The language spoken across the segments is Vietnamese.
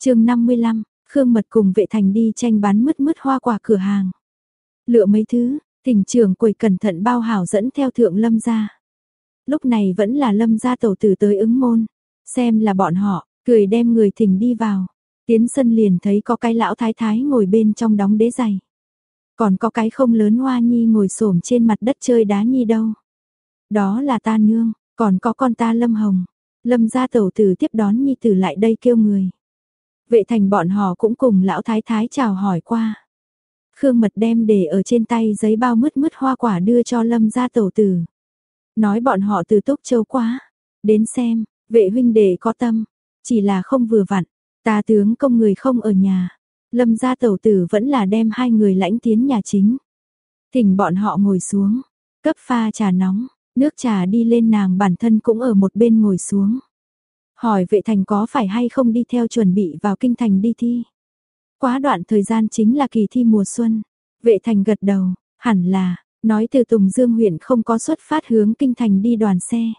chương 55, Khương Mật cùng vệ thành đi tranh bán mứt mứt hoa quả cửa hàng. Lựa mấy thứ, tỉnh trưởng quầy cẩn thận bao hảo dẫn theo thượng lâm gia Lúc này vẫn là lâm gia tẩu tử tới ứng môn, xem là bọn họ, cười đem người thỉnh đi vào. Tiến sân liền thấy có cái lão thái thái ngồi bên trong đóng đế giày. Còn có cái không lớn hoa nhi ngồi xổm trên mặt đất chơi đá nhi đâu. Đó là ta nương, còn có con ta lâm hồng. Lâm gia tẩu tử tiếp đón nhi tử lại đây kêu người. Vệ thành bọn họ cũng cùng lão thái thái chào hỏi qua. Khương mật đem để ở trên tay giấy bao mứt mứt hoa quả đưa cho lâm gia tẩu tử. Nói bọn họ từ túc châu quá. Đến xem, vệ huynh đệ có tâm. Chỉ là không vừa vặn. Ta tướng công người không ở nhà. Lâm gia tẩu tử vẫn là đem hai người lãnh tiến nhà chính. Thỉnh bọn họ ngồi xuống. Cấp pha trà nóng. Nước trà đi lên nàng bản thân cũng ở một bên ngồi xuống. Hỏi vệ thành có phải hay không đi theo chuẩn bị vào kinh thành đi thi. Quá đoạn thời gian chính là kỳ thi mùa xuân. Vệ thành gật đầu, hẳn là, nói từ Tùng Dương huyện không có xuất phát hướng kinh thành đi đoàn xe.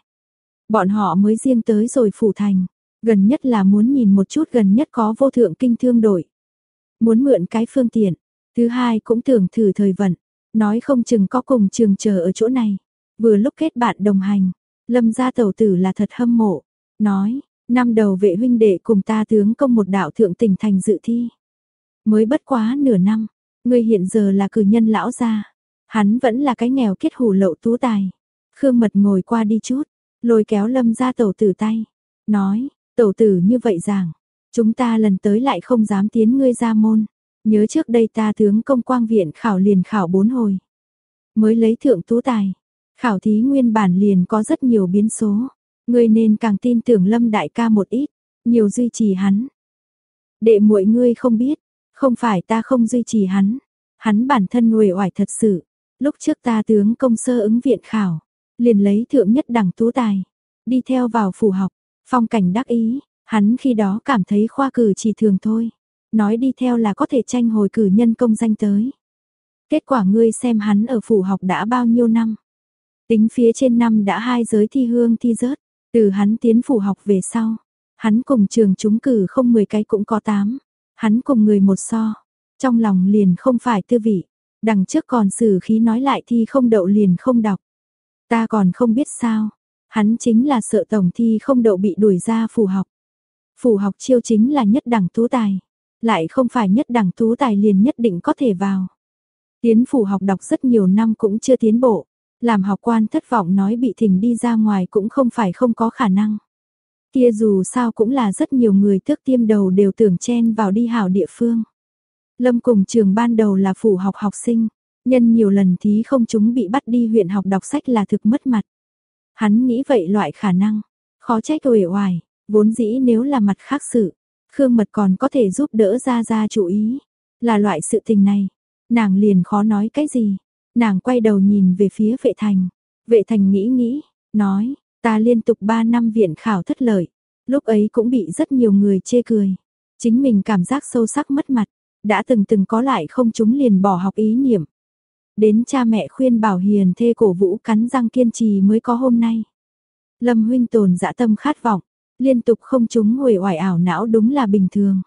Bọn họ mới riêng tới rồi phủ thành, gần nhất là muốn nhìn một chút gần nhất có vô thượng kinh thương đội. Muốn mượn cái phương tiện, thứ hai cũng tưởng thử thời vận, nói không chừng có cùng trường chờ ở chỗ này. Vừa lúc kết bạn đồng hành, lâm gia tẩu tử là thật hâm mộ, nói, năm đầu vệ huynh đệ cùng ta tướng công một đạo thượng tỉnh thành dự thi. Mới bất quá nửa năm, ngươi hiện giờ là cử nhân lão gia, hắn vẫn là cái nghèo kết hủ lậu tú tài. Khương Mật ngồi qua đi chút, lôi kéo Lâm gia tẩu tử tay, nói, tẩu tử như vậy rằng, chúng ta lần tới lại không dám tiến ngươi ra môn. Nhớ trước đây ta tướng công quang viện khảo liền khảo bốn hồi. Mới lấy thượng tú tài, khảo thí nguyên bản liền có rất nhiều biến số. Ngươi nên càng tin tưởng Lâm đại ca một ít, nhiều duy trì hắn. Đệ muội ngươi không biết, không phải ta không duy trì hắn, hắn bản thân nuôi oải thật sự. Lúc trước ta tướng công sơ ứng viện khảo, liền lấy thượng nhất đẳng tú tài, đi theo vào phủ học, phong cảnh đắc ý, hắn khi đó cảm thấy khoa cử chỉ thường thôi, nói đi theo là có thể tranh hồi cử nhân công danh tới. Kết quả ngươi xem hắn ở phủ học đã bao nhiêu năm. Tính phía trên năm đã hai giới thi hương thi rớt, từ hắn tiến phủ học về sau, hắn cùng trường chúng cử không 10 cái cũng có 8. Hắn cùng người một so, trong lòng liền không phải tư vị, đằng trước còn xử khí nói lại thi không đậu liền không đọc. Ta còn không biết sao, hắn chính là sợ tổng thi không đậu bị đuổi ra phủ học. Phủ học chiêu chính là nhất đẳng tú tài, lại không phải nhất đẳng tú tài liền nhất định có thể vào. Tiến phủ học đọc rất nhiều năm cũng chưa tiến bộ, làm học quan thất vọng nói bị thỉnh đi ra ngoài cũng không phải không có khả năng. Kia dù sao cũng là rất nhiều người tước tiêm đầu đều tưởng chen vào đi hảo địa phương. Lâm cùng trường ban đầu là phủ học học sinh, nhân nhiều lần thí không chúng bị bắt đi huyện học đọc sách là thực mất mặt. Hắn nghĩ vậy loại khả năng, khó trách uể oải, vốn dĩ nếu là mặt khác sự, Khương Mật còn có thể giúp đỡ ra ra chủ ý, là loại sự tình này, nàng liền khó nói cái gì, nàng quay đầu nhìn về phía vệ thành, vệ thành nghĩ nghĩ, nói, Ta liên tục 3 năm viện khảo thất lợi, lúc ấy cũng bị rất nhiều người chê cười. Chính mình cảm giác sâu sắc mất mặt, đã từng từng có lại không chúng liền bỏ học ý niệm. Đến cha mẹ khuyên bảo hiền thê cổ vũ cắn răng kiên trì mới có hôm nay. Lâm huynh tồn dã tâm khát vọng, liên tục không chúng ngồi oải ảo não đúng là bình thường.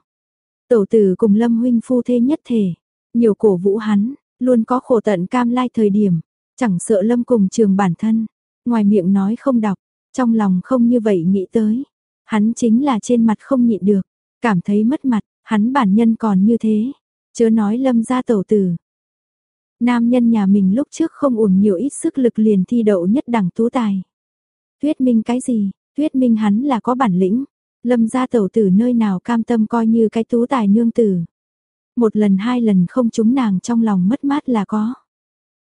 Tổ tử cùng Lâm huynh phu thê nhất thể, nhiều cổ vũ hắn, luôn có khổ tận cam lai thời điểm, chẳng sợ Lâm cùng trường bản thân, ngoài miệng nói không đọc, trong lòng không như vậy nghĩ tới. Hắn chính là trên mặt không nhịn được, cảm thấy mất mặt, hắn bản nhân còn như thế. Chớ nói lâm ra tẩu tử. Nam nhân nhà mình lúc trước không uổng nhiều ít sức lực liền thi đậu nhất đẳng tú tài. Thuyết minh cái gì? Thuyết minh hắn là có bản lĩnh. Lâm gia tẩu tử nơi nào cam tâm coi như cái tú tài nương tử. Một lần hai lần không chúng nàng trong lòng mất mát là có.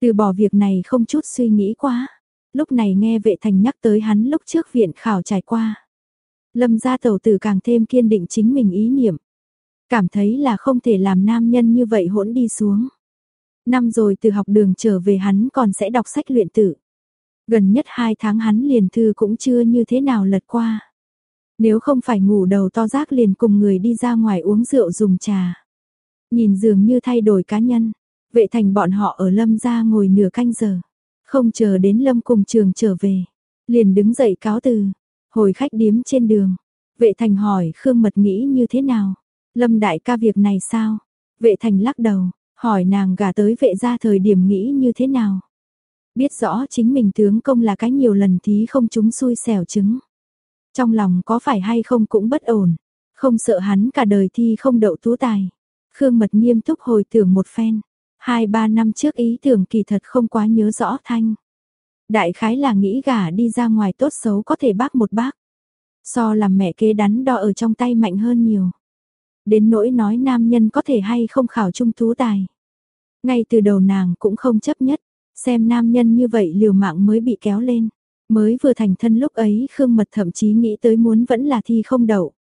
Từ bỏ việc này không chút suy nghĩ quá. Lúc này nghe vệ thành nhắc tới hắn lúc trước viện khảo trải qua. Lâm gia tẩu tử càng thêm kiên định chính mình ý niệm. Cảm thấy là không thể làm nam nhân như vậy hỗn đi xuống. Năm rồi từ học đường trở về hắn còn sẽ đọc sách luyện tử. Gần nhất hai tháng hắn liền thư cũng chưa như thế nào lật qua. Nếu không phải ngủ đầu to rác liền cùng người đi ra ngoài uống rượu dùng trà. Nhìn dường như thay đổi cá nhân, vệ thành bọn họ ở lâm gia ngồi nửa canh giờ. Không chờ đến Lâm cùng trường trở về, liền đứng dậy cáo từ, hồi khách điếm trên đường. Vệ thành hỏi Khương Mật nghĩ như thế nào, Lâm đại ca việc này sao? Vệ thành lắc đầu, hỏi nàng gả tới vệ gia thời điểm nghĩ như thế nào? Biết rõ chính mình tướng công là cái nhiều lần thí không chúng xui xẻo chứng. Trong lòng có phải hay không cũng bất ổn, không sợ hắn cả đời thi không đậu tú tài. Khương Mật nghiêm túc hồi tưởng một phen, hai ba năm trước ý tưởng kỳ thật không quá nhớ rõ thanh. Đại khái là nghĩ gả đi ra ngoài tốt xấu có thể bác một bác. So làm mẹ kế đắn đo ở trong tay mạnh hơn nhiều. Đến nỗi nói nam nhân có thể hay không khảo trung tú tài. Ngay từ đầu nàng cũng không chấp nhất, xem nam nhân như vậy liều mạng mới bị kéo lên. Mới vừa thành thân lúc ấy Khương Mật thậm chí nghĩ tới muốn vẫn là thi không đậu.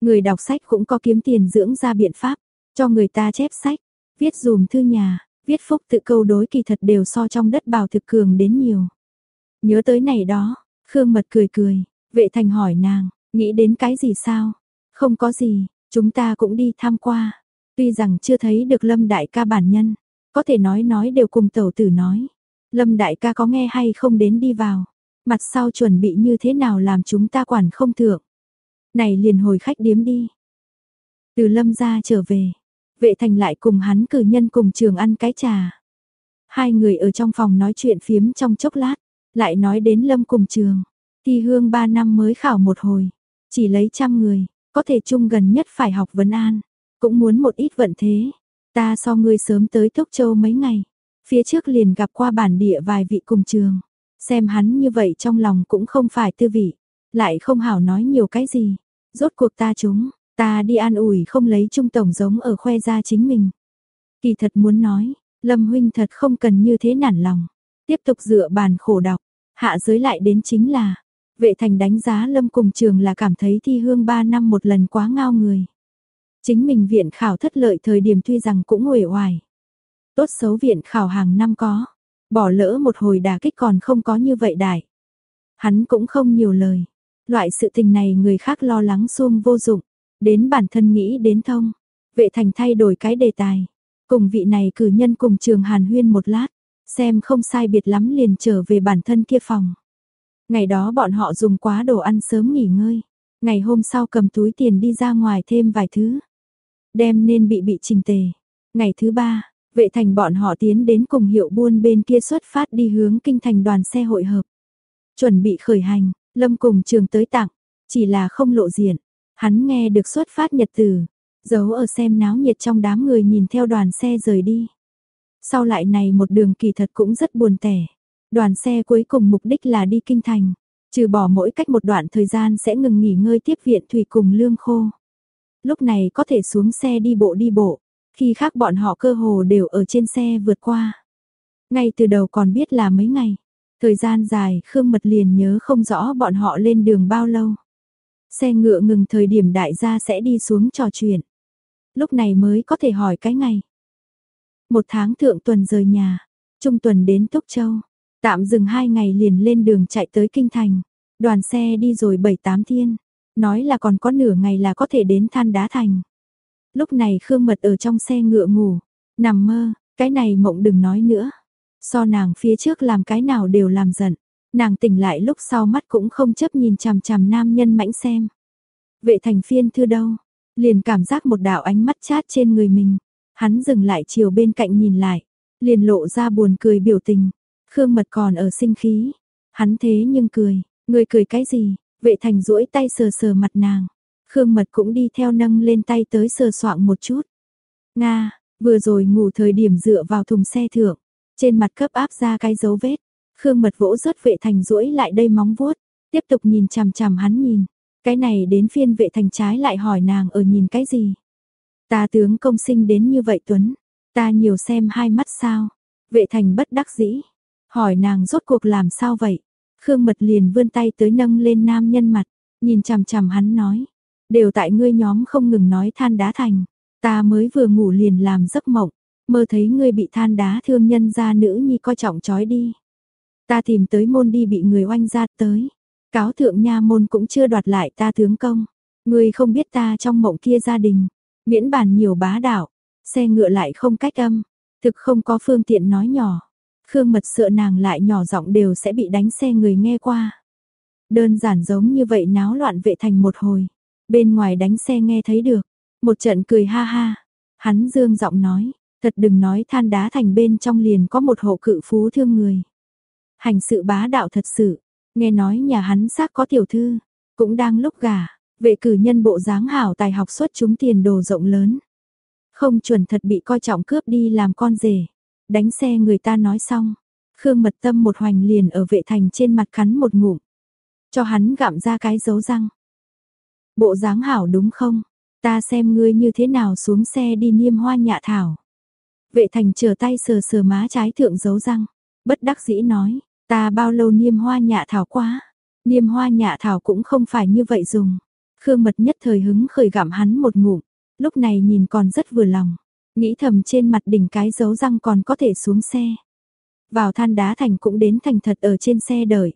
Người đọc sách cũng có kiếm tiền dưỡng ra biện pháp, cho người ta chép sách, viết dùm thư nhà, viết phúc tự câu đối kỳ thật đều so trong đất bào thực cường đến nhiều. Nhớ tới này đó, Khương Mật cười cười, vệ thành hỏi nàng, nghĩ đến cái gì sao? Không có gì, chúng ta cũng đi tham qua. Tuy rằng chưa thấy được Lâm Đại ca bản nhân, có thể nói nói đều cùng tẩu tử nói. Lâm Đại ca có nghe hay không đến đi vào. Mặt sau chuẩn bị như thế nào làm chúng ta quản không thượng. Này liền hồi khách điếm đi. Từ Lâm ra trở về, vệ thành lại cùng hắn cử nhân cùng trường ăn cái trà. Hai người ở trong phòng nói chuyện phiếm trong chốc lát, lại nói đến Lâm cùng trường. Thi hương ba năm mới khảo một hồi, chỉ lấy trăm người, có thể chung gần nhất phải học vấn an, cũng muốn một ít vận thế. Ta so ngươi sớm tới Tốc Châu mấy ngày, phía trước liền gặp qua bản địa vài vị cùng trường. Xem hắn như vậy trong lòng cũng không phải tư vị, lại không hảo nói nhiều cái gì. Rốt cuộc ta chúng, ta đi an ủi không lấy trung tổng giống ở khoe ra chính mình. Kỳ thật muốn nói, Lâm huynh thật không cần như thế nản lòng. Tiếp tục dựa bàn khổ đọc, hạ giới lại đến chính là, vệ thành đánh giá Lâm cùng trường là cảm thấy thi hương 3 năm một lần quá ngao người. Chính mình viện khảo thất lợi thời điểm tuy rằng cũng uể oải. Tốt xấu viện khảo hàng năm có, bỏ lỡ một hồi đà kích còn không có như vậy đại. Hắn cũng không nhiều lời, loại sự tình này người khác lo lắng xuông vô dụng, đến bản thân nghĩ đến thông. Vệ thành thay đổi cái đề tài, cùng vị này cử nhân cùng trường hàn huyên một lát, xem không sai biệt lắm liền trở về bản thân kia phòng. Ngày đó bọn họ dùng quá đồ ăn sớm nghỉ ngơi, ngày hôm sau cầm túi tiền đi ra ngoài thêm vài thứ đem nên bị bị trình tề. Ngày thứ ba, vệ thành bọn họ tiến đến cùng hiệu buôn bên kia xuất phát đi hướng kinh thành đoàn xe hội hợp. Chuẩn bị khởi hành, Lâm cùng trường tới tặng, chỉ là không lộ diện. Hắn nghe được xuất phát nhật tử, giấu ở xem náo nhiệt trong đám người nhìn theo đoàn xe rời đi. Sau lại này một đường kỳ thật cũng rất buồn tẻ. Đoàn xe cuối cùng mục đích là đi kinh thành, trừ bỏ mỗi cách một đoạn thời gian sẽ ngừng nghỉ ngơi tiếp viện thủy cùng lương khô lúc này có thể xuống xe đi bộ đi bộ, khi khác bọn họ cơ hồ đều ở trên xe vượt qua. Ngay từ đầu còn biết là mấy ngày, thời gian dài Khương Mật liền nhớ không rõ bọn họ lên đường bao lâu. Xe ngựa ngừng thời điểm đại gia sẽ đi xuống trò chuyện. Lúc này mới có thể hỏi cái ngày. Một tháng thượng tuần rời nhà, trung tuần đến tốc Châu, tạm dừng hai ngày liền lên đường chạy tới Kinh Thành. Đoàn xe đi rồi bảy tám thiên, nói là còn có nửa ngày là có thể đến than đá thành. Lúc này Khương Mật ở trong xe ngựa ngủ, nằm mơ, cái này mộng đừng nói nữa. So nàng phía trước làm cái nào đều làm giận, nàng tỉnh lại lúc sau mắt cũng không chấp nhìn chằm chằm nam nhân mãnh xem. Vệ thành phiên thư đâu, liền cảm giác một đạo ánh mắt chát trên người mình, hắn dừng lại chiều bên cạnh nhìn lại, liền lộ ra buồn cười biểu tình, Khương Mật còn ở sinh khí, hắn thế nhưng cười, người cười cái gì, Vệ thành duỗi tay sờ sờ mặt nàng. Khương mật cũng đi theo nâng lên tay tới sờ soạng một chút. Nga, vừa rồi ngủ thời điểm dựa vào thùng xe thượng. Trên mặt cấp áp ra cái dấu vết. Khương mật vỗ rớt vệ thành rũi lại đây móng vuốt. Tiếp tục nhìn chằm chằm hắn nhìn. Cái này đến phiên vệ thành trái lại hỏi nàng ở nhìn cái gì. Ta tướng công sinh đến như vậy Tuấn. Ta nhiều xem hai mắt sao. Vệ thành bất đắc dĩ. Hỏi nàng rốt cuộc làm sao vậy. Khương Mật liền vươn tay tới nâng lên nam nhân mặt, nhìn chằm chằm hắn nói, đều tại ngươi nhóm không ngừng nói than đá thành, ta mới vừa ngủ liền làm giấc mộng, mơ thấy ngươi bị than đá thương nhân ra nữ nhi coi trọng chói đi. Ta tìm tới môn đi bị người oanh ra tới, cáo thượng nha môn cũng chưa đoạt lại ta tướng công, ngươi không biết ta trong mộng kia gia đình, miễn bàn nhiều bá đạo, xe ngựa lại không cách âm, thực không có phương tiện nói nhỏ. Khương Mật sợ nàng lại nhỏ giọng đều sẽ bị đánh xe người nghe qua. Đơn giản giống như vậy náo loạn vệ thành một hồi. Bên ngoài đánh xe nghe thấy được. Một trận cười ha ha, hắn dương giọng nói, thật đừng nói than đá thành bên trong liền có một hộ cự phú thương người. Hành sự bá đạo thật sự, nghe nói nhà hắn xác có tiểu thư, cũng đang lúc gả, vệ cử nhân bộ dáng hảo tài học xuất chúng tiền đồ rộng lớn. Không chuẩn thật bị coi trọng cướp đi làm con rể, đánh xe người ta nói xong, Khương Mật Tâm một hoành liền ở vệ thành trên mặt cắn một ngụm, cho hắn gặm ra cái dấu răng. Bộ dáng hảo đúng không? Ta xem ngươi như thế nào xuống xe đi niêm hoa nhạ thảo. Vệ thành trở tay sờ sờ má trái thượng dấu răng, bất đắc dĩ nói, ta bao lâu niêm hoa nhạ thảo quá, niêm hoa nhạ thảo cũng không phải như vậy dùng. Khương mật nhất thời hứng khởi gặm hắn một ngụm, lúc này nhìn còn rất vừa lòng, nghĩ thầm trên mặt đỉnh cái dấu răng còn có thể xuống xe. Vào than đá thành cũng đến thành thật ở trên xe đợi.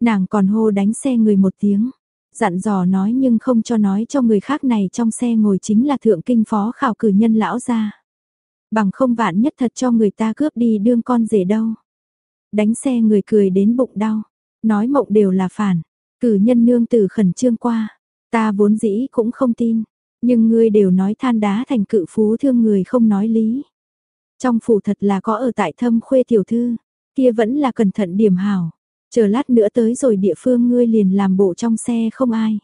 Nàng còn hô đánh xe người một tiếng, dặn dò nói nhưng không cho nói cho người khác này trong xe ngồi chính là thượng kinh phó khảo cử nhân lão gia. Bằng không vạn nhất thật cho người ta cướp đi đương con rể đâu. Đánh xe người cười đến bụng đau, nói mộng đều là phản, cử nhân nương tử khẩn trương qua, ta vốn dĩ cũng không tin, nhưng ngươi đều nói than đá thành cự phú thương người không nói lý. Trong phủ thật là có ở tại thâm khuê tiểu thư, kia vẫn là cẩn thận điểm hảo. Chờ lát nữa tới rồi địa phương ngươi liền làm bộ trong xe không ai.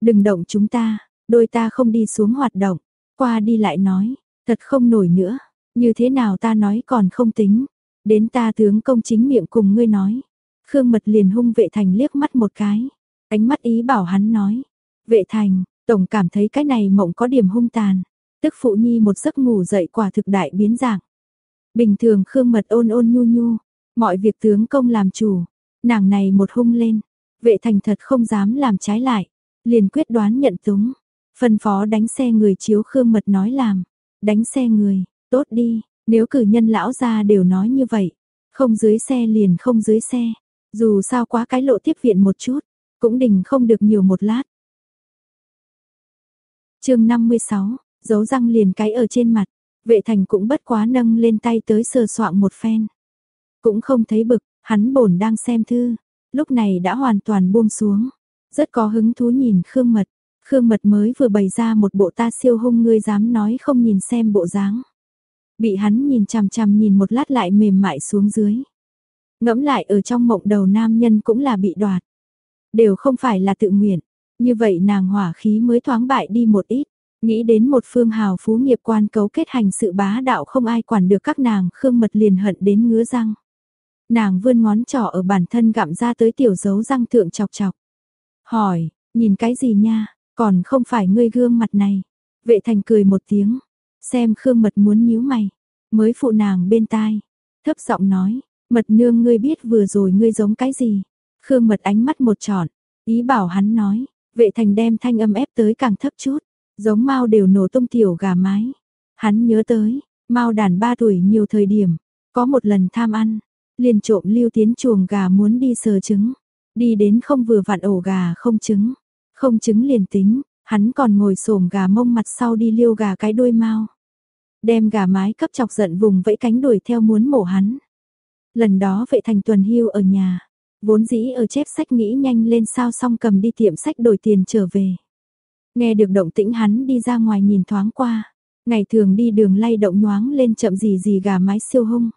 Đừng động chúng ta, đôi ta không đi xuống hoạt động, qua đi lại nói, thật không nổi nữa, như thế nào ta nói còn không tính, đến ta tướng công chính miệng cùng ngươi nói. Khương Mật liền hung vệ thành liếc mắt một cái, ánh mắt ý bảo hắn nói, vệ thành, tổng cảm thấy cái này mộng có điểm hung tàn, tức phụ nhi một giấc ngủ dậy quả thực đại biến dạng. Bình thường Khương Mật ôn ôn nhu nhu, mọi việc tướng công làm chủ, Nàng này một hung lên, vệ thành thật không dám làm trái lại, liền quyết đoán nhận túng. Phân phó đánh xe người chiếu khương mật nói làm, đánh xe người, tốt đi, nếu cử nhân lão gia đều nói như vậy, không dưới xe liền không dưới xe, dù sao quá cái lộ tiếp viện một chút, cũng đình không được nhiều một lát. chương 56, dấu răng liền cái ở trên mặt, vệ thành cũng bất quá nâng lên tay tới sờ soạng một phen. Cũng không thấy bực, Hắn bổn đang xem thư, lúc này đã hoàn toàn buông xuống, rất có hứng thú nhìn Khương Mật. Khương Mật mới vừa bày ra một bộ ta siêu hung ngươi dám nói không nhìn xem bộ dáng. Bị hắn nhìn chằm chằm nhìn một lát lại mềm mại xuống dưới. Ngẫm lại ở trong mộng đầu nam nhân cũng là bị đoạt. Đều không phải là tự nguyện. Như vậy nàng hỏa khí mới thoáng bại đi một ít. Nghĩ đến một phương hào phú nghiệp quan cấu kết hành sự bá đạo không ai quản được các nàng Khương Mật liền hận đến ngứa răng. Nàng vươn ngón trỏ ở bản thân gặm ra tới tiểu dấu răng thượng chọc chọc. Hỏi, nhìn cái gì nha, còn không phải ngươi gương mặt này. Vệ thành cười một tiếng, xem Khương Mật muốn nhíu mày, mới phụ nàng bên tai. Thấp giọng nói, Mật nương ngươi biết vừa rồi ngươi giống cái gì. Khương Mật ánh mắt một trọn, ý bảo hắn nói, vệ thành đem thanh âm ép tới càng thấp chút, giống mau đều nổ tung tiểu gà mái. Hắn nhớ tới, mau đàn ba tuổi nhiều thời điểm, có một lần tham ăn, liền trộm lưu tiến chuồng gà muốn đi sờ trứng, đi đến không vừa vặn ổ gà không trứng, không trứng liền tính, hắn còn ngồi xổm gà mông mặt sau đi liêu gà cái đuôi mau. Đem gà mái cấp chọc giận vùng vẫy cánh đuổi theo muốn mổ hắn. Lần đó vệ thành tuần hưu ở nhà, vốn dĩ ở chép sách nghĩ nhanh lên sao xong cầm đi tiệm sách đổi tiền trở về. Nghe được động tĩnh hắn đi ra ngoài nhìn thoáng qua, ngày thường đi đường lay động nhoáng lên chậm gì gì gà mái siêu hung.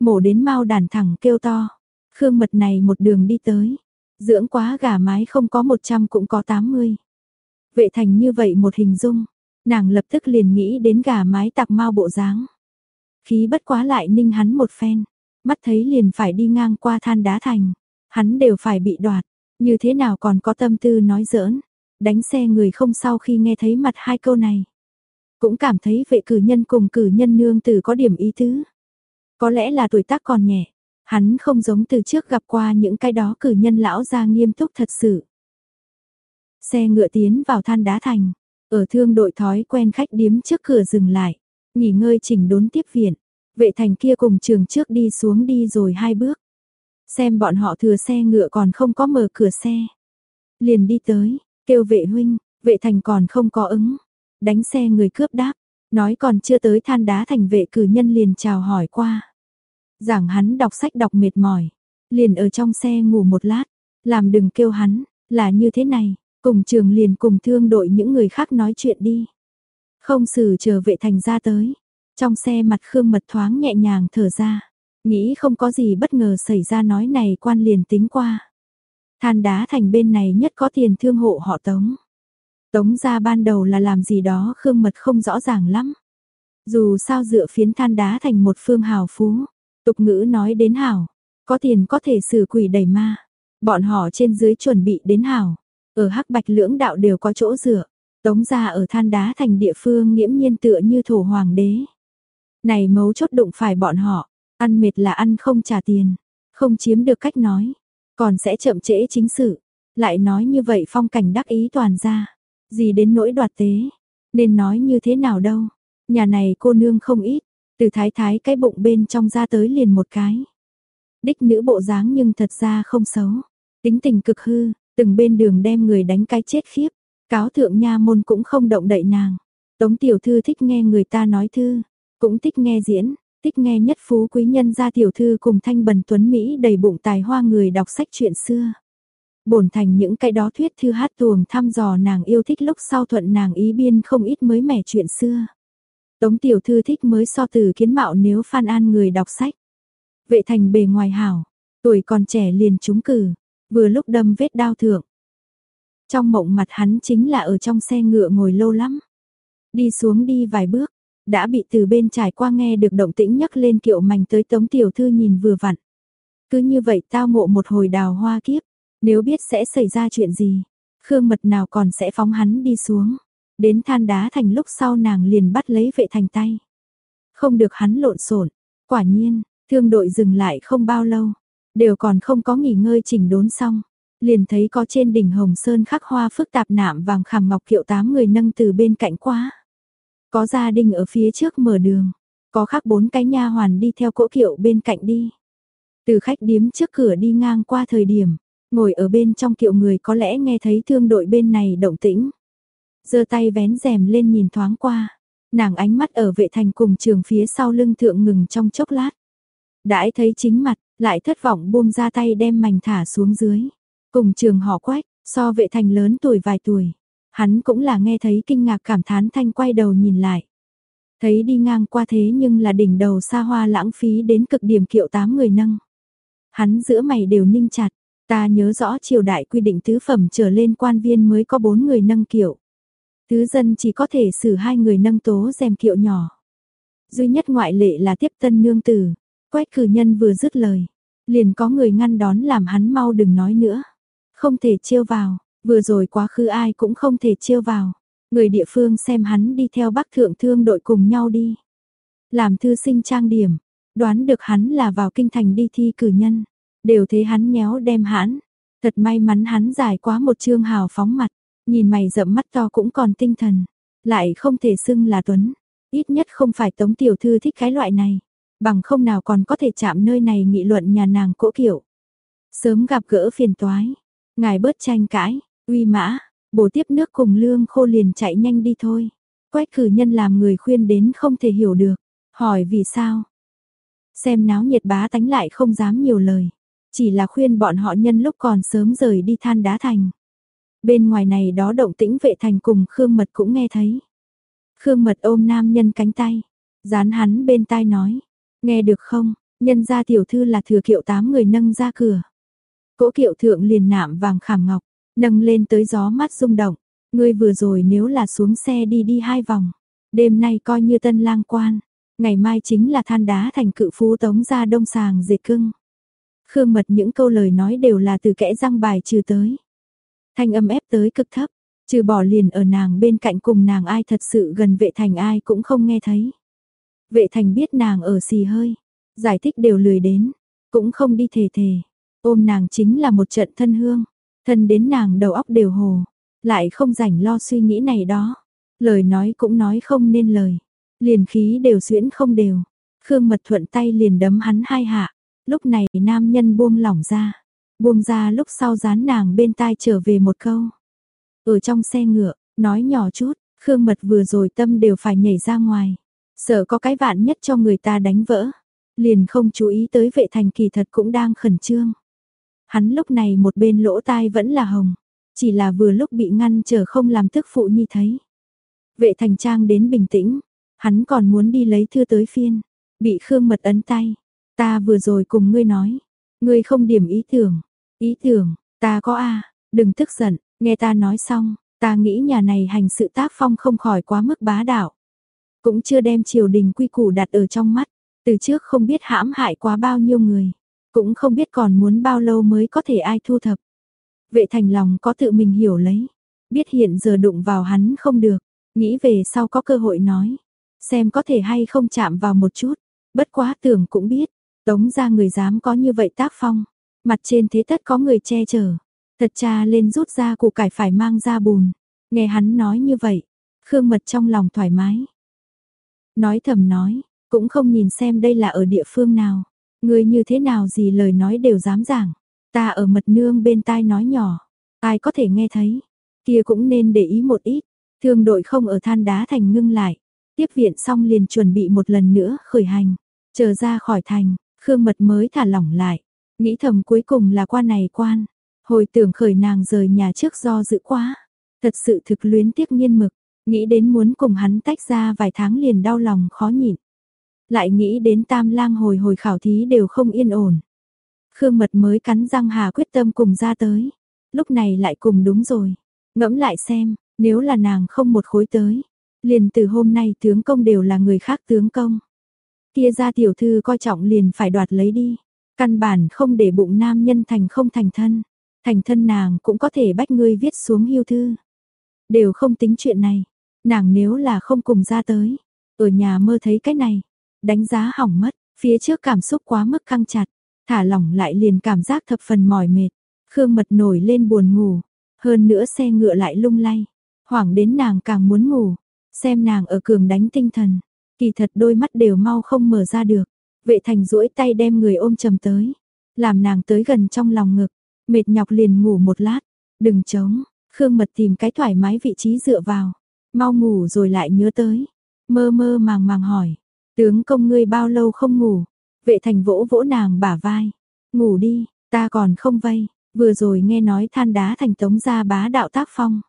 Mổ đến mau đàn thẳng kêu to. Khương mật này một đường đi tới. Dưỡng quá gà mái không có 100 cũng có 80. Vệ thành như vậy một hình dung. Nàng lập tức liền nghĩ đến gà mái tạc mau bộ dáng. Khí bất quá lại ninh hắn một phen. Mắt thấy liền phải đi ngang qua than đá thành. Hắn đều phải bị đoạt. Như thế nào còn có tâm tư nói giỡn. Đánh xe người không sau khi nghe thấy mặt hai câu này. Cũng cảm thấy vệ cử nhân cùng cử nhân nương tử có điểm ý tứ. Có lẽ là tuổi tác còn nhẹ, hắn không giống từ trước gặp qua những cái đó cử nhân lão ra nghiêm túc thật sự. Xe ngựa tiến vào than đá thành, ở thương đội thói quen khách điếm trước cửa dừng lại, nghỉ ngơi chỉnh đốn tiếp viện, vệ thành kia cùng trường trước đi xuống đi rồi hai bước. Xem bọn họ thừa xe ngựa còn không có mở cửa xe. Liền đi tới, kêu vệ huynh, vệ thành còn không có ứng, đánh xe người cướp đáp, nói còn chưa tới than đá thành vệ cử nhân liền chào hỏi qua. Giảng hắn đọc sách đọc mệt mỏi, liền ở trong xe ngủ một lát, làm đừng kêu hắn, là như thế này, cùng trường liền cùng thương đội những người khác nói chuyện đi. Không xử chờ vệ thành ra tới. Trong xe mặt Khương Mật thoáng nhẹ nhàng thở ra. Nghĩ không có gì bất ngờ xảy ra nói này quan liền tính qua. Than đá thành bên này nhất có tiền thương hộ họ Tống. Tống ra ban đầu là làm gì đó Khương Mật không rõ ràng lắm. Dù sao dựa phiến than đá thành một phương hào phú. Tục ngữ nói đến hảo, có tiền có thể xử quỷ đẩy ma. Bọn họ trên dưới chuẩn bị đến hảo. Ở hắc bạch lưỡng đạo đều có chỗ dựa. Tống gia ở than đá thành địa phương nghiễm nhiên tựa như thổ hoàng đế. Này mấu chốt đụng phải bọn họ, ăn mệt là ăn không trả tiền, không chiếm được cách nói, còn sẽ chậm trễ chính sự. Lại nói như vậy phong cảnh đắc ý toàn ra, gì đến nỗi đoạt tế, nên nói như thế nào đâu. Nhà này cô nương không ít, từ thái thái cái bụng bên trong ra tới liền một cái. Đích nữ bộ dáng nhưng thật ra không xấu, tính tình cực hư, từng bên đường đem người đánh cái chết khiếp, cáo thượng nha môn cũng không động đậy nàng. Tống tiểu thư thích nghe người ta nói thư, cũng thích nghe diễn, thích nghe nhất phú quý nhân gia tiểu thư cùng thanh bần tuấn Mỹ đầy bụng tài hoa người đọc sách chuyện xưa. Bổn thành những cái đó thuyết thư hát tuồng thăm dò nàng yêu thích lúc sau thuận nàng ý biên không ít mới mẻ chuyện xưa. Tống tiểu thư thích mới so từ kiến mạo nếu phan an người đọc sách. Vệ thành bề ngoài hảo, tuổi còn trẻ liền trúng cử, vừa lúc đâm vết đao thượng. Trong mộng mặt hắn chính là ở trong xe ngựa ngồi lâu lắm. Đi xuống đi vài bước, đã bị từ bên trải qua nghe được động tĩnh nhắc lên kiệu mảnh tới tống tiểu thư nhìn vừa vặn. Cứ như vậy tao ngộ một hồi đào hoa kiếp, nếu biết sẽ xảy ra chuyện gì, Khương Mật nào còn sẽ phóng hắn đi xuống. Đến than đá thành lúc sau nàng liền bắt lấy vệ thành tay. Không được hắn lộn xộn quả nhiên, thương đội dừng lại không bao lâu, đều còn không có nghỉ ngơi chỉnh đốn xong. Liền thấy có trên đỉnh Hồng Sơn khắc hoa phức tạp nạm vàng khảm ngọc kiệu tám người nâng từ bên cạnh quá. Có gia đình ở phía trước mở đường, có khắc bốn cái nha hoàn đi theo cỗ kiệu bên cạnh đi. Từ khách điếm trước cửa đi ngang qua thời điểm, ngồi ở bên trong kiệu người có lẽ nghe thấy thương đội bên này động tĩnh. giơ tay vén rèm lên nhìn thoáng qua, nàng ánh mắt ở vệ thành cùng trường phía sau lưng thượng ngừng trong chốc lát. Đãi thấy chính mặt, lại thất vọng buông ra tay đem mảnh thả xuống dưới. Cùng trường họ quách, so vệ thành lớn tuổi vài tuổi. Hắn cũng là nghe thấy kinh ngạc cảm thán thanh quay đầu nhìn lại. Thấy đi ngang qua thế nhưng là đỉnh đầu xa hoa lãng phí đến cực điểm kiệu tám người nâng. Hắn giữa mày đều ninh chặt, ta nhớ rõ triều đại quy định tứ phẩm trở lên quan viên mới có bốn người nâng kiệu. Tứ dân chỉ có thể xử hai người nâng tố rèm kiệu nhỏ. Duy nhất ngoại lệ là tiếp tân nương tử, quách cử nhân vừa dứt lời, liền có người ngăn đón làm hắn mau đừng nói nữa. Không thể chiêu vào, Vừa rồi quá khứ ai cũng không thể chiêu vào. Người địa phương xem hắn đi theo bác thượng thương đội cùng nhau đi. Làm thư sinh trang điểm, đoán được hắn là vào kinh thành đi thi cử nhân. Đều thấy hắn nhéo đem hãn. Thật may mắn hắn giải quá một chương hào phóng mặt. Nhìn mày rậm mắt to cũng còn tinh thần. Lại không thể xưng là Tuấn. Ít nhất không phải Tống Tiểu Thư thích cái loại này. Bằng không nào còn có thể chạm nơi này nghị luận nhà nàng cỗ kiểu. Sớm gặp gỡ phiền toái. Ngài bớt tranh cãi. Uy mã, bổ tiếp nước cùng lương khô liền chạy nhanh đi thôi. Quách cử nhân làm người khuyên đến không thể hiểu được. Hỏi vì sao? Xem náo nhiệt bá tánh lại không dám nhiều lời. Chỉ là khuyên bọn họ nhân lúc còn sớm rời đi than đá thành. Bên ngoài này đó động tĩnh vệ thành cùng Khương Mật cũng nghe thấy. Khương Mật ôm nam nhân cánh tay. Dán hắn bên tai nói. Nghe được không? Nhân gia tiểu thư là thừa kiệu tám người nâng ra cửa. Cỗ kiệu thượng liền nạm vàng khảm ngọc nâng lên tới gió mát rung động. Ngươi vừa rồi nếu là xuống xe đi đi hai vòng, đêm nay coi như tân lang quan, ngày mai chính là than đá thành cự phú tống ra đông sàng dệt cưng. Khương mật những câu lời nói đều là từ kẽ răng bài trừ tới. Thanh âm ép tới cực thấp, trừ bỏ liền ở nàng bên cạnh cùng nàng ai thật sự gần vệ thành ai cũng không nghe thấy. Vệ thành biết nàng ở xì hơi, giải thích đều lười đến, cũng không đi thề thề, ôm nàng chính là một trận thân hương. Thân đến nàng đầu óc đều hồ, lại không rảnh lo suy nghĩ này đó. Lời nói cũng nói không nên lời, liền khí đều xuyễn không đều. Khương Mật thuận tay liền đấm hắn hai hạ, lúc này nam nhân buông lỏng ra. Buông ra lúc sau dán nàng bên tai trở về một câu. Ở trong xe ngựa, nói nhỏ chút, Khương Mật vừa rồi tâm đều phải nhảy ra ngoài. Sợ có cái vạn nhất cho người ta đánh vỡ. Liền không chú ý tới vệ thành kỳ thật cũng đang khẩn trương. Hắn lúc này một bên lỗ tai vẫn là hồng, chỉ là vừa lúc bị ngăn trở không làm tức phụ nhi thấy. Vệ thành trang đến bình tĩnh, hắn còn muốn đi lấy thư tới phiên, bị Khương Mật ấn tay. Ta vừa rồi cùng ngươi nói, ngươi không điểm ý tưởng, ý tưởng, ta có a đừng tức giận, nghe ta nói xong, ta nghĩ nhà này hành sự tác phong không khỏi quá mức bá đạo. Cũng chưa đem triều đình quy củ đặt ở trong mắt, từ trước không biết hãm hại quá bao nhiêu người, cũng không biết còn muốn bao lâu mới có thể ai thu thập. Vệ thành lòng có tự mình hiểu lấy, biết hiện giờ đụng vào hắn không được, nghĩ về sau có cơ hội nói, xem có thể hay không chạm vào một chút, bất quá tưởng cũng biết, tống ra người dám có như vậy tác phong, mặt trên thế tất có người che chở, thật cha lên rút ra củ cải phải mang ra bùn, nghe hắn nói như vậy, Khương Mật trong lòng thoải mái. Nói thầm nói, cũng không nhìn xem đây là ở địa phương nào, người như thế nào gì lời nói đều dám giảng, ta ở mật nương bên tai nói nhỏ, ai có thể nghe thấy, kia cũng nên để ý một ít, thương đội không ở than đá thành ngưng lại, tiếp viện xong liền chuẩn bị một lần nữa khởi hành, chờ ra khỏi thành, Khương Mật mới thả lỏng lại, nghĩ thầm cuối cùng là qua này quan, hồi tưởng khởi nàng rời nhà trước do dự quá, thật sự thực luyến tiếc nhiên mực, nghĩ đến muốn cùng hắn tách ra vài tháng liền đau lòng khó nhịn. Lại nghĩ đến tam lang hồi hồi khảo thí đều không yên ổn. Khương Mật mới cắn răng hà quyết tâm cùng ra tới. Lúc này lại cùng đúng rồi. Ngẫm lại xem, nếu là nàng không một khối tới. Liền từ hôm nay tướng công đều là người khác tướng công. Kia ra tiểu thư coi trọng liền phải đoạt lấy đi. Căn bản không để bụng nam nhân thành không thành thân. Thành thân nàng cũng có thể bách ngươi viết xuống hiêu thư. Đều không tính chuyện này. Nàng nếu là không cùng ra tới. Ở nhà mơ thấy cái này. Đánh giá hỏng mất. Phía trước cảm xúc quá mức căng chặt. Thả lỏng lại liền cảm giác thập phần mỏi mệt. Khương mật nổi lên buồn ngủ. Hơn nữa xe ngựa lại lung lay. Hoảng đến nàng càng muốn ngủ. Xem nàng ở cường đánh tinh thần. Kỳ thật đôi mắt đều mau không mở ra được. Vệ thành duỗi tay đem người ôm trầm tới. Làm nàng tới gần trong lòng ngực. Mệt nhọc liền ngủ một lát. Đừng chống. Khương mật tìm cái thoải mái vị trí dựa vào. Mau ngủ rồi lại nhớ tới. Mơ mơ màng màng hỏi. Tướng công ngươi bao lâu không ngủ? Vệ thành vỗ vỗ nàng bả vai. Ngủ đi, ta còn không vây. Vừa rồi nghe nói than đá thành tống gia bá đạo tác phong.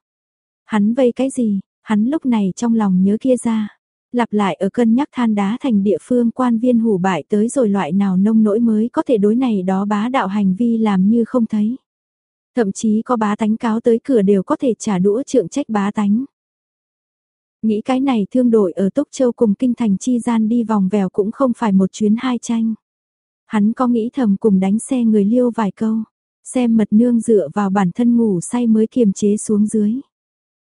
Hắn vây cái gì? Hắn lúc này trong lòng nhớ kia ra. Lặp lại ở cân nhắc than đá thành địa phương quan viên hủ bại tới rồi loại nào nông nỗi mới có thể đối này đó bá đạo hành vi làm như không thấy. Thậm chí có bá tánh cáo tới cửa đều có thể trả đũa trượng trách bá tánh. Nghĩ cái này thương đội ở Tốc Châu cùng kinh thành chi gian đi vòng vèo cũng không phải một chuyến hai tranh. Hắn có nghĩ thầm cùng đánh xe người liêu vài câu, xem mật nương dựa vào bản thân ngủ say mới kiềm chế xuống dưới.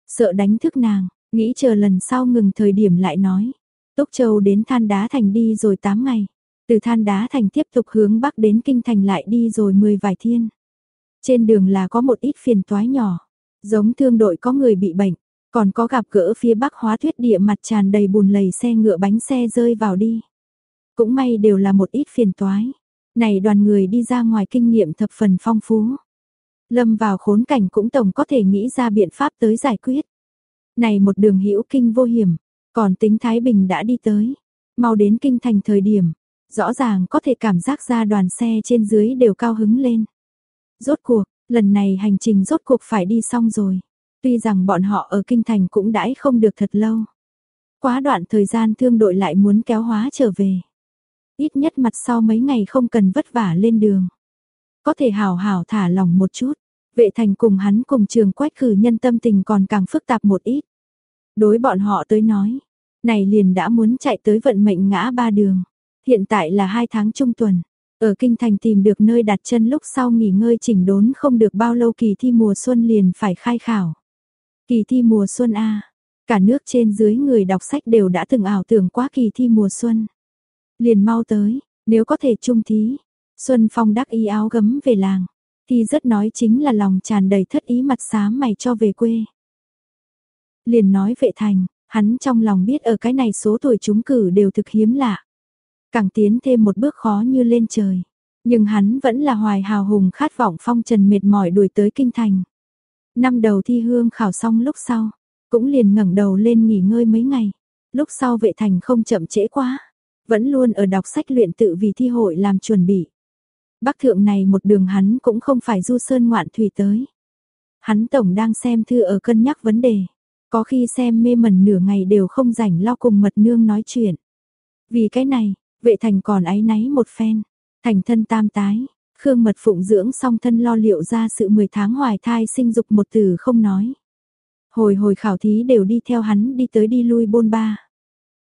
Sợ đánh thức nàng, nghĩ chờ lần sau ngừng thời điểm lại nói. Tốc Châu đến Than Đá Thành đi rồi 8 ngày, từ Than Đá Thành tiếp tục hướng Bắc đến Kinh Thành lại đi rồi 10 vài thiên. Trên đường là có một ít phiền toái nhỏ, giống thương đội có người bị bệnh, còn có gặp gỡ phía bắc hóa thuyết địa mặt tràn đầy bùn lầy xe ngựa bánh xe rơi vào đi. Cũng may đều là một ít phiền toái. Này đoàn người đi ra ngoài kinh nghiệm thập phần phong phú. Lâm vào khốn cảnh cũng tổng có thể nghĩ ra biện pháp tới giải quyết. Này một đường hữu kinh vô hiểm, còn tính Thái Bình đã đi tới. Mau đến kinh thành thời điểm, rõ ràng có thể cảm giác ra đoàn xe trên dưới đều cao hứng lên. Rốt cuộc, lần này hành trình rốt cuộc phải đi xong rồi. Tuy rằng bọn họ ở kinh thành cũng đãi không được thật lâu. Quá đoạn thời gian thương đội lại muốn kéo hóa trở về. Ít nhất mặt sau mấy ngày không cần vất vả lên đường. Có thể hào hào thả lòng một chút. Vệ thành cùng hắn cùng trường quách cử nhân tâm tình còn càng phức tạp một ít. Đối bọn họ tới nói, này liền đã muốn chạy tới vận mệnh ngã ba đường. Hiện tại là hai tháng trung tuần. Ở kinh thành tìm được nơi đặt chân lúc sau nghỉ ngơi chỉnh đốn không được bao lâu kỳ thi mùa xuân liền phải khai khảo. Kỳ thi mùa xuân A. Cả nước trên dưới người đọc sách đều đã từng ảo tưởng quá kỳ thi mùa xuân. Liền mau tới, nếu có thể trung thí. Xuân Phong đắc ý áo gấm về làng. Thì rất nói chính là lòng tràn đầy thất ý mặt xám mày cho về quê. Liền nói vệ thành, hắn trong lòng biết ở cái này số tuổi chúng cử đều thực hiếm lạ. Càng tiến thêm một bước khó như lên trời. Nhưng hắn vẫn là hoài hào hùng khát vọng phong trần mệt mỏi đuổi tới kinh thành. Năm đầu thi hương khảo xong lúc sau, cũng liền ngẩng đầu lên nghỉ ngơi mấy ngày. Lúc sau vệ thành không chậm trễ quá, vẫn luôn ở đọc sách luyện tự vì thi hội làm chuẩn bị. Bắc thượng này một đường hắn cũng không phải du sơn ngoạn thủy tới. Hắn tổng đang xem thư ở cân nhắc vấn đề. Có khi xem mê mẩn nửa ngày đều không rảnh lo cùng mật nương nói chuyện. Vì cái này, vệ thành còn áy náy một phen, thành thân tam tái, Khương Mật Phụng dưỡng song thân lo liệu ra sự 10 tháng hoài thai sinh dục một từ không nói. Hồi hồi khảo thí đều đi theo hắn đi tới đi lui bôn ba.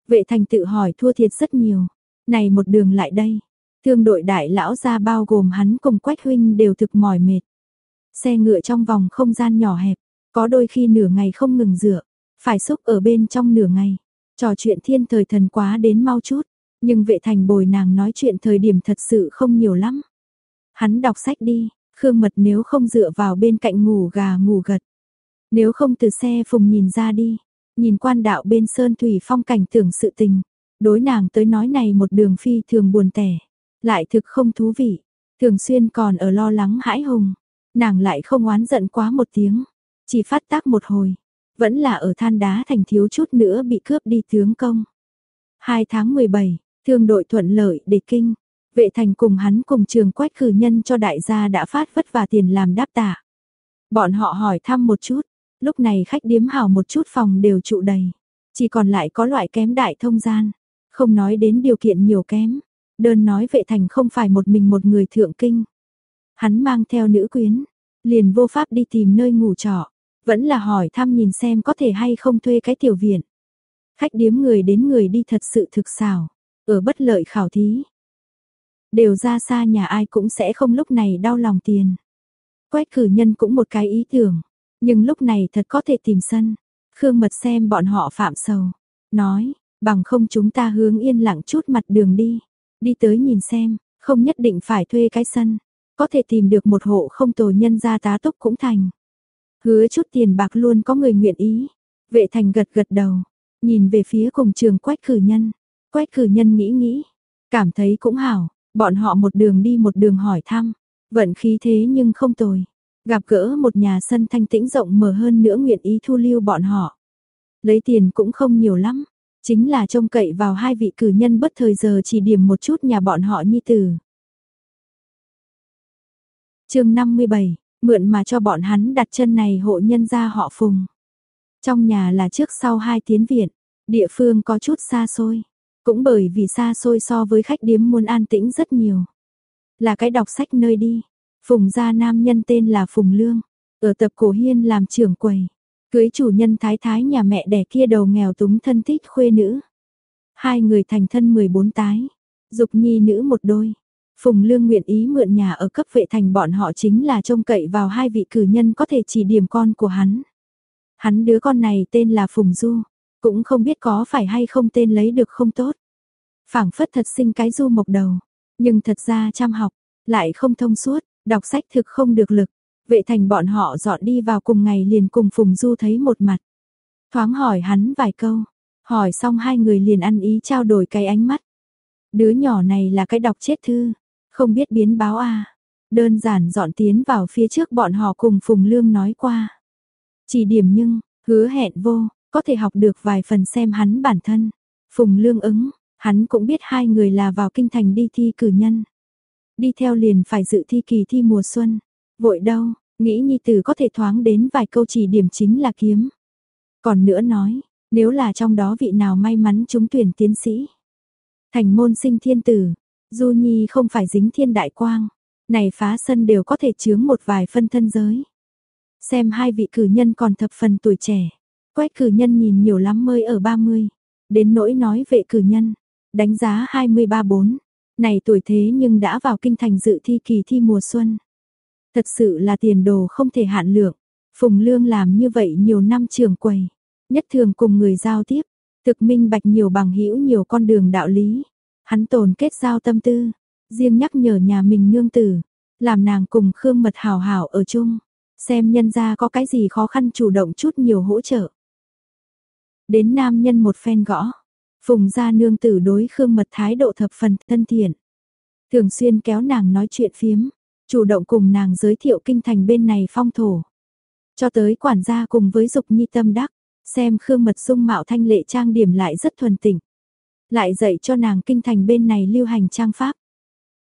Vệ thành tự hỏi thua thiệt rất nhiều. Này một đường lại đây. Thương đội đại lão ra bao gồm hắn cùng quách huynh đều thực mỏi mệt. Xe ngựa trong vòng không gian nhỏ hẹp. Có đôi khi nửa ngày không ngừng dựa. Phải xúc ở bên trong nửa ngày. Trò chuyện thiên thời thần quá đến mau chút. Nhưng vệ thành bồi nàng nói chuyện thời điểm thật sự không nhiều lắm. Hắn đọc sách đi, Khương Mật nếu không dựa vào bên cạnh ngủ gà ngủ gật. Nếu không từ xe phùng nhìn ra đi, nhìn quan đạo bên sơn thủy phong cảnh tưởng sự tình. Đối nàng tới nói này một đường phi thường buồn tẻ, lại thực không thú vị, thường xuyên còn ở lo lắng hãi hùng. Nàng lại không oán giận quá một tiếng, chỉ phát tác một hồi, vẫn là ở than đá thành thiếu chút nữa bị cướp đi tướng công. 2 tháng 17, thương đội thuận lợi để kinh, vệ thành cùng hắn cùng trường quách cử nhân cho đại gia đã phát vất và tiền làm đáp tả. Bọn họ hỏi thăm một chút, lúc này khách điếm hào một chút phòng đều trụ đầy, chỉ còn lại có loại kém đại thông gian, không nói đến điều kiện nhiều kém, đơn nói vệ thành không phải một mình một người thượng kinh. Hắn mang theo nữ quyến, liền vô pháp đi tìm nơi ngủ trọ, vẫn là hỏi thăm nhìn xem có thể hay không thuê cái tiểu viện. Khách điếm người đến người đi thật sự thực xảo, ở bất lợi khảo thí. Đều ra xa nhà ai cũng sẽ không lúc này đau lòng tiền. quách cử nhân cũng một cái ý tưởng, nhưng lúc này thật có thể tìm sân. Khương Mật xem bọn họ phạm sầu, nói, bằng không chúng ta hướng yên lặng chút mặt đường đi, đi tới nhìn xem, không nhất định phải thuê cái sân, có thể tìm được một hộ không tồi nhân gia tá túc cũng thành. Hứa chút tiền bạc luôn có người nguyện ý. Vệ thành gật gật đầu, nhìn về phía cùng trường quách cử nhân. Quách cử nhân nghĩ nghĩ, cảm thấy cũng hảo, bọn họ một đường đi một đường hỏi thăm, vận khí thế nhưng không tồi. Gặp gỡ một nhà sân thanh tĩnh rộng mở hơn nữa nguyện ý thu lưu bọn họ. Lấy tiền cũng không nhiều lắm, chính là trông cậy vào hai vị cử nhân bất thời giờ chỉ điểm một chút nhà bọn họ nhi tử. chương 57, mượn mà cho bọn hắn đặt chân này hộ nhân ra họ phùng. Trong nhà là trước sau hai tiến viện, địa phương có chút xa xôi, cũng bởi vì xa xôi so với khách điếm muốn an tĩnh rất nhiều. Là cái đọc sách nơi đi, phùng gia nam nhân tên là Phùng Lương, ở tập cổ hiên làm trưởng quầy, cưới chủ nhân thái thái nhà mẹ đẻ kia đầu nghèo túng thân thích khuê nữ. Hai người thành thân 14 tái, dục nhi nữ một đôi. Phùng Lương nguyện ý mượn nhà ở cấp vệ thành bọn họ chính là trông cậy vào hai vị cử nhân có thể chỉ điểm con của hắn. Hắn đứa con này tên là Phùng Du, cũng không biết có phải hay không tên lấy được không tốt. phảng phất thật sinh cái Du mộc đầu, nhưng thật ra chăm học, lại không thông suốt, đọc sách thực không được lực. Vệ thành bọn họ dọn đi vào cùng ngày liền cùng Phùng Du thấy một mặt. Thoáng hỏi hắn vài câu, hỏi xong hai người liền ăn ý trao đổi cái ánh mắt. Đứa nhỏ này là cái đọc chết thư, không biết biến báo à. Đơn giản dọn tiến vào phía trước bọn họ cùng Phùng Lương nói qua. Chỉ điểm nhưng, hứa hẹn vô, có thể học được vài phần xem hắn bản thân. Phùng Lương ứng, hắn cũng biết hai người là vào kinh thành đi thi cử nhân. Đi theo liền phải dự thi kỳ thi mùa xuân. Vội đâu, nghĩ nhi tử có thể thoáng đến vài câu chỉ điểm chính là kiếm. Còn nữa nói, nếu là trong đó vị nào may mắn trúng tuyển tiến sĩ. Thành môn sinh thiên tử, Du Nhi không phải dính thiên đại quang, này phá sân đều có thể chướng một vài phân thân giới. Xem hai vị cử nhân còn thập phần tuổi trẻ, quách cử nhân nhìn nhiều lắm mới ở 30, đến nỗi nói vệ cử nhân, đánh giá 23-4, này tuổi thế nhưng đã vào kinh thành dự thi kỳ thi mùa xuân. Thật sự là tiền đồ không thể hạn lượng, Phùng Lương làm như vậy nhiều năm trường quầy, nhất thường cùng người giao tiếp, thực minh bạch nhiều bằng hữu nhiều con đường đạo lý. Hắn tồn kết giao tâm tư, riêng nhắc nhở nhà mình nương tử, làm nàng cùng Khương Mật hào hảo ở chung, xem nhân gia có cái gì khó khăn chủ động chút nhiều hỗ trợ. Đến nam nhân một phen gõ, Phùng gia nương tử đối Khương Mật thái độ thập phần thân thiện. Thường xuyên kéo nàng nói chuyện phiếm, chủ động cùng nàng giới thiệu kinh thành bên này phong thổ. Cho tới quản gia cùng với dục nhi tâm đắc, xem Khương Mật dung mạo thanh lệ trang điểm lại rất thuần tịnh. Lại dạy cho nàng kinh thành bên này lưu hành trang pháp.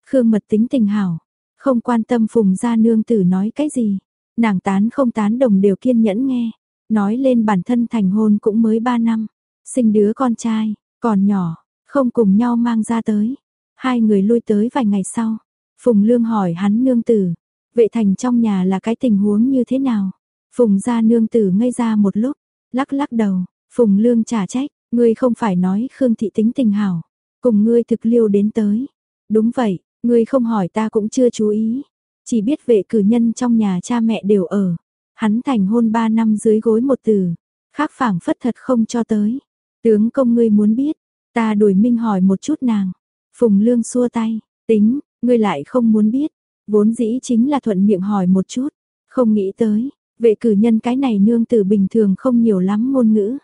Khương Mật tính tình hảo, không quan tâm Phùng gia nương tử nói cái gì, nàng tán không tán đồng đều kiên nhẫn nghe. Nói lên bản thân thành hôn cũng mới 3 năm, sinh đứa con trai, còn nhỏ, không cùng nhau mang ra tới. Hai người lui tới vài ngày sau, Phùng Lương hỏi hắn nương tử, vệ thành trong nhà là cái tình huống như thế nào? Phùng gia nương tử ngây ra một lúc, lắc lắc đầu, Phùng Lương trả trách, ngươi không phải nói Khương thị tính tình hảo, cùng ngươi thực liêu đến tới. Đúng vậy, ngươi không hỏi ta cũng chưa chú ý, chỉ biết vệ cử nhân trong nhà cha mẹ đều ở. Hắn thành hôn 3 năm dưới gối một từ, khác phảng phất thật không cho tới. Tướng công ngươi muốn biết, ta đuổi minh hỏi một chút nàng. Phùng Lương xua tay, tính, ngươi lại không muốn biết, vốn dĩ chính là thuận miệng hỏi một chút, không nghĩ tới, vệ cử nhân cái này nương tử bình thường không nhiều lắm ngôn ngữ.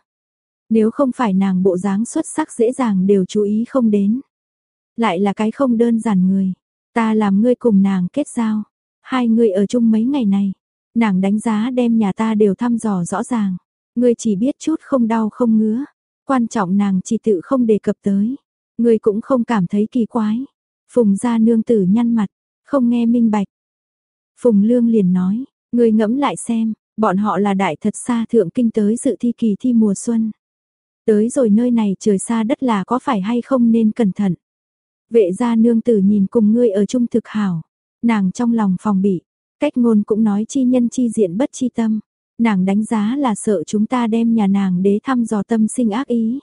Nếu không phải nàng bộ dáng xuất sắc dễ dàng đều chú ý không đến. Lại là cái không đơn giản người, ta làm ngươi cùng nàng kết giao, hai người ở chung mấy ngày này, nàng đánh giá đem nhà ta đều thăm dò rõ ràng, ngươi chỉ biết chút không đau không ngứa, quan trọng nàng chỉ tự không đề cập tới, ngươi cũng không cảm thấy kỳ quái. Phùng gia nương tử nhăn mặt, không nghe minh bạch. Phùng Lương liền nói, người ngẫm lại xem, bọn họ là đại thật xa thượng kinh tới dự thi kỳ thi mùa xuân. Tới rồi nơi này trời xa đất là có phải hay không nên cẩn thận. Vệ gia nương tử nhìn cùng ngươi ở chung thực hảo, nàng trong lòng phòng bị, cách ngôn cũng nói chi nhân chi diện bất chi tâm. Nàng đánh giá là sợ chúng ta đem nhà nàng đế thăm dò tâm sinh ác ý.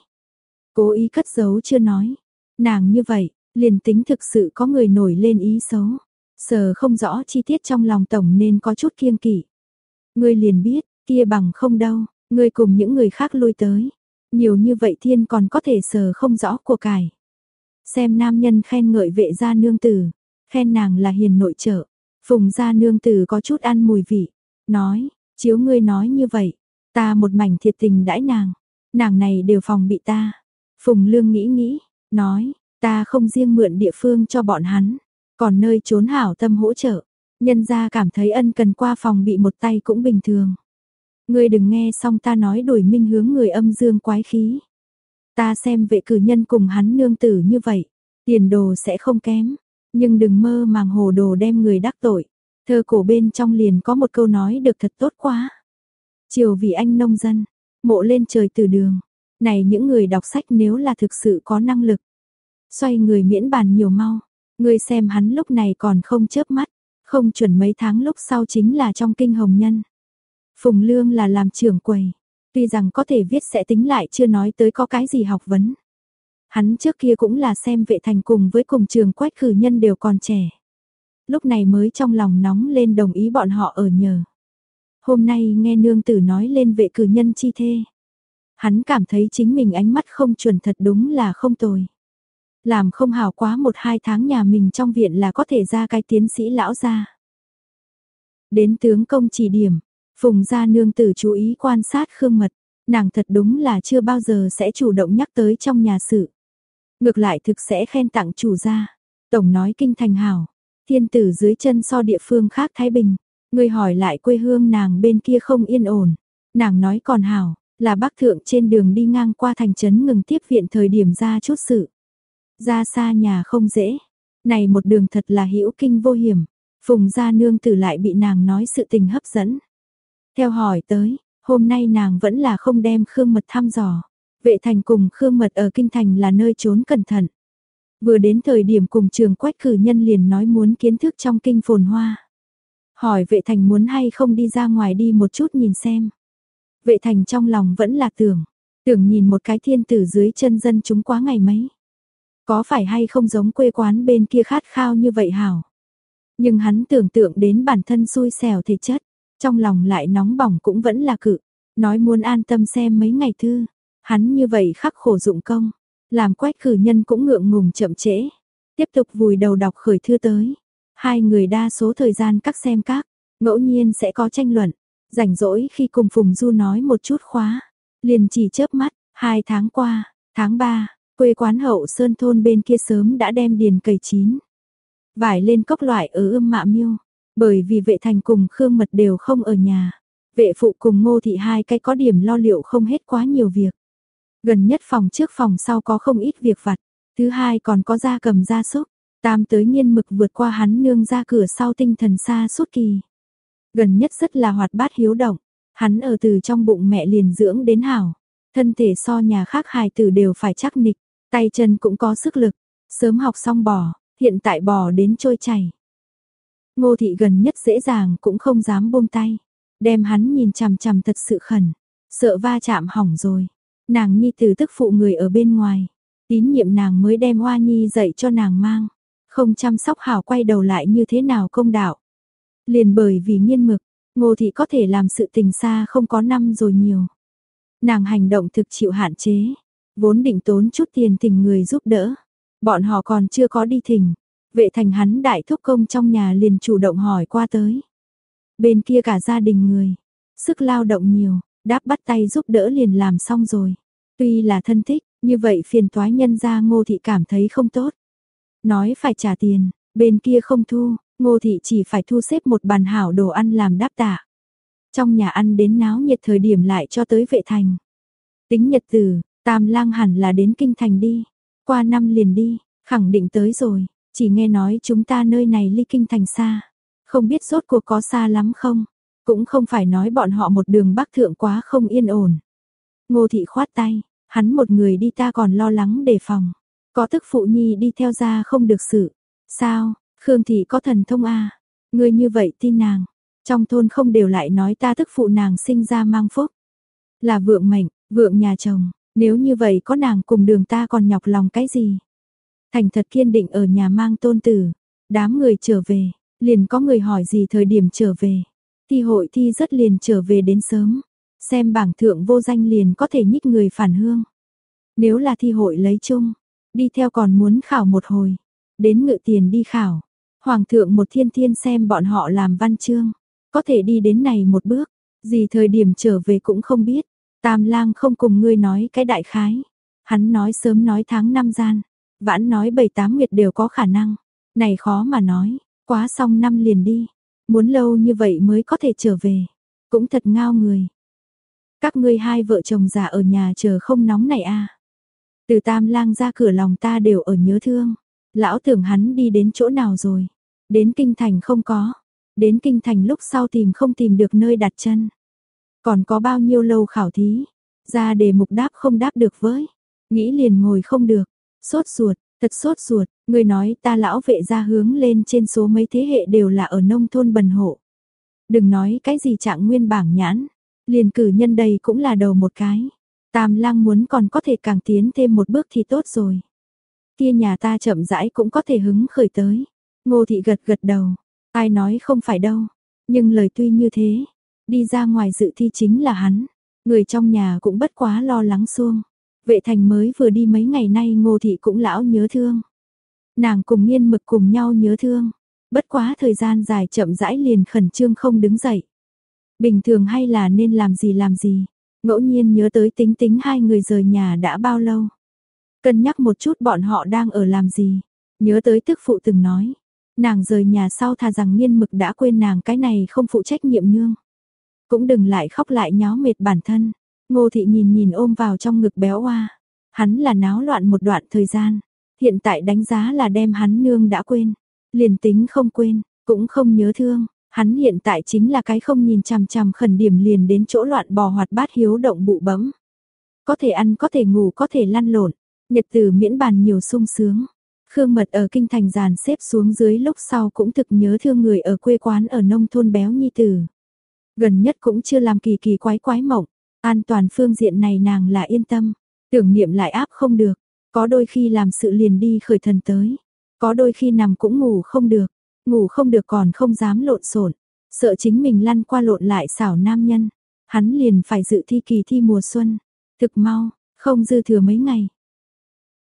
Cố ý cất giấu chưa nói. Nàng như vậy, liền tính thực sự có người nổi lên ý xấu, sờ không rõ chi tiết trong lòng tổng nên có chút kiêng kỵ. Ngươi liền biết, kia bằng không đâu, ngươi cùng những người khác lui tới. Nhiều như vậy thiên còn có thể sờ không rõ của cải. Xem nam nhân khen ngợi vệ gia nương tử, khen nàng là hiền nội trợ. Phùng gia nương tử có chút ăn mùi vị, nói, chiếu ngươi nói như vậy, ta một mảnh thiệt tình đãi nàng, nàng này đều phòng bị ta. Phùng lương nghĩ nghĩ, nói, Ta không riêng mượn địa phương cho bọn hắn, còn nơi trốn hảo tâm hỗ trợ. Nhân gia cảm thấy ân cần qua phòng bị một tay cũng bình thường. Ngươi đừng nghe xong ta nói đổi minh hướng người âm dương quái khí. Ta xem vệ cử nhân cùng hắn nương tử như vậy, tiền đồ sẽ không kém, nhưng đừng mơ màng hồ đồ đem người đắc tội. Thơ cổ bên trong liền có một câu nói được thật tốt quá. Chiều vì anh nông dân, mộ lên trời từ đường. Này những người đọc sách nếu là thực sự có năng lực, Xoay người miễn bàn nhiều mau. người xem hắn lúc này còn không chớp mắt. Không chuẩn mấy tháng lúc sau chính là trong kinh hồng nhân. Phùng Lương là làm trưởng quầy. Tuy rằng có thể viết sẽ tính lại chưa nói tới có cái gì học vấn. Hắn trước kia cũng là xem vệ thành cùng với cùng trường quách khử nhân đều còn trẻ. Lúc này mới trong lòng nóng lên đồng ý bọn họ ở nhờ. Hôm nay nghe nương tử nói lên vệ cử nhân chi thê. Hắn cảm thấy chính mình ánh mắt không chuẩn thật đúng là không tồi. Làm không hảo quá một hai tháng nhà mình trong viện là có thể ra cái tiến sĩ lão ra. Đến tướng công chỉ điểm, Phùng gia nương tử chú ý quan sát Khương Mật, nàng thật đúng là chưa bao giờ sẽ chủ động nhắc tới trong nhà sự. Ngược lại thực sẽ khen tặng chủ gia. Tổng nói kinh thành hảo, thiên tử dưới chân so địa phương khác Thái Bình. Người hỏi lại quê hương nàng bên kia không yên ổn. Nàng nói còn hảo, là bác thượng trên đường đi ngang qua thành trấn ngừng tiếp viện thời điểm ra chút sự. Ra xa nhà không dễ. Này một đường thật là hữu kinh vô hiểm. Phùng gia nương tử lại bị nàng nói sự tình hấp dẫn. Theo hỏi tới, hôm nay nàng vẫn là không đem Khương Mật thăm dò. Vệ thành cùng Khương Mật ở Kinh Thành là nơi trốn cẩn thận. Vừa đến thời điểm cùng trường quách cử nhân liền nói muốn kiến thức trong kinh phồn hoa. Hỏi vệ thành muốn hay không đi ra ngoài đi một chút nhìn xem. Vệ thành trong lòng vẫn là tưởng, tưởng nhìn một cái thiên tử dưới chân dân chúng quá ngày mấy. Có phải hay không giống quê quán bên kia khát khao như vậy hảo? Nhưng hắn tưởng tượng đến bản thân xui xẻo thể chất, trong lòng lại nóng bỏng cũng vẫn là cự, nói muốn an tâm xem mấy ngày thư, hắn như vậy khắc khổ dụng công, làm quách cử nhân cũng ngượng ngùng chậm trễ, tiếp tục vùi đầu đọc khởi thư tới. Hai người đa số thời gian các xem các, ngẫu nhiên sẽ có tranh luận, rảnh rỗi khi cùng Phùng Du nói một chút khóa, liền chỉ chớp mắt, hai tháng qua, tháng ba Quê quán hậu sơn thôn bên kia sớm đã đem điền cầy chín. Vải lên cốc loại ở ươm mạ miêu, bởi vì vệ thành cùng Khương Mật đều không ở nhà. Vệ phụ cùng ngô thị hai cái có điểm lo liệu không hết quá nhiều việc. Gần nhất phòng trước phòng sau có không ít việc vặt. Thứ hai còn có da cầm da súc. Tam tới nhiên mực vượt qua hắn nương ra cửa sau tinh thần xa suốt kỳ. Gần nhất rất là hoạt bát hiếu động. Hắn ở từ trong bụng mẹ liền dưỡng đến hảo, thân thể so nhà khác hài tử đều phải chắc nịch, tay chân cũng có sức lực, sớm học xong bò, hiện tại bò đến trôi chảy. Ngô thị gần nhất dễ dàng cũng không dám buông tay, đem hắn nhìn chằm chằm thật sự khẩn, sợ va chạm hỏng rồi. Nàng nhi từ tức phụ người ở bên ngoài, tín nhiệm nàng mới đem Hoa Nhi dạy cho nàng mang, không chăm sóc hảo quay đầu lại như thế nào công đạo. Liền bởi vì nghiên mực, Ngô thị có thể làm sự tình xa không có năm rồi nhiều. Nàng hành động thực chịu hạn chế, vốn định tốn chút tiền thỉnh người giúp đỡ. Bọn họ còn chưa có đi thỉnh, vệ thành hắn đại thúc công trong nhà liền chủ động hỏi qua tới. Bên kia cả gia đình người, sức lao động nhiều, đáp bắt tay giúp đỡ liền làm xong rồi. Tuy là thân thích, như vậy phiền toái nhân ra ngô thị cảm thấy không tốt. Nói phải trả tiền, bên kia không thu, ngô thị chỉ phải thu xếp một bàn hảo đồ ăn làm đáp tạ. Trong nhà ăn đến náo nhiệt thời điểm lại cho tới vệ thành. Tính nhật tử, tam lang hẳn là đến kinh thành đi. Qua năm liền đi, khẳng định tới rồi, chỉ nghe nói chúng ta nơi này ly kinh thành xa. Không biết rốt cuộc có xa lắm không? Cũng không phải nói bọn họ một đường bắc thượng quá không yên ổn. Ngô thị khoát tay, hắn một người đi ta còn lo lắng đề phòng. Có tức phụ nhi đi theo ra không được sự. Sao, Khương thị có thần thông a à? Người như vậy tin nàng. Trong thôn không đều lại nói ta tức phụ nàng sinh ra mang phúc. Là vượng mệnh, vượng nhà chồng. Nếu như vậy có nàng cùng đường ta còn nhọc lòng cái gì? Thành thật kiên định ở nhà mang tôn tử. Đám người trở về, liền có người hỏi gì thời điểm trở về. Thi hội thi rất liền trở về đến sớm. Xem bảng thượng vô danh liền có thể nhích người phản hương. Nếu là thi hội lấy chung, đi theo còn muốn khảo một hồi. Đến ngự tiền đi khảo. Hoàng thượng một thiên thiên xem bọn họ làm văn chương. Có thể đi đến này một bước. Gì thời điểm trở về cũng không biết. Tam lang không cùng ngươi nói cái đại khái. Hắn nói sớm nói tháng năm gian. Vãn nói bảy tám nguyệt đều có khả năng. Này khó mà nói. Quá xong năm liền đi. Muốn lâu như vậy mới có thể trở về. Cũng thật ngao người. Các ngươi hai vợ chồng già ở nhà chờ không nóng này à. Từ tam lang ra cửa lòng ta đều ở nhớ thương. Lão tưởng hắn đi đến chỗ nào rồi. Đến kinh thành không có. Đến kinh thành lúc sau tìm không tìm được nơi đặt chân. Còn có bao nhiêu lâu khảo thí. Ra đề mục đáp không đáp được với. Nghĩ liền ngồi không được. Sốt ruột, thật sốt ruột. Người nói ta lão vệ ra hướng lên trên số mấy thế hệ đều là ở nông thôn bần hộ. Đừng nói cái gì trạng nguyên bảng nhãn. Liền cử nhân đây cũng là đầu một cái. Tam lang muốn còn có thể càng tiến thêm một bước thì tốt rồi. Kia nhà ta chậm rãi cũng có thể hứng khởi tới. Ngô thị gật gật đầu. Ai nói không phải đâu. Nhưng lời tuy như thế. Đi ra ngoài dự thi chính là hắn. Người trong nhà cũng bất quá lo lắng xuông. Vệ thành mới vừa đi mấy ngày nay ngô thị cũng lão nhớ thương. Nàng cùng nghiên mực cùng nhau nhớ thương. Bất quá thời gian dài chậm rãi liền khẩn trương không đứng dậy. Bình thường hay là nên làm gì làm gì. Ngẫu nhiên nhớ tới tính tính hai người rời nhà đã bao lâu. Cân nhắc một chút bọn họ đang ở làm gì. Nhớ tới tức phụ từng nói. Nàng rời nhà sau thà rằng nghiên mực đã quên nàng cái này không phụ trách nhiệm nương. Cũng đừng lại khóc lại nháo mệt bản thân. Ngô thị nhìn nhìn ôm vào trong ngực béo oa. Hắn là náo loạn một đoạn thời gian. Hiện tại đánh giá là đem hắn nương đã quên. Liền tính không quên, cũng không nhớ thương. Hắn hiện tại chính là cái không nhìn chằm chằm khẩn điểm liền đến chỗ loạn bò hoạt bát hiếu động bụ bấm. Có thể ăn có thể ngủ có thể lăn lộn. Nhật từ miễn bàn nhiều sung sướng. Khương Mật ở kinh thành giàn xếp xuống dưới lúc sau cũng thực nhớ thương người ở quê quán ở nông thôn béo nhi tử. Gần nhất cũng chưa làm kỳ kỳ quái quái mộng, an toàn phương diện này nàng là yên tâm, tưởng niệm lại áp không được, có đôi khi làm sự liền đi khởi thần tới, có đôi khi nằm cũng ngủ không được, ngủ không được còn không dám lộn xộn, sợ chính mình lăn qua lộn lại xảo nam nhân, hắn liền phải dự thi kỳ thi mùa xuân, thực mau, không dư thừa mấy ngày.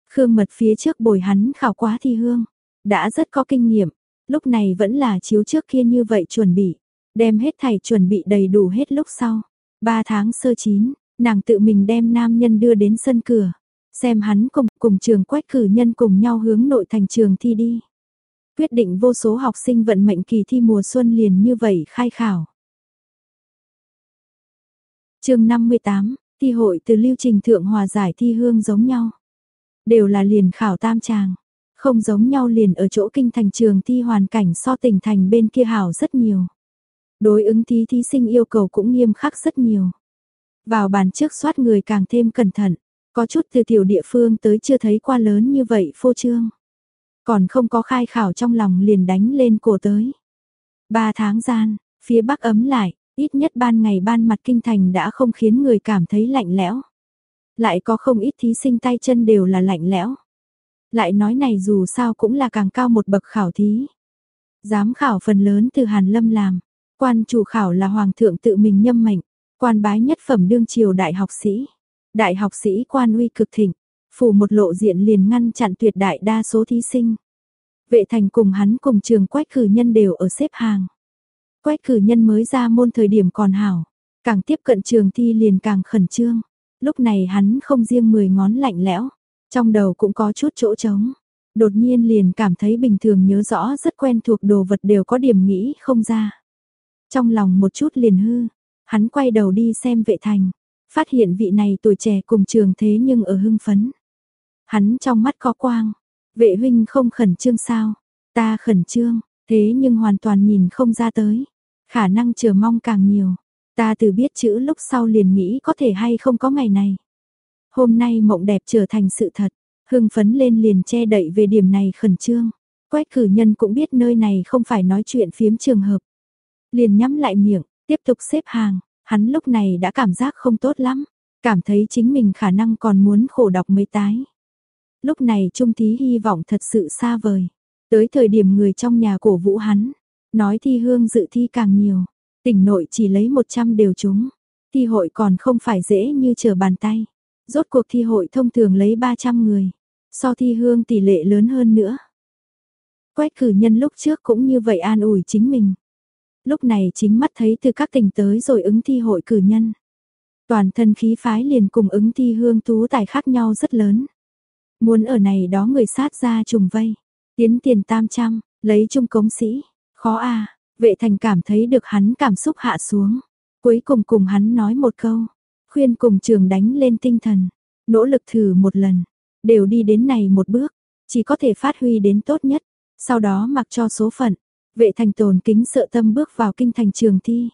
Khương Mật phía trước bồi hắn khảo quá thi hương, đã rất có kinh nghiệm, lúc này vẫn là chiếu trước kia như vậy chuẩn bị, đem hết thảy chuẩn bị đầy đủ hết lúc sau. Ba tháng sơ chín, nàng tự mình đem nam nhân đưa đến sân cửa, xem hắn cùng cùng trường quách cử nhân cùng nhau hướng nội thành trường thi đi. Quyết định vô số học sinh vận mệnh kỳ thi mùa xuân liền như vậy khai khảo. chương 58, thi hội từ lưu trình thượng hòa giải thi hương giống nhau. Đều là liền khảo tam tràng, không giống nhau liền ở chỗ kinh thành trường thi hoàn cảnh so tỉnh thành bên kia hảo rất nhiều. Đối ứng thí thí sinh yêu cầu cũng nghiêm khắc rất nhiều. Vào bàn trước soát người càng thêm cẩn thận, có chút từ tiểu địa phương tới chưa thấy qua lớn như vậy phô trương. Còn không có khai khảo trong lòng liền đánh lên cổ tới. Ba tháng gian, phía bắc ấm lại, ít nhất ban ngày ban mặt kinh thành đã không khiến người cảm thấy lạnh lẽo. Lại có không ít thí sinh tay chân đều là lạnh lẽo. Lại nói này dù sao cũng là càng cao một bậc khảo thí. Giám khảo phần lớn từ Hàn Lâm làm, quan chủ khảo là hoàng thượng tự mình nhâm mệnh, quan bái nhất phẩm đương triều đại học sĩ. Đại học sĩ quan uy cực thịnh, phủ một lộ diện liền ngăn chặn tuyệt đại đa số thí sinh. Vệ thành cùng hắn cùng trường quách cử nhân đều ở xếp hàng. Quách cử nhân mới ra môn thời điểm còn hảo, càng tiếp cận trường thi liền càng khẩn trương. Lúc này hắn không riêng 10 ngón lạnh lẽo, trong đầu cũng có chút chỗ trống. Đột nhiên liền cảm thấy bình thường nhớ rõ rất quen thuộc đồ vật đều có điểm nghĩ không ra. Trong lòng một chút liền hư, hắn quay đầu đi xem vệ thành, phát hiện vị này tuổi trẻ cùng trường thế nhưng ở hưng phấn. Hắn trong mắt có quang, vệ huynh không khẩn trương sao, ta khẩn trương, thế nhưng hoàn toàn nhìn không ra tới, khả năng chờ mong càng nhiều, ta từ biết chữ lúc sau liền nghĩ có thể hay không có ngày này. Hôm nay mộng đẹp trở thành sự thật, hưng phấn lên liền che đậy về điểm này khẩn trương. Quách cử nhân cũng biết nơi này không phải nói chuyện phiếm trường hợp. Liền nhắm lại miệng, tiếp tục xếp hàng, hắn lúc này đã cảm giác không tốt lắm, cảm thấy chính mình khả năng còn muốn khổ đọc mấy tái. Lúc này Trung Thí hy vọng thật sự xa vời, tới thời điểm người trong nhà cổ vũ hắn, nói thi hương dự thi càng nhiều, tỉnh nội chỉ lấy 100 đều chúng, thi hội còn không phải dễ như trở bàn tay. Rốt cuộc thi hội thông thường lấy 300 người, so thi hương tỷ lệ lớn hơn nữa. Quách cử nhân lúc trước cũng như vậy an ủi chính mình. Lúc này chính mắt thấy từ các tỉnh tới rồi ứng thi hội cử nhân. Toàn thân khí phái liền cùng ứng thi hương tú tài khác nhau rất lớn. Muốn ở này đó người sát ra trùng vây, tiến tiền tam trăm, lấy trung cống sĩ, khó à, vệ thành cảm thấy được hắn cảm xúc hạ xuống. Cuối cùng cùng hắn nói một câu, khuyên cùng trường đánh lên tinh thần, nỗ lực thử một lần, đều đi đến này một bước, chỉ có thể phát huy đến tốt nhất, sau đó mặc cho số phận, vệ thành tồn kính sợ tâm bước vào kinh thành trường thi.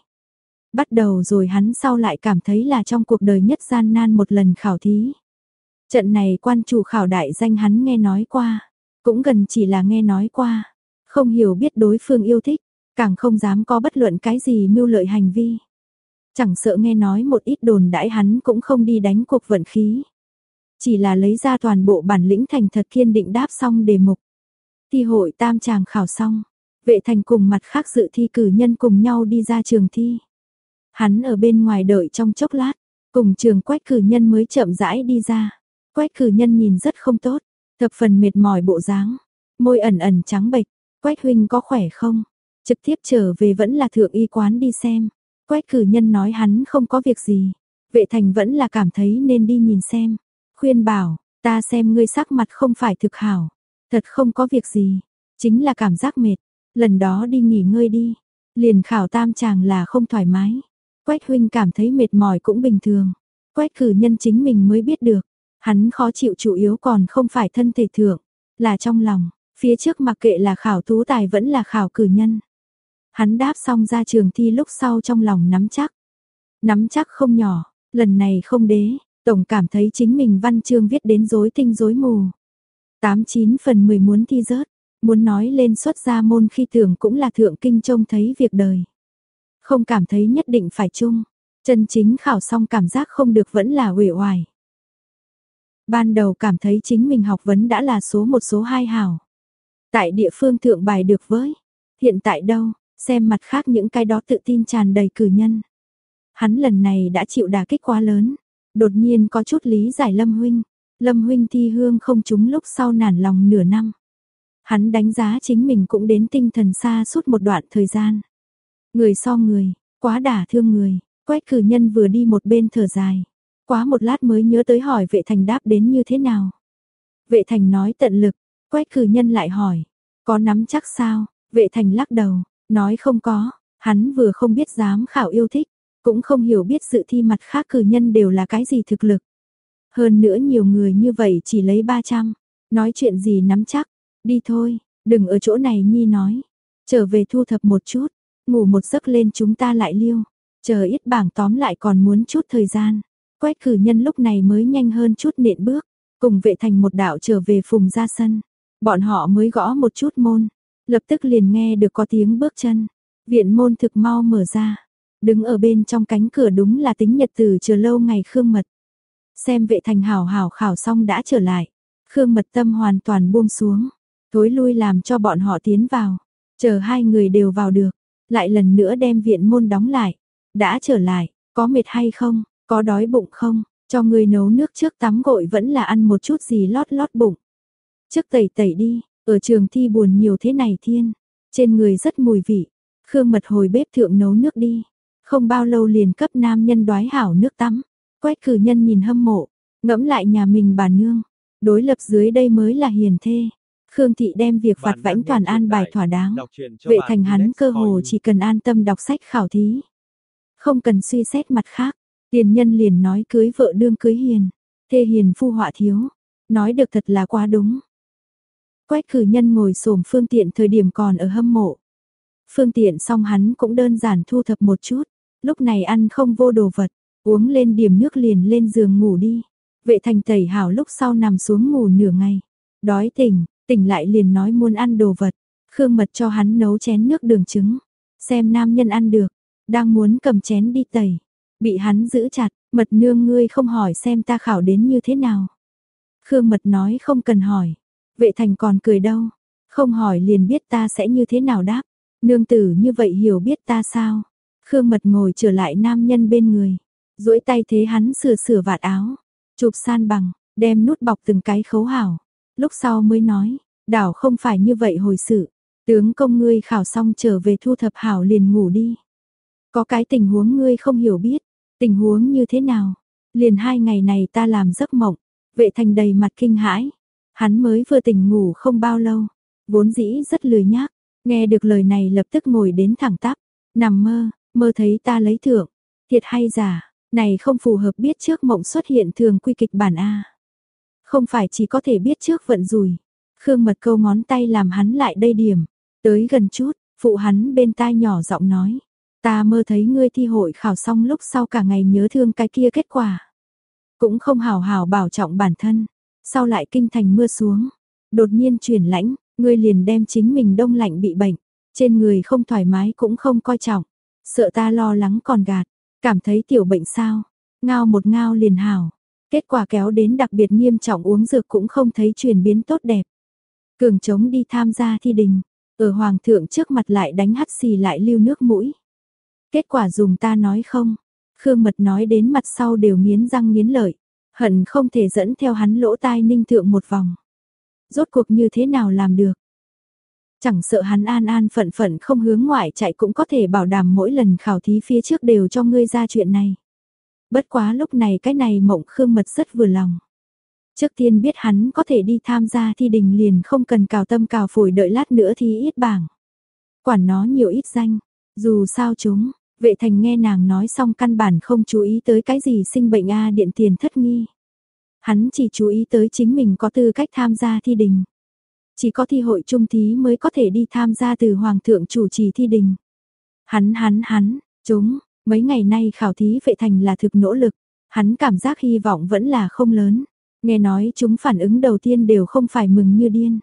Bắt đầu rồi hắn sau lại cảm thấy là trong cuộc đời nhất gian nan một lần khảo thí. Trận này quan chủ khảo đại danh hắn nghe nói qua, cũng gần chỉ là nghe nói qua, không hiểu biết đối phương yêu thích, càng không dám có bất luận cái gì mưu lợi hành vi. Chẳng sợ nghe nói một ít đồn đãi hắn cũng không đi đánh cuộc vận khí. Chỉ là lấy ra toàn bộ bản lĩnh thành thật kiên định đáp xong đề mục. Thi hội tam chàng khảo xong, vệ thành cùng mặt khác dự thi cử nhân cùng nhau đi ra trường thi. Hắn ở bên ngoài đợi trong chốc lát, cùng trường quách cử nhân mới chậm rãi đi ra. Quách cử nhân nhìn rất không tốt, thập phần mệt mỏi bộ dáng, môi ẩn ẩn trắng bệch, quách huynh có khỏe không? Trực tiếp trở về vẫn là thượng y quán đi xem. Quách cử nhân nói hắn không có việc gì, vệ thành vẫn là cảm thấy nên đi nhìn xem. Khuyên bảo, ta xem ngươi sắc mặt không phải thực hảo, thật không có việc gì, chính là cảm giác mệt, lần đó đi nghỉ ngơi đi. Liền khảo tam chàng là không thoải mái. Quách huynh cảm thấy mệt mỏi cũng bình thường. Quách cử nhân chính mình mới biết được, hắn khó chịu chủ yếu còn không phải thân thể thượng, là trong lòng, phía trước mặc kệ là khảo tú tài vẫn là khảo cử nhân. Hắn đáp xong ra trường thi lúc sau trong lòng nắm chắc. Nắm chắc không nhỏ, lần này không đế, tổng cảm thấy chính mình văn chương viết đến rối tinh rối mù. 89 phần 10 muốn thi rớt, muốn nói lên xuất ra môn khi tưởng cũng là thượng kinh trông thấy việc đời. Không cảm thấy nhất định phải chung, chân chính khảo xong cảm giác không được vẫn là uể oải. Ban đầu cảm thấy chính mình học vấn đã là số một số hai hảo. Tại địa phương thượng bài được với, hiện tại đâu, xem mặt khác những cái đó tự tin tràn đầy cử nhân. Hắn lần này đã chịu đả kích quá lớn, đột nhiên có chút lý giải Lâm huynh, Lâm huynh thi hương không trúng lúc sau nản lòng nửa năm. Hắn đánh giá chính mình cũng đến tinh thần xa suốt một đoạn thời gian. Người so người, quá đả thương người, quách cử nhân vừa đi một bên thở dài. Quá một lát mới nhớ tới hỏi vệ thành đáp đến như thế nào. Vệ thành nói tận lực, quách cử nhân lại hỏi, có nắm chắc sao, vệ thành lắc đầu, Nói không có, hắn vừa không biết dám khảo yêu thích, cũng không hiểu biết sự thi mặt khác cử nhân đều là cái gì thực lực. Hơn nữa nhiều người như vậy chỉ lấy 300, nói chuyện gì nắm chắc, đi thôi, đừng ở chỗ này Nhi nói, trở về thu thập một chút, ngủ một giấc lên chúng ta lại liêu. Chờ ít bảng tóm lại còn muốn chút thời gian. Quét cử nhân lúc này mới nhanh hơn chút nện bước, cùng vệ thành một đạo trở về phùng ra sân. Bọn họ mới gõ một chút môn, lập tức liền nghe được có tiếng bước chân. Viện môn thực mau mở ra, đứng ở bên trong cánh cửa đúng là tính nhật từ chờ lâu ngày Khương Mật. Xem vệ thành hảo hảo khảo xong đã trở lại, Khương Mật tâm hoàn toàn buông xuống, thối lui làm cho bọn họ tiến vào, chờ hai người đều vào được, lại lần nữa đem viện môn đóng lại. Đã trở lại, có mệt hay không, có đói bụng không, cho người nấu nước trước tắm gội vẫn là ăn một chút gì lót lót bụng. Trước tẩy tẩy đi, ở trường thi buồn nhiều thế này thiên, trên người rất mùi vị. Khương mật hồi bếp thượng nấu nước đi, không bao lâu liền cấp nam nhân đoái hảo nước tắm. Quét cử nhân nhìn hâm mộ, ngẫm lại nhà mình bà nương, đối lập dưới đây mới là hiền thê. Khương Thị đem việc vặt vãnh toàn an bài thỏa đáng. Vệ thành hắn cơ hồ chỉ cần an tâm đọc sách khảo thí. Không cần suy xét mặt khác. Tiền nhân liền nói cưới vợ đương cưới hiền. Thê hiền phu họa thiếu. Nói được thật là quá đúng. Quét cử nhân ngồi xổm phương tiện thời điểm còn ở hâm mộ. Phương tiện xong hắn cũng đơn giản thu thập một chút. Lúc này ăn không vô đồ vật. Uống lên điểm nước liền lên giường ngủ đi. Vệ thành tẩy hảo lúc sau nằm xuống ngủ nửa ngày. Đói tỉnh, Tỉnh lại liền nói muốn ăn đồ vật, Khương Mật cho hắn nấu chén nước đường trứng, xem nam nhân ăn được, đang muốn cầm chén đi tẩy, bị hắn giữ chặt, Mật nương ngươi không hỏi xem ta khảo đến như thế nào. Khương Mật nói không cần hỏi, vệ thành còn cười đâu, không hỏi liền biết ta sẽ như thế nào đáp, nương tử như vậy hiểu biết ta sao. Khương Mật ngồi trở lại nam nhân bên người, duỗi tay thế hắn sửa sửa vạt áo, chụp san bằng, đem nút bọc từng cái khấu hảo. Lúc sau mới nói, đảo không phải như vậy hồi sự, tướng công ngươi khảo xong trở về thu thập hảo liền ngủ đi. Có cái tình huống ngươi không hiểu biết, tình huống như thế nào? Liền hai ngày này ta làm giấc mộng, vệ thành đầy mặt kinh hãi. Hắn mới vừa tỉnh ngủ không bao lâu, vốn dĩ rất lười nhác, nghe được lời này lập tức ngồi đến thẳng tắp, nằm mơ, mơ thấy ta lấy thưởng, thiệt hay giả, này không phù hợp biết trước mộng xuất hiện thường quy kịch bản A. Không phải chỉ có thể biết trước vận rủi. Khương mật câu ngón tay làm hắn lại đây điểm. Tới gần chút, phụ hắn bên tai nhỏ giọng nói. Ta mơ thấy ngươi thi hội khảo xong lúc sau cả ngày nhớ thương cái kia kết quả. Cũng không hào hào bảo trọng bản thân. Sau lại kinh thành mưa xuống. Đột nhiên chuyển lãnh, ngươi liền đem chính mình đông lạnh bị bệnh. Trên người không thoải mái cũng không coi trọng. Sợ ta lo lắng còn gạt. Cảm thấy tiểu bệnh sao. Ngao một ngao liền hào. Kết quả kéo đến đặc biệt nghiêm trọng uống dược cũng không thấy chuyển biến tốt đẹp. Cường chống đi tham gia thi đình, ở hoàng thượng trước mặt lại đánh hắt xì lại lưu nước mũi. Kết quả dùng ta nói không, Khương Mật nói đến mặt sau đều nghiến răng nghiến lợi, hận không thể dẫn theo hắn lỗ tai ninh thượng một vòng. Rốt cuộc như thế nào làm được? Chẳng sợ hắn an an phận phận không hướng ngoại chạy cũng có thể bảo đảm mỗi lần khảo thí phía trước đều cho ngươi ra chuyện này. Bất quá lúc này cái này mộng khương mật rất vừa lòng. Trước tiên biết hắn có thể đi tham gia thi đình liền không cần cào tâm cào phổi đợi lát nữa thì ít bảng. Quản nó nhiều ít danh, dù sao chúng, vệ thành nghe nàng nói xong căn bản không chú ý tới cái gì sinh bệnh A điện tiền thất nghi. Hắn chỉ chú ý tới chính mình có tư cách tham gia thi đình. Chỉ có thi hội trung thí mới có thể đi tham gia từ hoàng thượng chủ trì thi đình. Hắn hắn hắn, chúng, Mấy ngày nay khảo thí vệ thành là thực nỗ lực, hắn cảm giác hy vọng vẫn là không lớn. Nghe nói chúng phản ứng đầu tiên đều không phải mừng như điên.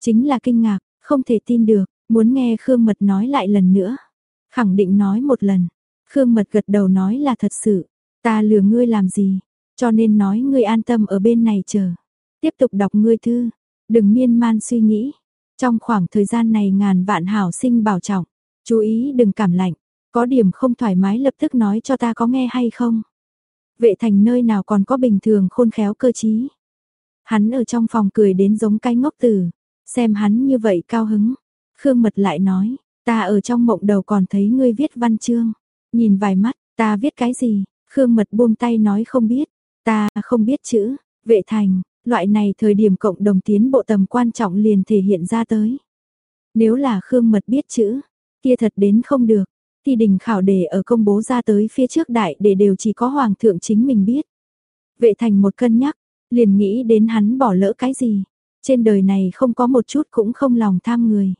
Chính là kinh ngạc, không thể tin được, muốn nghe Khương Mật nói lại lần nữa. Khẳng định nói một lần. Khương Mật gật đầu nói là thật sự. Ta lừa ngươi làm gì, cho nên nói ngươi an tâm ở bên này chờ. Tiếp tục đọc ngươi thư, đừng miên man suy nghĩ. Trong khoảng thời gian này ngàn vạn hảo sinh bảo trọng, chú ý đừng cảm lạnh, có điểm không thoải mái lập tức nói cho ta có nghe hay không. Vệ thành nơi nào còn có bình thường khôn khéo cơ trí. Hắn ở trong phòng cười đến giống cái ngốc tử. Xem hắn như vậy cao hứng. Khương Mật lại nói, ta ở trong mộng đầu còn thấy ngươi viết văn chương. Nhìn vài mắt, ta viết cái gì? Khương Mật buông tay nói không biết. Ta không biết chữ, vệ thành, loại này thời điểm cộng đồng tiến bộ tầm quan trọng liền thể hiện ra tới. Nếu là Khương Mật biết chữ, kia thật đến không được, Thi đình khảo đề ở công bố ra tới phía trước đại để đều chỉ có hoàng thượng chính mình biết. Vệ thành một cân nhắc, liền nghĩ đến hắn bỏ lỡ cái gì. Trên đời này không có một chút cũng không lòng tham người.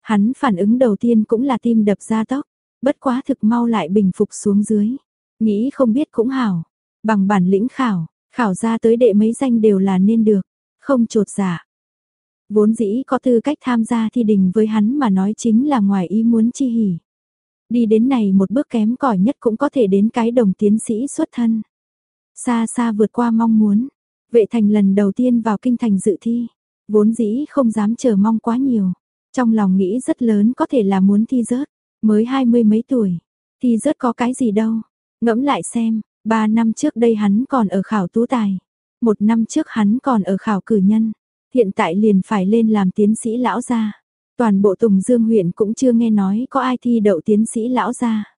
Hắn phản ứng đầu tiên cũng là tim đập ra tốc, bất quá thực mau lại bình phục xuống dưới. Nghĩ không biết cũng hảo, bằng bản lĩnh khảo, khảo ra tới đệ mấy danh đều là nên được, không trột giả. Vốn dĩ có tư cách tham gia thi đình với hắn mà nói chính là ngoài ý muốn chi hỉ. Đi đến này một bước kém cỏi nhất cũng có thể đến cái đồng tiến sĩ xuất thân. Xa xa vượt qua mong muốn, vệ thành lần đầu tiên vào kinh thành dự thi, vốn dĩ không dám chờ mong quá nhiều. Trong lòng nghĩ rất lớn có thể là muốn thi rớt, mới hai mươi mấy tuổi, thi rớt có cái gì đâu. Ngẫm lại xem, ba năm trước đây hắn còn ở khảo tú tài, một năm trước hắn còn ở khảo cử nhân, hiện tại liền phải lên làm tiến sĩ lão gia. Toàn bộ Tùng Dương huyện cũng chưa nghe nói có ai thi đậu tiến sĩ lão gia.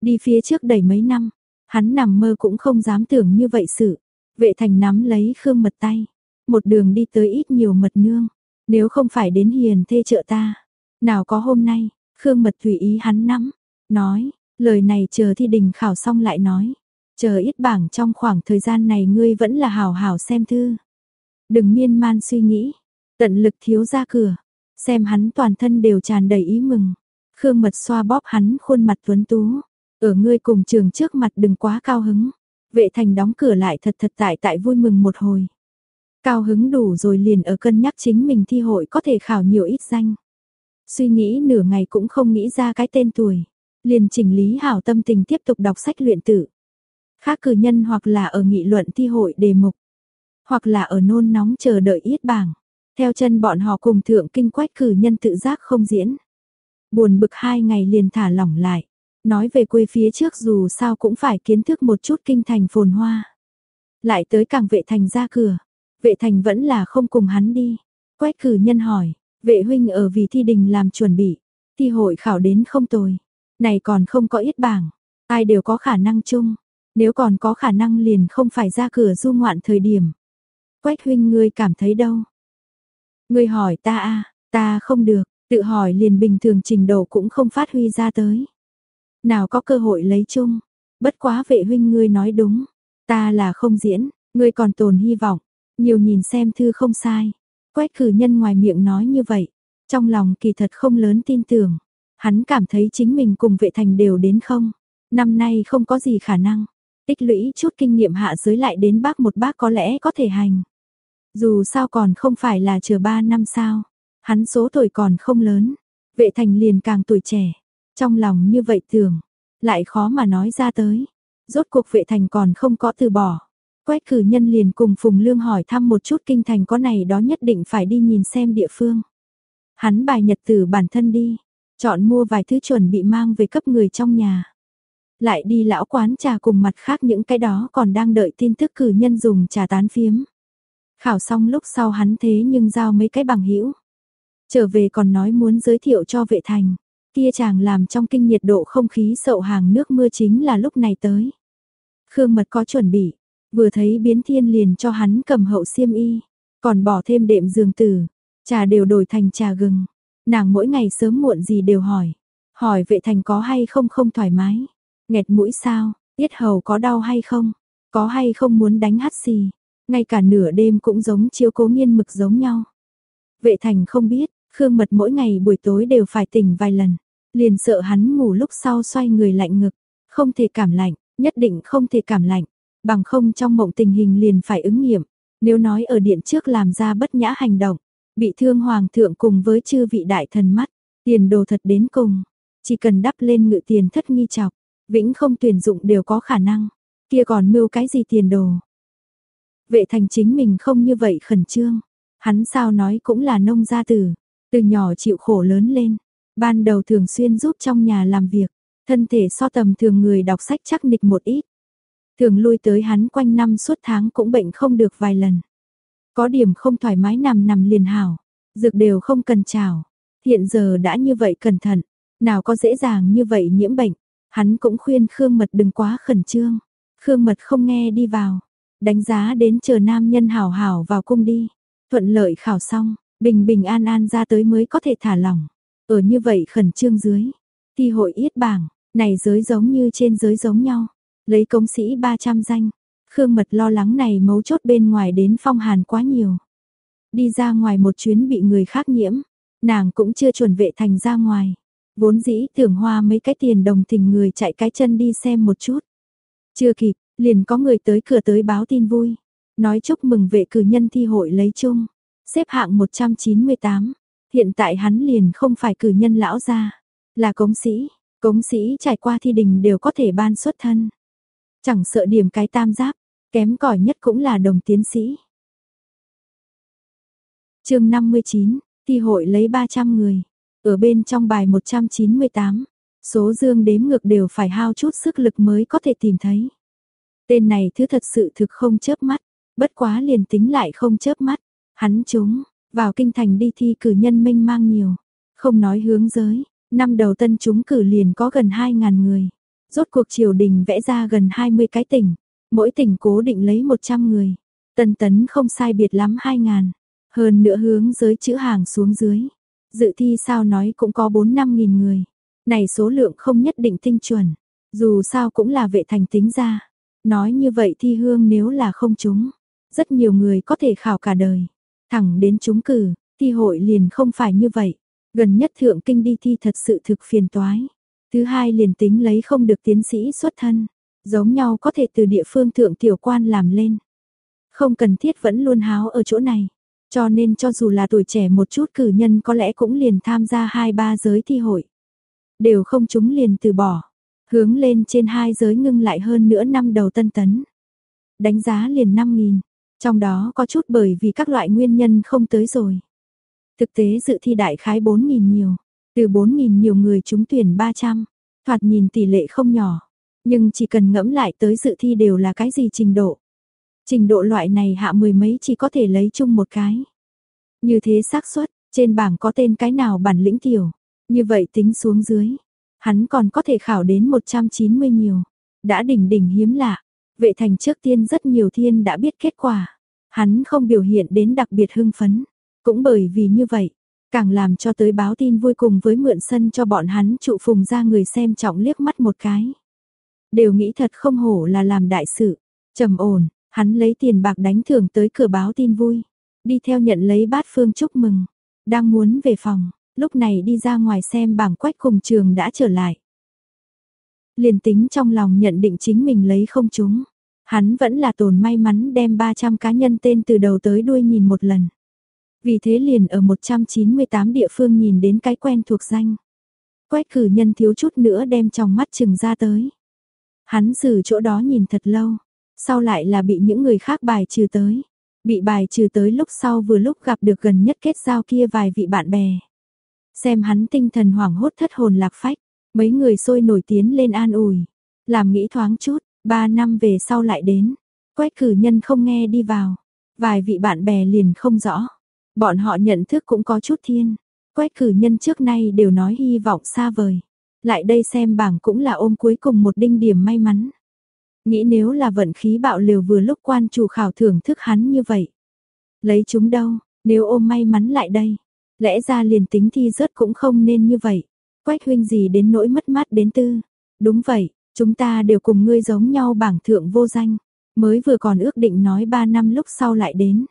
Đi phía trước đầy mấy năm, hắn nằm mơ cũng không dám tưởng như vậy sự. Vệ thành nắm lấy Khương Mật tay, một đường đi tới ít nhiều mật nương, nếu không phải đến hiền thê trợ ta, nào có hôm nay, Khương Mật tùy ý hắn nắm, nói, lời này chờ thi đình khảo xong lại nói, chờ ít bảng trong khoảng thời gian này ngươi vẫn là hào hào xem thư. Đừng miên man suy nghĩ, tận lực thiếu ra cửa, xem hắn toàn thân đều tràn đầy ý mừng. Khương Mật xoa bóp hắn khuôn mặt tuấn tú, ở ngươi cùng trường trước mặt đừng quá cao hứng. Vệ thành đóng cửa lại thật thật tại tại vui mừng một hồi. Cao hứng đủ rồi liền ở cân nhắc chính mình thi hội có thể khảo nhiều ít danh. Suy nghĩ nửa ngày cũng không nghĩ ra cái tên tuổi. Liền chỉnh lý hảo tâm tình tiếp tục đọc sách luyện tử. Khác cử nhân hoặc là ở nghị luận thi hội đề mục. Hoặc là ở nôn nóng chờ đợi yết bảng. Theo chân bọn họ cùng thượng kinh quách cử nhân tự giác không diễn. Buồn bực hai ngày liền thả lỏng lại. Nói về quê phía trước dù sao cũng phải kiến thức một chút kinh thành phồn hoa. Lại tới càng vệ thành ra cửa. Vệ thành vẫn là không cùng hắn đi. Quách cử nhân hỏi, vệ huynh ở vì thi đình làm chuẩn bị. Thi hội khảo đến không tồi. Này còn không có ít bảng. Ai đều có khả năng chung. Nếu còn có khả năng liền không phải ra cửa du ngoạn thời điểm. Quách huynh ngươi cảm thấy đâu? Ngươi hỏi ta a à, ta không được, tự hỏi liền bình thường trình độ cũng không phát huy ra tới. Nào có cơ hội lấy chung, bất quá vệ huynh ngươi nói đúng, ta là không diễn, ngươi còn tồn hy vọng, nhiều nhìn xem thư không sai. Quách cử nhân ngoài miệng nói như vậy, trong lòng kỳ thật không lớn tin tưởng, hắn cảm thấy chính mình cùng vệ thành đều đến không, năm nay không có gì khả năng, tích lũy chút kinh nghiệm hạ giới lại đến bác một bác có lẽ có thể hành. Dù sao còn không phải là chờ ba năm sao, hắn số tuổi còn không lớn, vệ thành liền càng tuổi trẻ, trong lòng như vậy tưởng, lại khó mà nói ra tới. Rốt cuộc vệ thành còn không có từ bỏ. Quách cử nhân liền cùng Phùng Lương hỏi thăm một chút kinh thành có này đó nhất định phải đi nhìn xem địa phương. Hắn bài nhật tử bản thân đi, chọn mua vài thứ chuẩn bị mang về cấp người trong nhà. Lại đi lão quán trà cùng mặt khác những cái đó còn đang đợi tin tức cử nhân dùng trà tán phiếm. Khảo xong lúc sau hắn thế nhưng giao mấy cái bằng hữu. Trở về còn nói muốn giới thiệu cho vệ thành. Kia chàng làm trong kinh nhiệt độ không khí sậu hàng nước mưa chính là lúc này tới. Khương Mật có chuẩn bị, vừa thấy biến thiên liền cho hắn cầm hậu xiêm y, còn bỏ thêm đệm giường tử, trà đều đổi thành trà gừng. Nàng mỗi ngày sớm muộn gì đều hỏi, hỏi vệ thành có hay không không thoải mái, nghẹt mũi sao, tiết hầu có đau hay không, có hay không muốn đánh hắt xì, ngay cả nửa đêm cũng giống chiếu cố nghiên mực giống nhau. Vệ thành không biết, Khương Mật mỗi ngày buổi tối đều phải tỉnh vài lần, liền sợ hắn ngủ lúc sau xoay người lạnh ngực, không thể cảm lạnh, nhất định không thể cảm lạnh, bằng không trong mộng tình hình liền phải ứng nghiệm. Nếu nói ở điện trước làm ra bất nhã hành động, bị thương hoàng thượng cùng với chư vị đại thần mắt, tiền đồ thật đến cùng, chỉ cần đắp lên ngự tiền thất nghi chọc, vĩnh không tuyển dụng đều có khả năng, kia còn mưu cái gì tiền đồ. Vệ thành chính mình không như vậy khẩn trương, hắn sao nói cũng là nông gia tử, từ nhỏ chịu khổ lớn lên, ban đầu thường xuyên giúp trong nhà làm việc, thân thể so tầm thường người đọc sách chắc nịch một ít. Thường lui tới hắn quanh năm suốt tháng cũng bệnh không được vài lần. Có điểm không thoải mái nằm nằm liền hảo, dược đều không cần chào. Hiện giờ đã như vậy cẩn thận, nào có dễ dàng như vậy nhiễm bệnh. Hắn cũng khuyên Khương Mật đừng quá khẩn trương. Khương Mật không nghe đi vào, đánh giá đến chờ nam nhân hảo hảo vào cung đi. Thuận lợi khảo xong, bình bình an an ra tới mới có thể thả lỏng. Ở như vậy khẩn trương dưới, thi hội yết bảng, này giới giống như trên giới giống nhau, lấy công sĩ 300 danh. Khương Mật lo lắng này mấu chốt bên ngoài đến phong hàn quá nhiều. Đi ra ngoài một chuyến bị người khác nhiễm, Nàng cũng chưa chuẩn vệ thành ra ngoài. Vốn dĩ tưởng hoa mấy cái tiền đồng tình người chạy cái chân đi xem một chút. Chưa kịp, liền có người tới cửa tới báo tin vui. Nói chúc mừng vệ cử nhân thi hội lấy chung. Xếp hạng 198. Hiện tại hắn liền không phải cử nhân lão gia, là cống sĩ. Cống sĩ trải qua thi đình đều có thể ban xuất thân. Chẳng sợ điểm cái tam giáp, kém cỏi nhất cũng là đồng tiến sĩ. chương 59, thi hội lấy 300 người. Ở bên trong bài 198, số dương đếm ngược đều phải hao chút sức lực mới có thể tìm thấy. Tên này thứ thật sự thực không chớp mắt, bất quá liền tính lại không chớp mắt, hắn chúng, vào kinh thành đi thi cử nhân minh mang nhiều, không nói hướng giới, năm đầu tân chúng cử liền có gần 2.000 người. Rốt cuộc triều đình vẽ ra gần 20 cái tỉnh, mỗi tỉnh cố định lấy 100 người. Tân tấn không sai biệt lắm 2.000, hơn nữa hướng giới chữ hàng xuống dưới. Dự thi sao nói cũng có 4-5 nghìn người. Này số lượng không nhất định tinh chuẩn, dù sao cũng là vệ thành tính ra. Nói như vậy thi hương nếu là không chúng, rất nhiều người có thể khảo cả đời. Thẳng đến chúng cử, thi hội liền không phải như vậy. Gần nhất thượng kinh đi thi thật sự thực phiền toái. Thứ hai liền tính lấy không được tiến sĩ xuất thân, giống nhau có thể từ địa phương thượng tiểu quan làm lên. Không cần thiết vẫn luôn háo ở chỗ này. Cho nên cho dù là tuổi trẻ một chút cử nhân có lẽ cũng liền tham gia hai ba giới thi hội. Đều không chúng liền từ bỏ. Hướng lên trên hai giới ngưng lại hơn nữa năm đầu tân tấn. Đánh giá liền 5.000. Trong đó có chút bởi vì các loại nguyên nhân không tới rồi. Thực tế dự thi đại khái 4.000 nhiều. Từ 4.000 nhiều người trúng tuyển 300. Thoạt nhìn tỷ lệ không nhỏ. Nhưng chỉ cần ngẫm lại tới dự thi đều là cái gì trình độ. Trình độ loại này hạ mười mấy chỉ có thể lấy chung một cái. Như thế xác suất, trên bảng có tên cái nào bản lĩnh tiểu. Như vậy tính xuống dưới, hắn còn có thể khảo đến 190 nhiều. Đã đỉnh đỉnh hiếm lạ, vệ thành trước tiên rất nhiều thiên đã biết kết quả. Hắn không biểu hiện đến đặc biệt hưng phấn. Cũng bởi vì như vậy, càng làm cho tới báo tin vui cùng với mượn sân cho bọn hắn trụ phùng ra người xem trọng liếc mắt một cái. Đều nghĩ thật không hổ là làm đại sự, trầm ổn, Hắn lấy tiền bạc đánh thưởng tới cửa báo tin vui, đi theo nhận lấy bát phương chúc mừng, đang muốn về phòng, lúc này đi ra ngoài xem bảng quách cùng trường đã trở lại. Liền tính trong lòng nhận định chính mình lấy không chúng, hắn vẫn là tồn may mắn đem 300 cá nhân tên từ đầu tới đuôi nhìn một lần. Vì thế liền ở 198 địa phương nhìn đến cái quen thuộc danh. Quách cử nhân thiếu chút nữa đem trong mắt chừng ra tới. Hắn xử chỗ đó nhìn thật lâu, sau lại là bị những người khác bài trừ tới. Bị bài trừ tới lúc sau vừa lúc gặp được gần nhất kết giao kia vài vị bạn bè. Xem hắn tinh thần hoảng hốt thất hồn lạc phách, mấy người sôi nổi tiến lên an ủi, làm nghĩ thoáng chút, ba năm về sau lại đến. Quách cử nhân không nghe đi vào, vài vị bạn bè liền không rõ. Bọn họ nhận thức cũng có chút thiên. Quách cử nhân trước nay đều nói hy vọng xa vời. Lại đây xem bảng cũng là ôm cuối cùng một đinh điểm may mắn. Nghĩ nếu là vận khí bạo liều vừa lúc quan chủ khảo thưởng thức hắn như vậy. Lấy chúng đâu, nếu ôm may mắn lại đây. Lẽ ra liền tính thi rớt cũng không nên như vậy. Quách huynh gì đến nỗi mất mát đến tư. Đúng vậy, chúng ta đều cùng ngươi giống nhau bảng thượng vô danh. Mới vừa còn ước định nói ba năm lúc sau lại đến.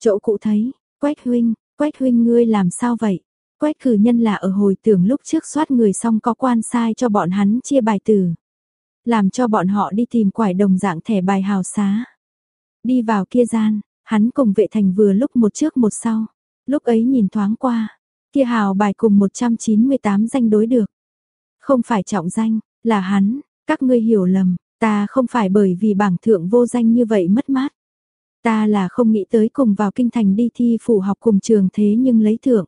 Chỗ cụ thấy, Quách huynh, Quách huynh ngươi làm sao vậy? Quách cử nhân là ở hồi tưởng lúc trước soát người xong có quan sai cho bọn hắn chia bài tử làm cho bọn họ đi tìm quải đồng dạng thẻ bài hào xá. Đi vào kia gian, hắn cùng vệ thành vừa lúc một trước một sau, lúc ấy nhìn thoáng qua, kia hào bài cùng 198 danh đối được. Không phải trọng danh, là hắn, các ngươi hiểu lầm, ta không phải bởi vì bảng thượng vô danh như vậy mất mát. Ta là không nghĩ tới cùng vào kinh thành đi thi phủ học cùng trường thế nhưng lấy thưởng,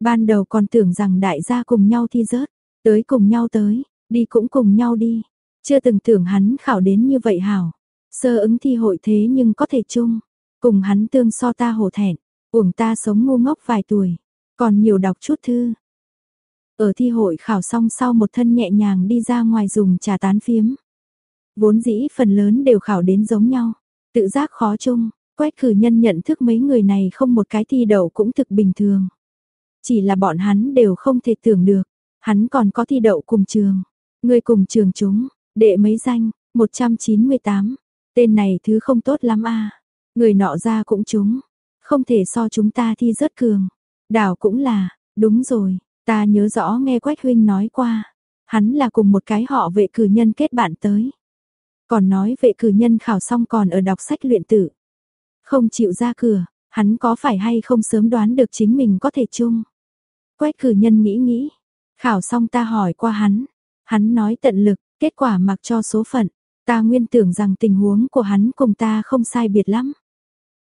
Ban đầu còn tưởng rằng đại gia cùng nhau thi rớt, tới cùng nhau tới, đi cũng cùng nhau đi, chưa từng tưởng hắn khảo đến như vậy hảo. Sơ ứng thi hội thế nhưng có thể chung. Cùng hắn tương so ta hổ thẹn. Uổng ta sống ngu ngốc vài tuổi. Còn nhiều đọc chút thư. Ở thi hội khảo xong sau một thân nhẹ nhàng đi ra ngoài dùng trà tán phiếm. Vốn dĩ phần lớn đều khảo đến giống nhau. Tự giác khó chung. Quét cử nhân nhận thức mấy người này không một cái thi đậu cũng thực bình thường. Chỉ là bọn hắn đều không thể tưởng được. Hắn còn có thi đậu cùng trường. Người cùng trường chúng, Đệ mấy danh, 198. Tên này thứ không tốt lắm a. Người nọ ra cũng chúng, không thể so chúng ta thi rất cường. Đảo cũng là, đúng rồi, ta nhớ rõ nghe Quách Huynh nói qua. Hắn là cùng một cái họ vệ cử nhân kết bạn tới. Còn nói vệ cử nhân khảo xong còn ở đọc sách luyện tử. Không chịu ra cửa, hắn có phải hay không sớm đoán được chính mình có thể chung. Quách cử nhân nghĩ nghĩ, khảo xong ta hỏi qua hắn. Hắn nói tận lực, kết quả mặc cho số phận. Ta nguyên tưởng rằng tình huống của hắn cùng ta không sai biệt lắm.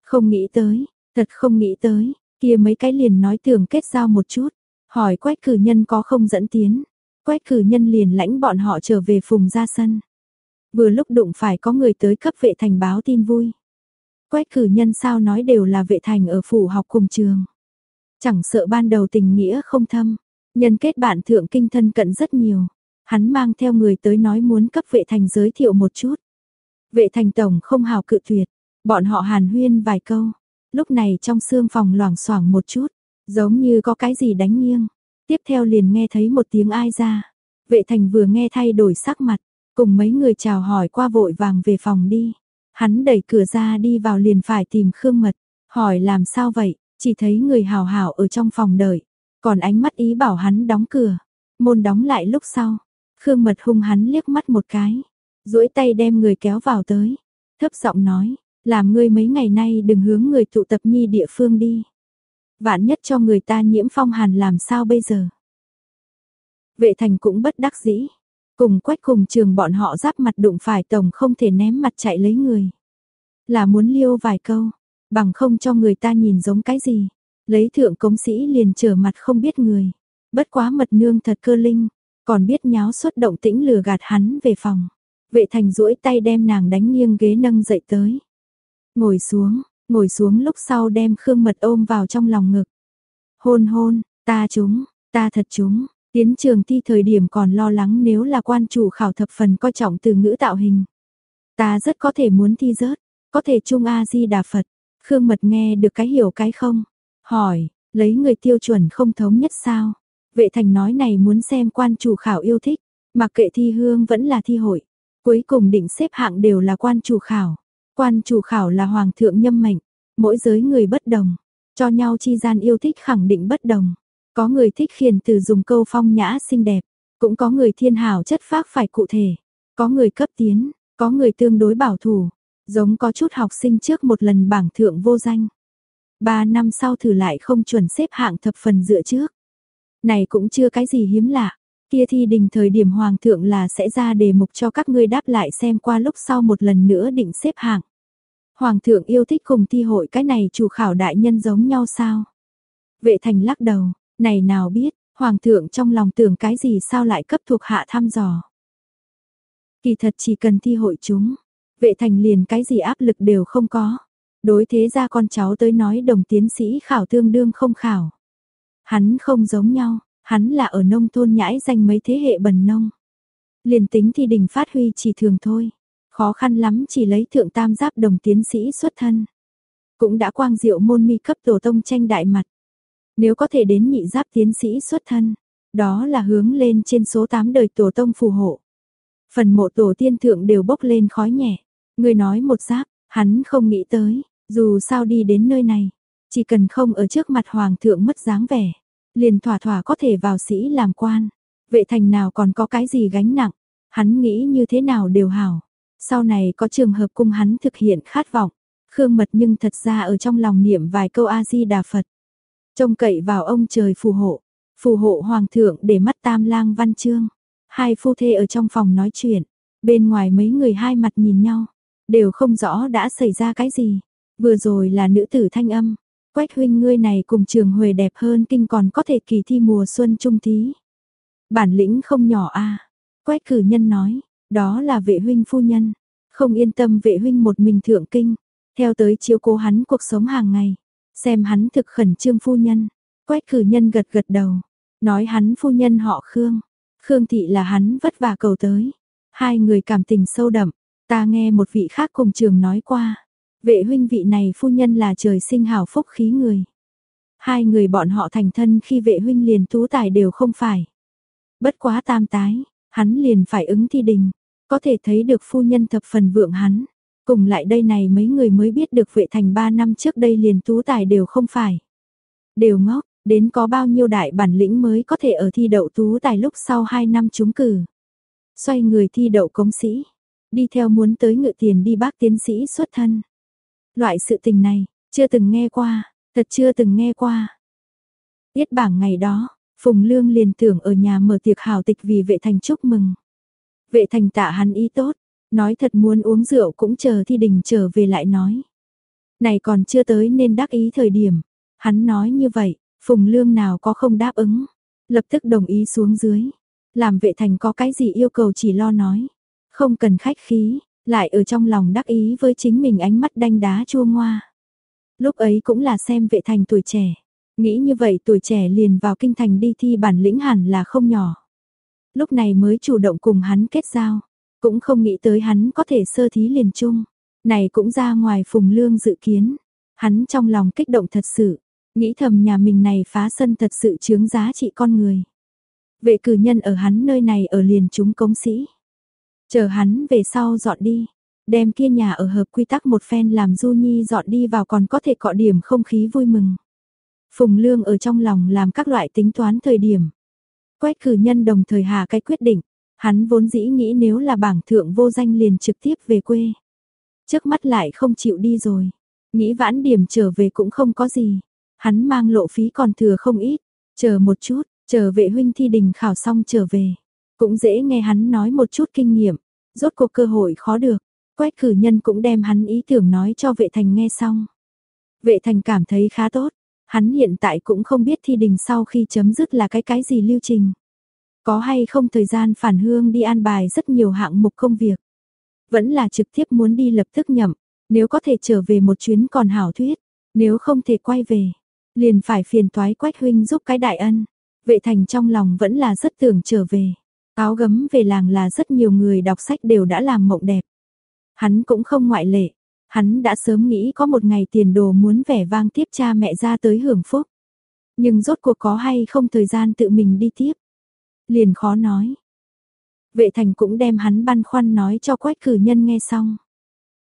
Không nghĩ tới, thật không nghĩ tới, kia mấy cái liền nói tưởng kết giao một chút. Hỏi quách cử nhân có không dẫn tiến. Quách cử nhân liền lãnh bọn họ trở về phùng ra sân. Vừa lúc đụng phải có người tới cấp vệ thành báo tin vui. Quách cử nhân sao nói đều là vệ thành ở phủ học cùng trường. Chẳng sợ ban đầu tình nghĩa không thâm, nhân kết bạn thượng kinh thân cận rất nhiều. Hắn mang theo người tới nói muốn cấp vệ thành giới thiệu một chút. Vệ thành tổng không hào cự tuyệt, bọn họ hàn huyên vài câu. Lúc này trong xương phòng loảng xoảng một chút, giống như có cái gì đánh nghiêng. Tiếp theo liền nghe thấy một tiếng ai ra. Vệ thành vừa nghe thay đổi sắc mặt, cùng mấy người chào hỏi qua vội vàng về phòng đi. Hắn đẩy cửa ra đi vào liền phải tìm Khương Mật, hỏi làm sao vậy, chỉ thấy người hào hào ở trong phòng đợi, còn ánh mắt ý bảo hắn đóng cửa. Môn đóng lại lúc sau, Khương Mật hung hắn liếc mắt một cái, duỗi tay đem người kéo vào tới, thấp giọng nói, làm ngươi mấy ngày nay đừng hướng người tụ tập nhi địa phương đi. Vạn nhất cho người ta nhiễm phong hàn làm sao bây giờ? Vệ thành cũng bất đắc dĩ, cùng quách cùng trường bọn họ giáp mặt đụng phải tổng không thể ném mặt chạy lấy người. Là muốn liêu vài câu, bằng không cho người ta nhìn giống cái gì. Lấy thượng cống sĩ liền trở mặt không biết người. Bất quá mật nương thật cơ linh, còn biết nháo xuất động tĩnh lừa gạt hắn về phòng. Vệ thành duỗi tay đem nàng đánh nghiêng ghế nâng dậy tới. Ngồi xuống, ngồi xuống lúc sau đem Khương Mật ôm vào trong lòng ngực. Hôn hôn, ta chúng, ta thật chúng, tiến trường thi thời điểm còn lo lắng nếu là quan chủ khảo thập phần coi trọng từ ngữ tạo hình. Ta rất có thể muốn thi rớt, có thể chung A-di-đà Phật. Khương Mật nghe được cái hiểu cái không? Hỏi, lấy người tiêu chuẩn không thống nhất sao? Vệ thành nói này muốn xem quan chủ khảo yêu thích, mặc kệ thi hương vẫn là thi hội. Cuối cùng định xếp hạng đều là quan chủ khảo. Quan chủ khảo là hoàng thượng nhâm mệnh, mỗi giới người bất đồng, cho nhau chi gian yêu thích khẳng định bất đồng. Có người thích khiền từ dùng câu phong nhã xinh đẹp, cũng có người thiên hảo chất phác phải cụ thể, có người cấp tiến, có người tương đối bảo thủ, giống có chút học sinh trước một lần bảng thượng vô danh. Ba năm sau thử lại không chuẩn xếp hạng thập phần dựa trước. Này cũng chưa cái gì hiếm lạ. Kia thi đình thời điểm hoàng thượng là sẽ ra đề mục cho các ngươi đáp lại xem qua lúc sau một lần nữa định xếp hạng. Hoàng thượng yêu thích cùng thi hội cái này chủ khảo đại nhân giống nhau sao? Vệ thành lắc đầu, này nào biết, hoàng thượng trong lòng tưởng cái gì sao lại cấp thuộc hạ thăm dò. Kỳ thật chỉ cần thi hội chúng, vệ thành liền cái gì áp lực đều không có. Đối thế ra con cháu tới nói đồng tiến sĩ khảo tương đương không khảo. Hắn không giống nhau, hắn là ở nông thôn nhãi danh mấy thế hệ bần nông. Liền tính thì đình phát huy chỉ thường thôi, khó khăn lắm chỉ lấy thượng tam giáp đồng tiến sĩ xuất thân. Cũng đã quang diệu môn mi cấp tổ tông tranh đại mặt. Nếu có thể đến nhị giáp tiến sĩ xuất thân, đó là hướng lên trên số 8 đời tổ tông phù hộ. Phần mộ tổ tiên thượng đều bốc lên khói nhẹ. Người nói một giáp, hắn không nghĩ tới, dù sao đi đến nơi này, chỉ cần không ở trước mặt hoàng thượng mất dáng vẻ, liền thỏa thỏa có thể vào sĩ làm quan. Vệ thành nào còn có cái gì gánh nặng, hắn nghĩ như thế nào đều hảo. Sau này có trường hợp cung hắn thực hiện khát vọng. Khương mật nhưng thật ra ở trong lòng niệm vài câu A-di-đà Phật. Trông cậy vào ông trời phù hộ, phù hộ hoàng thượng để mắt tam lang văn chương. Hai phu thê ở trong phòng nói chuyện, bên ngoài mấy người hai mặt nhìn nhau, đều không rõ đã xảy ra cái gì. Vừa rồi là nữ tử thanh âm, quách huynh ngươi này cùng trường huề đẹp hơn kinh còn có thể kỳ thi mùa xuân trung thí. Bản lĩnh không nhỏ a. Quách cử nhân nói, đó là vệ huynh phu nhân, không yên tâm vệ huynh một mình thượng kinh, theo tới chiếu cố hắn cuộc sống hàng ngày, xem hắn thực khẩn trương phu nhân. Quách cử nhân gật gật đầu, nói hắn phu nhân họ Khương, Khương thị là hắn vất vả cầu tới. Hai người cảm tình sâu đậm, ta nghe một vị khác cùng trường nói qua, vệ huynh vị này phu nhân là trời sinh hảo phúc khí người. Hai người bọn họ thành thân khi vệ huynh liền tú tài đều không phải. Bất quá tam tái, hắn liền phải ứng thi đình, có thể thấy được phu nhân thập phần vượng hắn. Cùng lại đây này mấy người mới biết được vệ thành ba năm trước đây liền tú tài đều không phải. Đều ngốc, Đến có bao nhiêu đại bản lĩnh mới có thể ở thi đậu tú tài lúc sau 2 năm trúng cử. Xoay người thi đậu cống sĩ, đi theo muốn tới ngự tiền đi bác tiến sĩ xuất thân. Loại sự tình này, chưa từng nghe qua, thật chưa từng nghe qua. Tiết bảng ngày đó, Phùng Lương liền tưởng ở nhà mở tiệc hào tịch vì vệ thành chúc mừng. Vệ thành tạ hắn ý tốt, nói thật muốn uống rượu cũng chờ thi đình trở về lại nói. Này còn chưa tới nên đắc ý thời điểm, hắn nói như vậy, Phùng Lương nào có không đáp ứng, lập tức đồng ý xuống dưới. Làm vệ thành có cái gì yêu cầu chỉ lo nói, không cần khách khí, lại ở trong lòng đắc ý với chính mình ánh mắt đanh đá chua ngoa. Lúc ấy cũng là xem vệ thành tuổi trẻ, nghĩ như vậy tuổi trẻ liền vào kinh thành đi thi bản lĩnh hẳn là không nhỏ. Lúc này mới chủ động cùng hắn kết giao, cũng không nghĩ tới hắn có thể sơ thí liền chung. Này cũng ra ngoài phùng lương dự kiến, hắn trong lòng kích động thật sự, nghĩ thầm nhà mình này phá sân thật sự chướng giá trị con người. Vệ cử nhân ở hắn nơi này ở liền chúng công sĩ. Chờ hắn về sau dọn đi, đem kia nhà ở hợp quy tắc một phen làm Du Nhi dọn đi vào còn có thể cọ điểm không khí vui mừng. Phùng Lương ở trong lòng làm các loại tính toán thời điểm. Quét cử nhân đồng thời hạ cái quyết định, hắn vốn dĩ nghĩ nếu là bảng thượng vô danh liền trực tiếp về quê. Trước mắt lại không chịu đi rồi, nghĩ vãn điểm trở về cũng không có gì. Hắn mang lộ phí còn thừa không ít, chờ một chút, chờ vệ huynh thi đình khảo xong trở về. Cũng dễ nghe hắn nói một chút kinh nghiệm, rốt cuộc cơ hội khó được. quách cử nhân cũng đem hắn ý tưởng nói cho vệ thành nghe xong. Vệ thành cảm thấy khá tốt, hắn hiện tại cũng không biết thi đình sau khi chấm dứt là cái cái gì lưu trình. Có hay không thời gian phản hương đi an bài rất nhiều hạng mục công việc. Vẫn là trực tiếp muốn đi lập tức nhậm, nếu có thể trở về một chuyến còn hảo thuyết, nếu không thể quay về, liền phải phiền toái quách huynh giúp cái đại ân. Vệ thành trong lòng vẫn là rất tưởng trở về. Áo gấm về làng là rất nhiều người đọc sách đều đã làm mộng đẹp. Hắn cũng không ngoại lệ. Hắn đã sớm nghĩ có một ngày tiền đồ muốn vẻ vang tiếp cha mẹ ra tới hưởng phúc. Nhưng rốt cuộc có hay không thời gian tự mình đi tiếp. Liền khó nói. Vệ thành cũng đem hắn băn khoăn nói cho quách cử nhân nghe xong.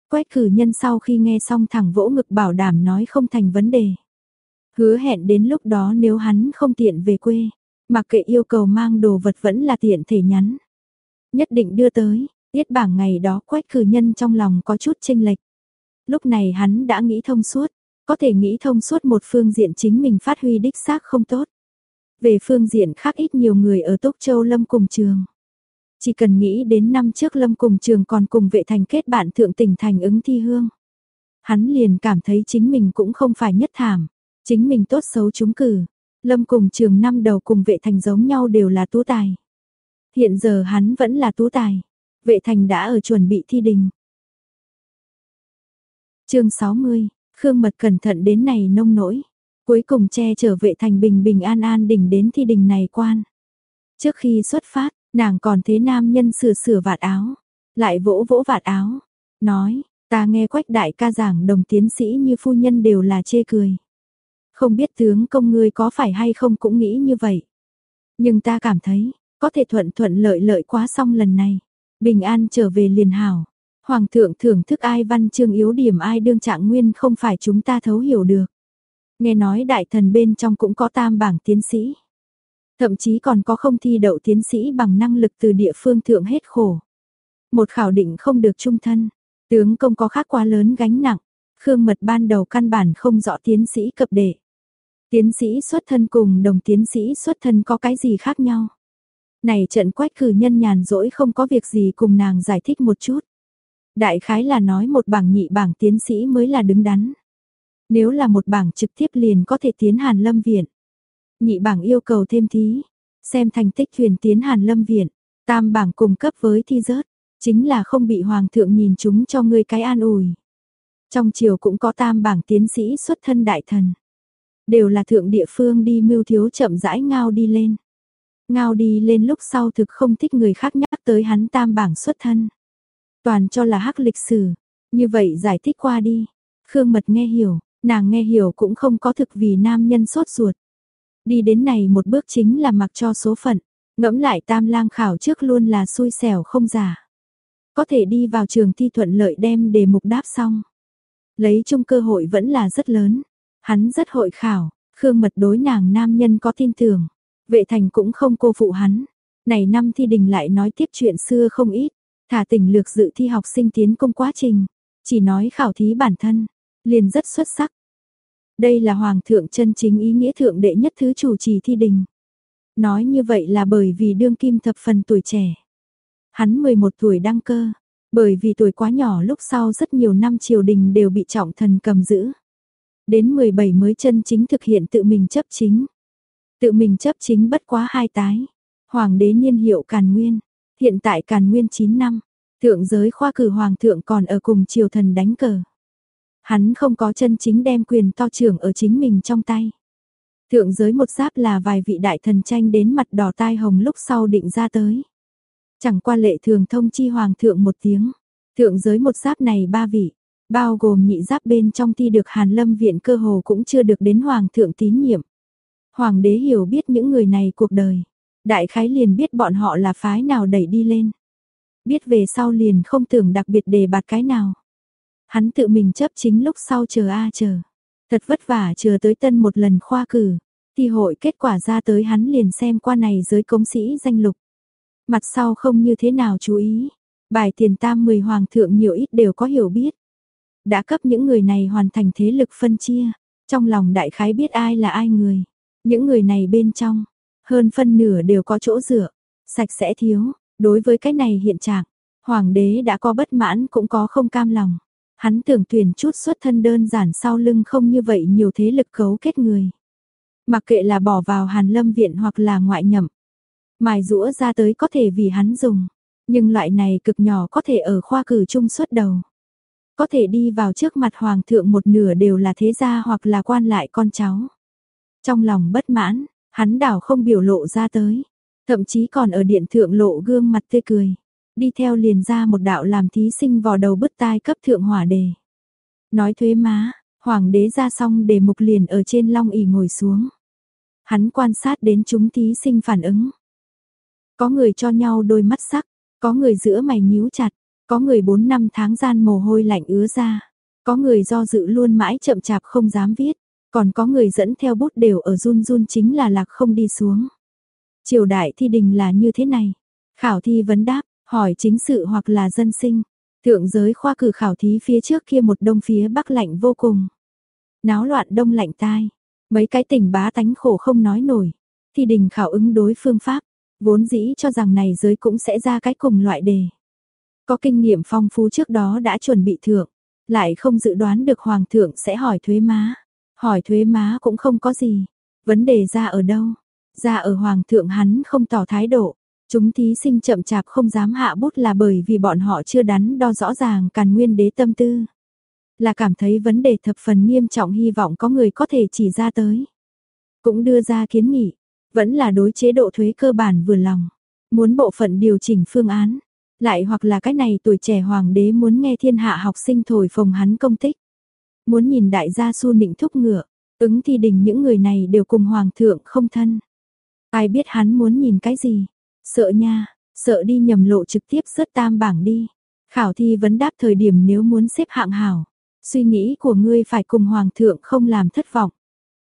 Quách cử nhân sau khi nghe xong thẳng vỗ ngực bảo đảm nói không thành vấn đề. Hứa hẹn đến lúc đó nếu hắn không tiện về quê, mặc kệ yêu cầu mang đồ vật vẫn là tiện thể nhắn. Nhất định đưa tới, tiết bảng ngày đó quách cử nhân trong lòng có chút chênh lệch. Lúc này hắn đã nghĩ thông suốt, có thể nghĩ thông suốt một phương diện chính mình phát huy đích xác không tốt. Về phương diện khác ít nhiều người ở Tốc Châu Lâm cùng trường. Chỉ cần nghĩ đến năm trước Lâm cùng trường còn cùng vệ thành kết bạn thượng tỉnh thành ứng thi hương. Hắn liền cảm thấy chính mình cũng không phải nhất thảm, chính mình tốt xấu chúng cử. Lâm cùng trường năm đầu cùng vệ thành giống nhau đều là tú tài. Hiện giờ hắn vẫn là tú tài. Vệ thành đã ở chuẩn bị thi đình. chương 60, Khương Mật cẩn thận đến này nông nỗi. Cuối cùng che chở vệ thành bình bình an an đỉnh đến thi đình này quan. Trước khi xuất phát, nàng còn thế nam nhân sửa sửa vạt áo. Lại vỗ vỗ vạt áo. Nói, ta nghe quách đại ca giảng đồng tiến sĩ như phu nhân đều là chê cười. Không biết tướng công ngươi có phải hay không cũng nghĩ như vậy. Nhưng ta cảm thấy, có thể thuận thuận lợi lợi quá xong lần này. Bình an trở về liền hảo. Hoàng thượng thưởng thức ai văn chương yếu điểm ai đương trạng nguyên không phải chúng ta thấu hiểu được. Nghe nói đại thần bên trong cũng có tam bảng tiến sĩ. Thậm chí còn có không thi đậu tiến sĩ bằng năng lực từ địa phương thượng hết khổ. Một khảo định không được trung thân. Tướng công có khác quá lớn gánh nặng. Khương mật ban đầu căn bản không rõ tiến sĩ cập đệ. Tiến sĩ xuất thân cùng đồng tiến sĩ xuất thân có cái gì khác nhau? Này trận quách cử nhân nhàn rỗi không có việc gì cùng nàng giải thích một chút. Đại khái là nói một bảng nhị bảng tiến sĩ mới là đứng đắn. Nếu là một bảng trực tiếp liền có thể tiến Hàn Lâm Viện. Nhị bảng yêu cầu thêm thí, xem thành tích truyền tiến Hàn Lâm Viện. Tam bảng cùng cấp với thi rớt, chính là không bị Hoàng thượng nhìn chúng cho ngươi cái an ủi. Trong triều cũng có tam bảng tiến sĩ xuất thân đại thần. Đều là thượng địa phương đi mưu thiếu chậm rãi ngao đi lên. Ngao đi lên lúc sau thực không thích người khác nhắc tới hắn tam bảng xuất thân. Toàn cho là hắc lịch sử. Như vậy giải thích qua đi. Khương Mật nghe hiểu, nàng nghe hiểu cũng không có thực vì nam nhân sốt ruột. Đi đến này một bước chính là mặc cho số phận. Ngẫm lại tam lang khảo trước luôn là xui xẻo không giả. Có thể đi vào trường thi thuận lợi đem đề mục đáp xong. Lấy chung cơ hội vẫn là rất lớn. Hắn rất hội khảo, Khương Mật đối nàng nam nhân có tin tưởng, vệ thành cũng không cô phụ hắn. Này năm thi đình lại nói tiếp chuyện xưa không ít, thả tình lược dự thi học sinh tiến công quá trình, chỉ nói khảo thí bản thân, liền rất xuất sắc. Đây là hoàng thượng chân chính ý nghĩa thượng đệ nhất thứ chủ trì thi đình. Nói như vậy là bởi vì đương kim thập phần tuổi trẻ. Hắn 11 tuổi đăng cơ, bởi vì tuổi quá nhỏ lúc sau rất nhiều năm triều đình đều bị trọng thần cầm giữ. Đến 17 mới chân chính thực hiện tự mình chấp chính. Tự mình chấp chính bất quá hai tái. Hoàng đế niên hiệu Càn Nguyên, hiện tại Càn Nguyên 9 năm, thượng giới khoa cử hoàng thượng còn ở cùng triều thần đánh cờ. Hắn không có chân chính đem quyền to trưởng ở chính mình trong tay. Thượng giới một giáp là vài vị đại thần tranh đến mặt đỏ tai hồng lúc sau định ra tới. Chẳng qua lệ thường thông chi hoàng thượng một tiếng. Thượng giới một giáp này ba vị, bao gồm nhị giáp bên trong thi được Hàn Lâm viện cơ hồ cũng chưa được đến hoàng thượng tín nhiệm. Hoàng đế hiểu biết những người này cuộc đời, đại khái liền biết bọn họ là phái nào đẩy đi lên. Biết về sau liền không tưởng đặc biệt đề bạt cái nào. Hắn tự mình chấp chính lúc sau chờ a chờ. Thật vất vả chờ tới tân một lần khoa cử, thi hội kết quả ra tới hắn liền xem qua này giới công sĩ danh lục. Mặt sau không như thế nào chú ý, bài tiền tam mười hoàng thượng nhiều ít đều có hiểu biết. Đã cấp những người này hoàn thành thế lực phân chia, trong lòng đại khái biết ai là ai người. Những người này bên trong, hơn phân nửa đều có chỗ dựa, sạch sẽ thiếu, đối với cái này hiện trạng, hoàng đế đã có bất mãn cũng có không cam lòng. Hắn tưởng tuyển chút xuất thân đơn giản sau lưng không như vậy nhiều thế lực cấu kết người. Mặc kệ là bỏ vào Hàn Lâm viện hoặc là ngoại nhậm, mài rũa ra tới có thể vì hắn dùng, nhưng loại này cực nhỏ có thể ở khoa cử trung xuất đầu. Có thể đi vào trước mặt hoàng thượng một nửa đều là thế gia hoặc là quan lại con cháu. Trong lòng bất mãn, hắn đảo không biểu lộ ra tới, thậm chí còn ở điện thượng lộ gương mặt tươi cười. Đi theo liền ra một đạo làm thí sinh vò đầu bứt tai cấp thượng hỏa đề. Nói thuế má, hoàng đế ra xong đề mục liền ở trên long ỷ ngồi xuống. Hắn quan sát đến chúng thí sinh phản ứng. Có người cho nhau đôi mắt sắc, có người giữa mày nhíu chặt, có người 4 năm tháng gian mồ hôi lạnh ứa ra, có người do dự luôn mãi chậm chạp không dám viết, còn có người dẫn theo bút đều ở run run chính là lạc không đi xuống. Triều đại thi đình là như thế này. Khảo thi vấn đáp, hỏi chính sự hoặc là dân sinh. Thượng giới khoa cử khảo thí phía trước kia một đông phía bắc lạnh vô cùng. Náo loạn đông lạnh tai. Mấy cái tỉnh bá tánh khổ không nói nổi. Thi đình khảo ứng đối phương pháp. Vốn dĩ cho rằng này giới cũng sẽ ra cái cùng loại đề. Có kinh nghiệm phong phú trước đó đã chuẩn bị thượng. Lại không dự đoán được hoàng thượng sẽ hỏi thuế má. Hỏi thuế má cũng không có gì. Vấn đề ra ở đâu? Ra ở hoàng thượng hắn không tỏ thái độ. Chúng thí sinh chậm chạp không dám hạ bút là bởi vì bọn họ chưa đắn đo rõ ràng càn nguyên đế tâm tư. Là cảm thấy vấn đề thập phần nghiêm trọng hy vọng có người có thể chỉ ra tới. Cũng đưa ra kiến nghị, vẫn là đối chế độ thuế cơ bản vừa lòng. Muốn bộ phận điều chỉnh phương án, lại hoặc là cái này tuổi trẻ hoàng đế muốn nghe thiên hạ học sinh thổi phồng hắn công tích. Muốn nhìn đại gia su nịnh thúc ngựa, ứng thi đình những người này đều cùng hoàng thượng không thân. Ai biết hắn muốn nhìn cái gì, Sợ nha, sợ đi nhầm lộ trực tiếp rớt tam bảng đi. Khảo thi vấn đáp thời điểm nếu muốn xếp hạng hảo, suy nghĩ của ngươi phải cùng hoàng thượng không làm thất vọng.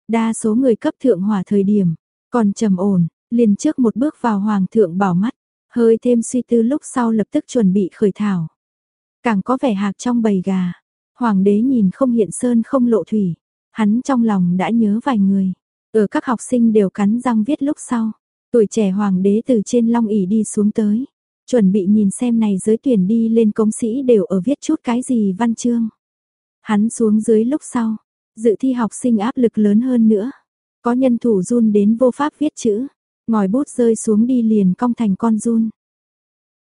Đa số người cấp thượng hòa thời điểm, còn trầm ổn, liền trước một bước vào hoàng thượng bảo mắt, hơi thêm suy tư lúc sau lập tức chuẩn bị khởi thảo. Càng có vẻ hạc trong bầy gà, hoàng đế nhìn không hiện sơn không lộ thủy, hắn trong lòng đã nhớ vài người, ở các học sinh đều cắn răng viết lúc sau, Tuổi trẻ hoàng đế từ trên long ỷ đi xuống tới, chuẩn bị nhìn xem này giới tuyển đi lên công sĩ đều ở viết chút cái gì văn chương. Hắn xuống dưới lúc sau, dự thi học sinh áp lực lớn hơn nữa. Có nhân thủ run đến vô pháp viết chữ, ngòi bút rơi xuống đi liền cong thành con run.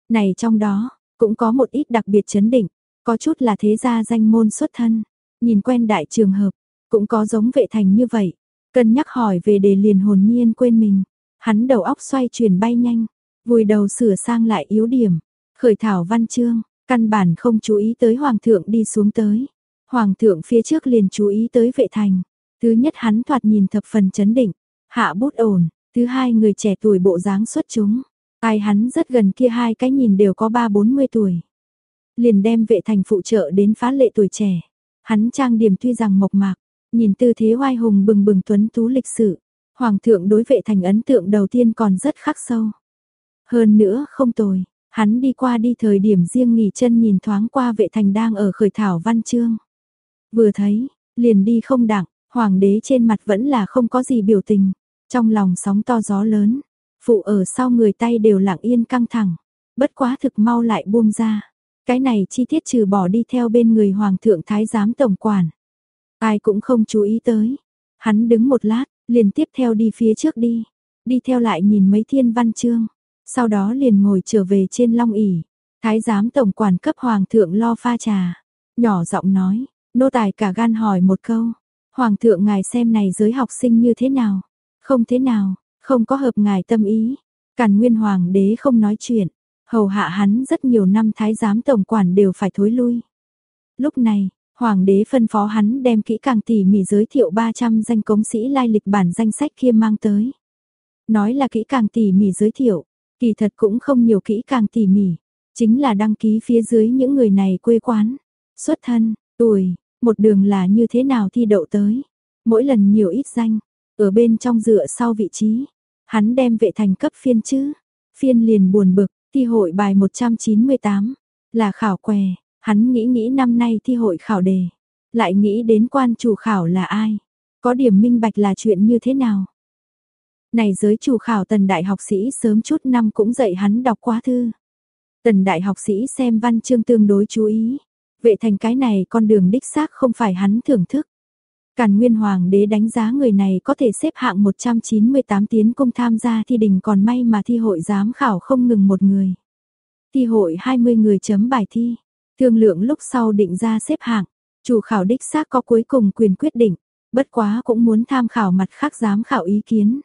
Này trong đó, cũng có một ít đặc biệt chấn định, có chút là thế gia danh môn xuất thân, nhìn quen đại trường hợp, cũng có giống vệ thành như vậy, cân nhắc hỏi về đề liền hồn nhiên quên mình. Hắn đầu óc xoay chuyển bay nhanh, vùi đầu sửa sang lại yếu điểm, khởi thảo văn chương, căn bản không chú ý tới hoàng thượng đi xuống tới. Hoàng thượng phía trước liền chú ý tới vệ thành. Thứ nhất hắn thoạt nhìn thập phần chấn định, hạ bút ổn, thứ hai người trẻ tuổi bộ dáng xuất chúng. Ai hắn rất gần kia hai cái nhìn đều có ba bốn mươi tuổi. Liền đem vệ thành phụ trợ đến phá lệ tuổi trẻ. Hắn trang điểm tuy rằng mộc mạc, Nhìn tư thế oai hùng bừng bừng tuấn tú lịch sự, hoàng thượng đối vệ thành ấn tượng đầu tiên còn rất khắc sâu. Hơn nữa không tồi, hắn đi qua đi thời điểm riêng nghỉ chân nhìn thoáng qua vệ thành đang ở khởi thảo văn chương. Vừa thấy, liền đi không đặng, hoàng đế trên mặt vẫn là không có gì biểu tình, trong lòng sóng to gió lớn, phụ ở sau người tay đều lặng yên căng thẳng, bất quá thực mau lại buông ra. Cái này chi tiết trừ bỏ đi theo bên người hoàng thượng thái giám tổng quản. Ai cũng không chú ý tới. Hắn đứng một lát, liền tiếp theo đi phía trước đi. Đi theo lại nhìn mấy thiên văn chương. Sau đó liền ngồi trở về trên long ỷ Thái giám tổng quản cấp hoàng thượng lo pha trà. Nhỏ giọng nói, nô tài cả gan hỏi một câu. Hoàng thượng ngài xem này giới học sinh như thế nào? Không thế nào, không có hợp ngài tâm ý. Càn nguyên hoàng đế không nói chuyện. Hầu hạ hắn rất nhiều năm thái giám tổng quản đều phải thối lui. Lúc này, hoàng đế phân phó hắn đem kỹ càng tỉ mỉ giới thiệu 300 danh cống sĩ lai lịch bản danh sách kia mang tới. Nói là kỹ càng tỉ mỉ giới thiệu, kỳ thật cũng không nhiều kỹ càng tỉ mỉ, chính là đăng ký phía dưới những người này quê quán, xuất thân, tuổi, một đường là như thế nào thi đậu tới. Mỗi lần nhiều ít danh, ở bên trong dựa sau vị trí, hắn đem vệ thành cấp phiên chứ. Phiên liền buồn bực, thi hội bài 198, là khảo què, hắn nghĩ nghĩ năm nay thi hội khảo đề, lại nghĩ đến quan chủ khảo là ai, có điểm minh bạch là chuyện như thế nào. Này giới chủ khảo tần đại học sĩ sớm chút năm cũng dạy hắn đọc quá thư. Tần đại học sĩ xem văn chương tương đối chú ý, vệ thành cái này con đường đích xác không phải hắn thưởng thức. Càn Nguyên Hoàng đế đánh giá người này có thể xếp hạng 198 tiến công tham gia thi đình còn may mà thi hội giám khảo không ngừng một người. Thi hội 20 người chấm bài thi, thương lượng lúc sau định ra xếp hạng, chủ khảo đích xác có cuối cùng quyền quyết định, bất quá cũng muốn tham khảo mặt khác giám khảo ý kiến.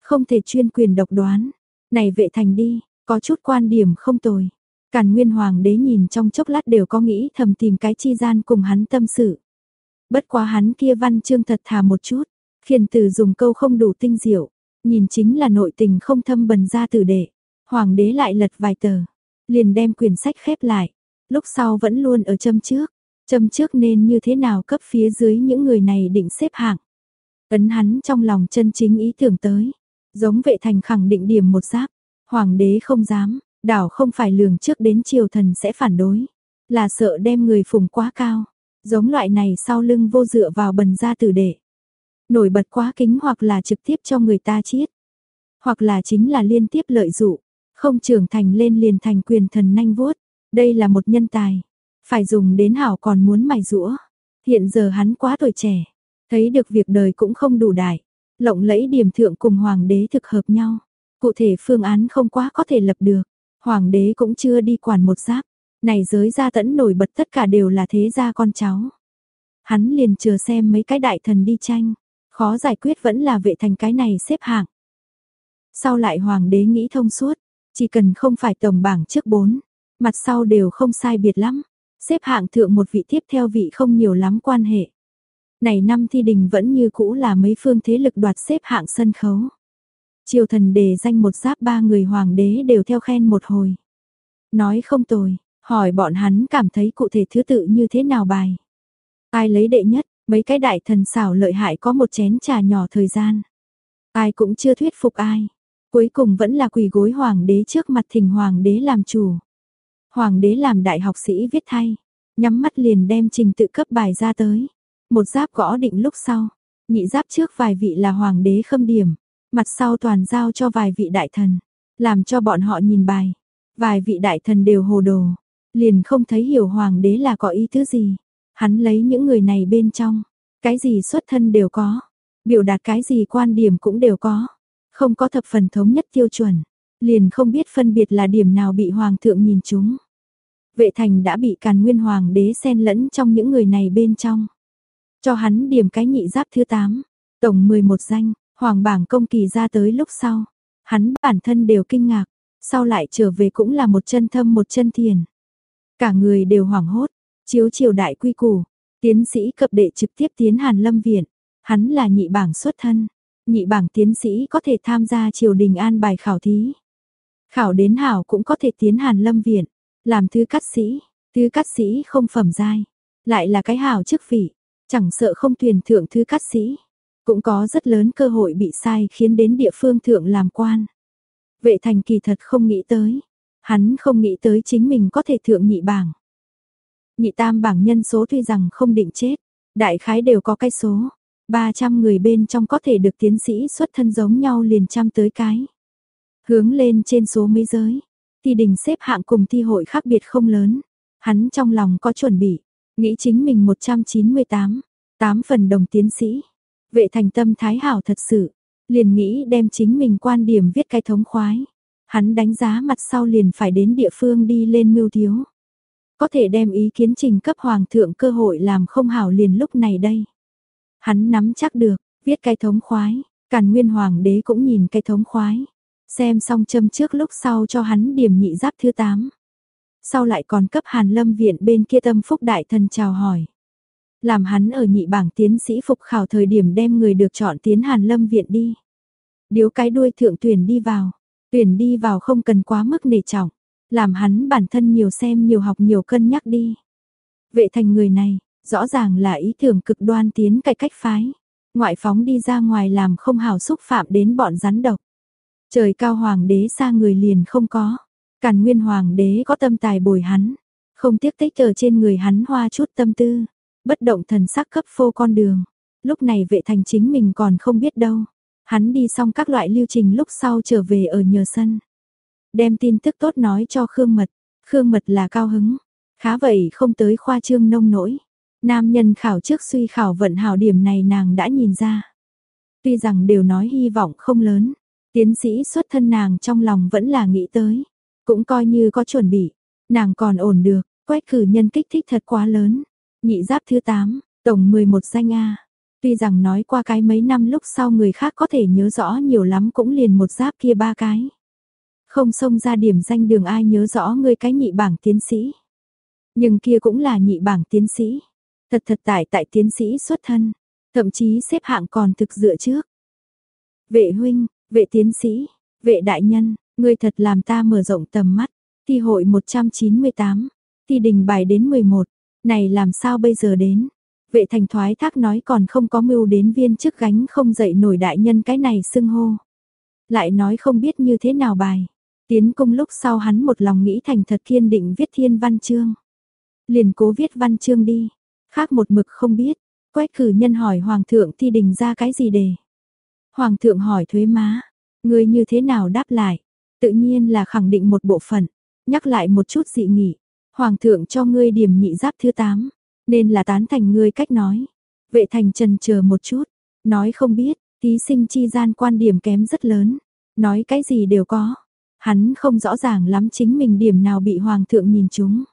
Không thể chuyên quyền độc đoán, này vệ thành đi, có chút quan điểm không tồi. Càn Nguyên Hoàng đế nhìn trong chốc lát đều có nghĩ thầm tìm cái chi gian cùng hắn tâm sự. Bất quá hắn kia văn chương thật thà một chút, khiển tử dùng câu không đủ tinh diệu, nhìn chính là nội tình không thâm bần ra tử đệ. Hoàng đế lại lật vài tờ, liền đem quyển sách khép lại, lúc sau vẫn luôn ở châm trước, châm trước nên như thế nào cấp phía dưới những người này định xếp hạng. Ấn hắn trong lòng chân chính ý tưởng tới, giống vệ thành khẳng định điểm một giáp, hoàng đế không dám, đảo không phải lường trước đến triều thần sẽ phản đối, là sợ đem người phùng quá cao. Giống loại này sau lưng vô dựa vào bần ra tử đệ. Nổi bật quá kính hoặc là trực tiếp cho người ta chiết. Hoặc là chính là liên tiếp lợi dụ. Không trưởng thành lên liền thành quyền thần nanh vuốt. Đây là một nhân tài. Phải dùng đến hảo còn muốn mài rũa. Hiện giờ hắn quá tuổi trẻ. Thấy được việc đời cũng không đủ đại. Lộng lẫy điểm thượng cùng hoàng đế thực hợp nhau. Cụ thể phương án không quá có thể lập được. Hoàng đế cũng chưa đi quản một giáp. Này giới gia tẫn nổi bật tất cả đều là thế gia con cháu. Hắn liền chờ xem mấy cái đại thần đi tranh, khó giải quyết vẫn là vệ thành cái này xếp hạng. Sau lại hoàng đế nghĩ thông suốt, chỉ cần không phải tổng bảng trước bốn, mặt sau đều không sai biệt lắm, xếp hạng thượng một vị tiếp theo vị không nhiều lắm quan hệ. Này năm thi đình vẫn như cũ là mấy phương thế lực đoạt xếp hạng sân khấu. Triều thần đề danh một giáp ba người hoàng đế đều theo khen một hồi. Nói không tồi, Hỏi bọn hắn cảm thấy cụ thể thứ tự như thế nào bài. Ai lấy đệ nhất, mấy cái đại thần xảo lợi hại có một chén trà nhỏ thời gian. Ai cũng chưa thuyết phục ai. Cuối cùng vẫn là quỳ gối hoàng đế trước mặt thỉnh hoàng đế làm chủ. Hoàng đế làm đại học sĩ viết thay, nhắm mắt liền đem trình tự cấp bài ra tới. Một giáp gõ định lúc sau, nhị giáp trước vài vị là hoàng đế khâm điểm, mặt sau toàn giao cho vài vị đại thần, làm cho bọn họ nhìn bài. Vài vị đại thần đều hồ đồ, liền không thấy hiểu hoàng đế là có ý thứ gì. Hắn lấy những người này bên trong, cái gì xuất thân đều có, biểu đạt cái gì quan điểm cũng đều có, không có thập phần thống nhất tiêu chuẩn, liền không biết phân biệt là điểm nào bị hoàng thượng nhìn chúng. Vệ thành đã bị càn nguyên hoàng đế xen lẫn trong những người này bên trong. Cho hắn điểm cái nhị giáp thứ 8, tổng 11 danh, hoàng bảng công kỳ ra tới lúc sau. Hắn bản thân đều kinh ngạc, sau lại trở về cũng là một chân thâm một chân thiền. Cả người đều hoảng hốt, chiếu triều đại quy củ, tiến sĩ cập đệ trực tiếp tiến Hàn Lâm Viện, hắn là nhị bảng xuất thân, nhị bảng tiến sĩ có thể tham gia triều đình an bài khảo thí. Khảo đến hảo cũng có thể tiến Hàn Lâm Viện, làm thứ cắt sĩ, thứ cắt sĩ không phẩm giai, lại là cái hảo chức vị, chẳng sợ không tuyển thượng thứ cát sĩ, cũng có rất lớn cơ hội bị sai khiến đến địa phương thượng làm quan. Vệ thành kỳ thật không nghĩ tới, hắn không nghĩ tới chính mình có thể thượng nhị bảng. Nhị tam bảng nhân số tuy rằng không định chết, đại khái đều có cái số, 300 người bên trong có thể được tiến sĩ xuất thân giống nhau liền trăm tới cái. Hướng lên trên số mấy giới, thi đình xếp hạng cùng thi hội khác biệt không lớn. Hắn trong lòng có chuẩn bị, nghĩ chính mình 198, 8 phần đồng tiến sĩ. Vệ thành tâm thái hảo thật sự, liền nghĩ đem chính mình quan điểm viết cái thống khoái. Hắn đánh giá mặt sau liền phải đến địa phương đi lên mưu thiếu. Có thể đem ý kiến trình cấp hoàng thượng cơ hội làm không hảo liền lúc này đây. Hắn nắm chắc được, viết cái thống khoái, càn nguyên hoàng đế cũng nhìn cái thống khoái. Xem xong châm trước lúc sau cho hắn điểm nhị giáp thứ 8. Sau lại còn cấp hàn lâm viện bên kia tâm phúc đại thần chào hỏi. Làm hắn ở nhị bảng tiến sĩ phục khảo thời điểm đem người được chọn tiến hàn lâm viện đi. Điếu cái đuôi thượng tuyển đi vào. Tuyển đi vào không cần quá mức nể trọng. Làm hắn bản thân nhiều xem nhiều học nhiều cân nhắc đi. Vệ thành người này, rõ ràng là ý tưởng cực đoan tiến cải cách phái. Ngoại phóng đi ra ngoài làm không hào xúc phạm đến bọn rắn độc. Trời cao hoàng đế xa người liền không có. Càn nguyên hoàng đế có tâm tài bồi hắn. Không tiếc tích chờ trên người hắn hoa chút tâm tư. Bất động thần sắc cấp phô con đường. Lúc này vệ thành chính mình còn không biết đâu. Hắn đi xong các loại lưu trình lúc sau trở về ở nhờ sân. Đem tin tức tốt nói cho Khương Mật. Khương Mật là cao hứng. Khá vậy không tới khoa trương nông nỗi. Nam nhân khảo trước suy khảo vận hảo điểm này nàng đã nhìn ra. Tuy rằng đều nói hy vọng không lớn, tiến sĩ xuất thân nàng trong lòng vẫn là nghĩ tới, cũng coi như có chuẩn bị, nàng còn ổn được, quét cử nhân kích thích thật quá lớn. Nhị giáp thứ 8, tổng 11 danh A. Tuy rằng nói qua cái mấy năm lúc sau người khác có thể nhớ rõ nhiều lắm cũng liền một giáp kia ba cái. Không xông ra điểm danh đường ai nhớ rõ người cái nhị bảng tiến sĩ. Nhưng kia cũng là nhị bảng tiến sĩ. Thật thật tại tại tiến sĩ xuất thân, thậm chí xếp hạng còn thực dựa trước. Vệ huynh, vệ tiến sĩ, vệ đại nhân, ngươi thật làm ta mở rộng tầm mắt. Thi hội 198, thi đình bài đến 11, này làm sao bây giờ đến? Vệ thành thoái thác nói còn không có mưu đến viên chức gánh không dậy nổi đại nhân cái này xưng hô. Lại nói không biết như thế nào bài. Tiến cung lúc sau hắn một lòng nghĩ thành thật thiên định viết thiên văn chương. Liền cố viết văn chương đi, Khác một mực không biết, quét cử nhân hỏi Hoàng thượng thi đình ra cái gì đề. Hoàng thượng hỏi thuế má, người như thế nào đáp lại, tự nhiên là khẳng định một bộ phận, nhắc lại một chút dị nghị. Hoàng thượng cho ngươi điểm nhị giáp thứ 8, nên là tán thành ngươi cách nói. Vệ thành trần chờ một chút, nói không biết, thí sinh chi gian quan điểm kém rất lớn, nói cái gì đều có. Hắn không rõ ràng lắm chính mình điểm nào bị hoàng thượng nhìn chúng.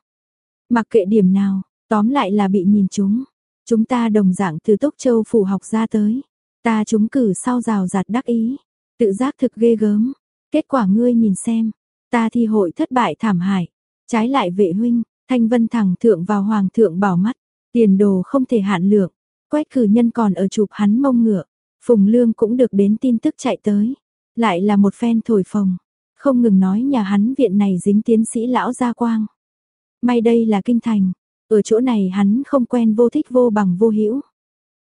Mặc kệ điểm nào, Tóm lại là bị nhìn chúng. Chúng ta đồng dạng từ Tốc Châu phủ học ra tới. Ta chúng cử sau rào giạt đắc ý. Tự giác thực ghê gớm. Kết quả ngươi nhìn xem. Ta thi hội thất bại thảm hại. Trái lại vệ huynh, thanh vân thẳng thượng vào hoàng thượng bảo mắt. Tiền đồ không thể hạn lượng. quách cử nhân còn ở chụp hắn mông ngựa. Phùng Lương cũng được đến tin tức chạy tới. Lại là một phen thổi phồng. Không ngừng nói nhà hắn viện này dính tiến sĩ lão gia quang. May đây là kinh thành, ở chỗ này hắn không quen vô thích vô bằng vô hữu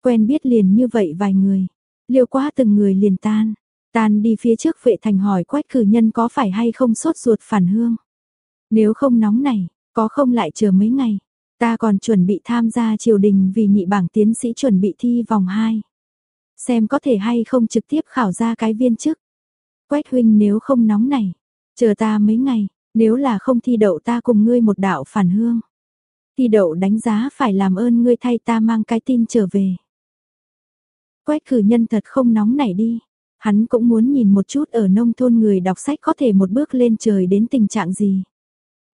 Quen biết liền như vậy vài người. Liêu quá từng người liền tan. Tan đi phía trước vệ thành hỏi quách cử nhân có phải hay không sốt ruột phản hương. Nếu không nóng này, có không lại chờ mấy ngày. Ta còn chuẩn bị tham gia triều đình vì nhị bảng tiến sĩ chuẩn bị thi vòng 2. Xem có thể hay không trực tiếp khảo ra cái viên chức. Quách huynh nếu không nóng này, chờ ta mấy ngày, nếu là không thi đậu ta cùng ngươi một đạo phản hương. Thi đậu đánh giá phải làm ơn ngươi thay ta mang cái tin trở về. Quách cử nhân thật không nóng nảy đi. Hắn cũng muốn nhìn một chút ở nông thôn người đọc sách có thể một bước lên trời đến tình trạng gì.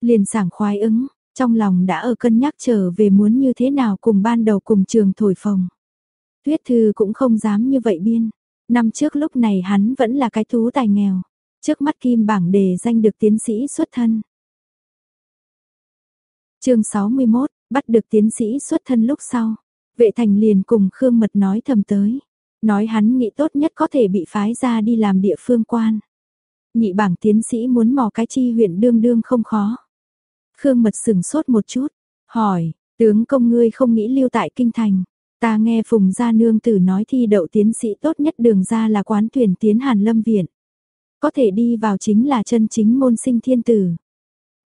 Liền sảng khoái ứng, trong lòng đã ở cân nhắc trở về muốn như thế nào cùng ban đầu cùng trường thổi phồng. Tuyết thư cũng không dám như vậy biên. Năm trước lúc này hắn vẫn là cái thú tài nghèo. Trước mắt kim bảng đề danh được tiến sĩ xuất thân chương 61, bắt được tiến sĩ xuất thân lúc sau. Vệ thành liền cùng Khương Mật nói thầm tới. Nói hắn nghĩ tốt nhất có thể bị phái ra đi làm địa phương quan. Nhị bảng tiến sĩ muốn mò cái chi huyện đương đương không khó. Khương Mật sừng sốt một chút, hỏi, tướng công ngươi không nghĩ lưu tại kinh thành. Ta nghe Phùng Gia Nương Tử nói thi đậu tiến sĩ tốt nhất đường ra là quán tuyển tiến Hàn Lâm Viện. Có thể đi vào chính là chân chính môn sinh thiên tử.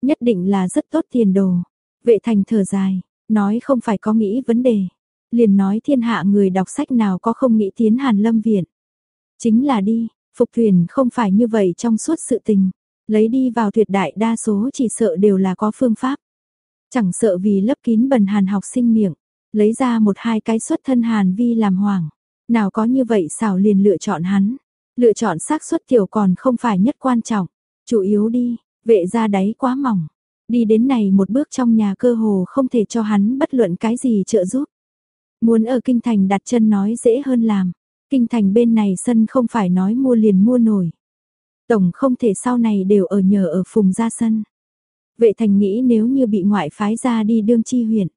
Nhất định là rất tốt tiền đồ. Vệ thành thở dài, nói không phải có nghĩ vấn đề. Liền nói thiên hạ người đọc sách nào có không nghĩ tiến Hàn Lâm Viện. Chính là đi, phục thuyền không phải như vậy trong suốt sự tình. Lấy đi vào tuyệt đại đa số chỉ sợ đều là có phương pháp. Chẳng sợ vì lấp kín bần hàn học sinh miệng, lấy ra một hai cái xuất thân hàn vi làm hoàng. Nào có như vậy xảo liền lựa chọn hắn. Lựa chọn xác suất tiểu còn không phải nhất quan trọng. Chủ yếu đi, vệ ra đáy quá mỏng. Đi đến này một bước trong nhà cơ hồ không thể cho hắn bất luận cái gì trợ giúp. Muốn ở kinh thành đặt chân nói dễ hơn làm. Kinh thành bên này sân không phải nói mua liền mua nổi. Tổng không thể sau này đều ở nhờ ở phùng gia sân. Vệ thành nghĩ nếu như bị ngoại phái ra đi đương chi huyện.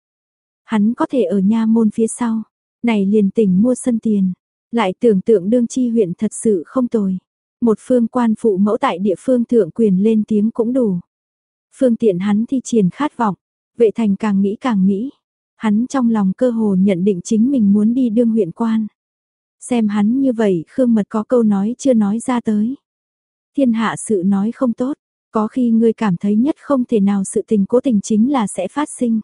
Hắn có thể ở nha môn phía sau. Này liền tỉnh mua sân tiền. Lại tưởng tượng đương chi huyện thật sự không tồi. Một phương quan phụ mẫu tại địa phương thượng quyền lên tiếng cũng đủ. Phương tiện hắn thi triển khát vọng. Vệ thành càng nghĩ càng nghĩ. Hắn trong lòng cơ hồ nhận định chính mình muốn đi đương huyện quan. Xem hắn như vậy, Khương Mật có câu nói chưa nói ra tới. Thiên hạ sự nói không tốt, có khi ngươi cảm thấy nhất không thể nào sự tình cố tình chính là sẽ phát sinh.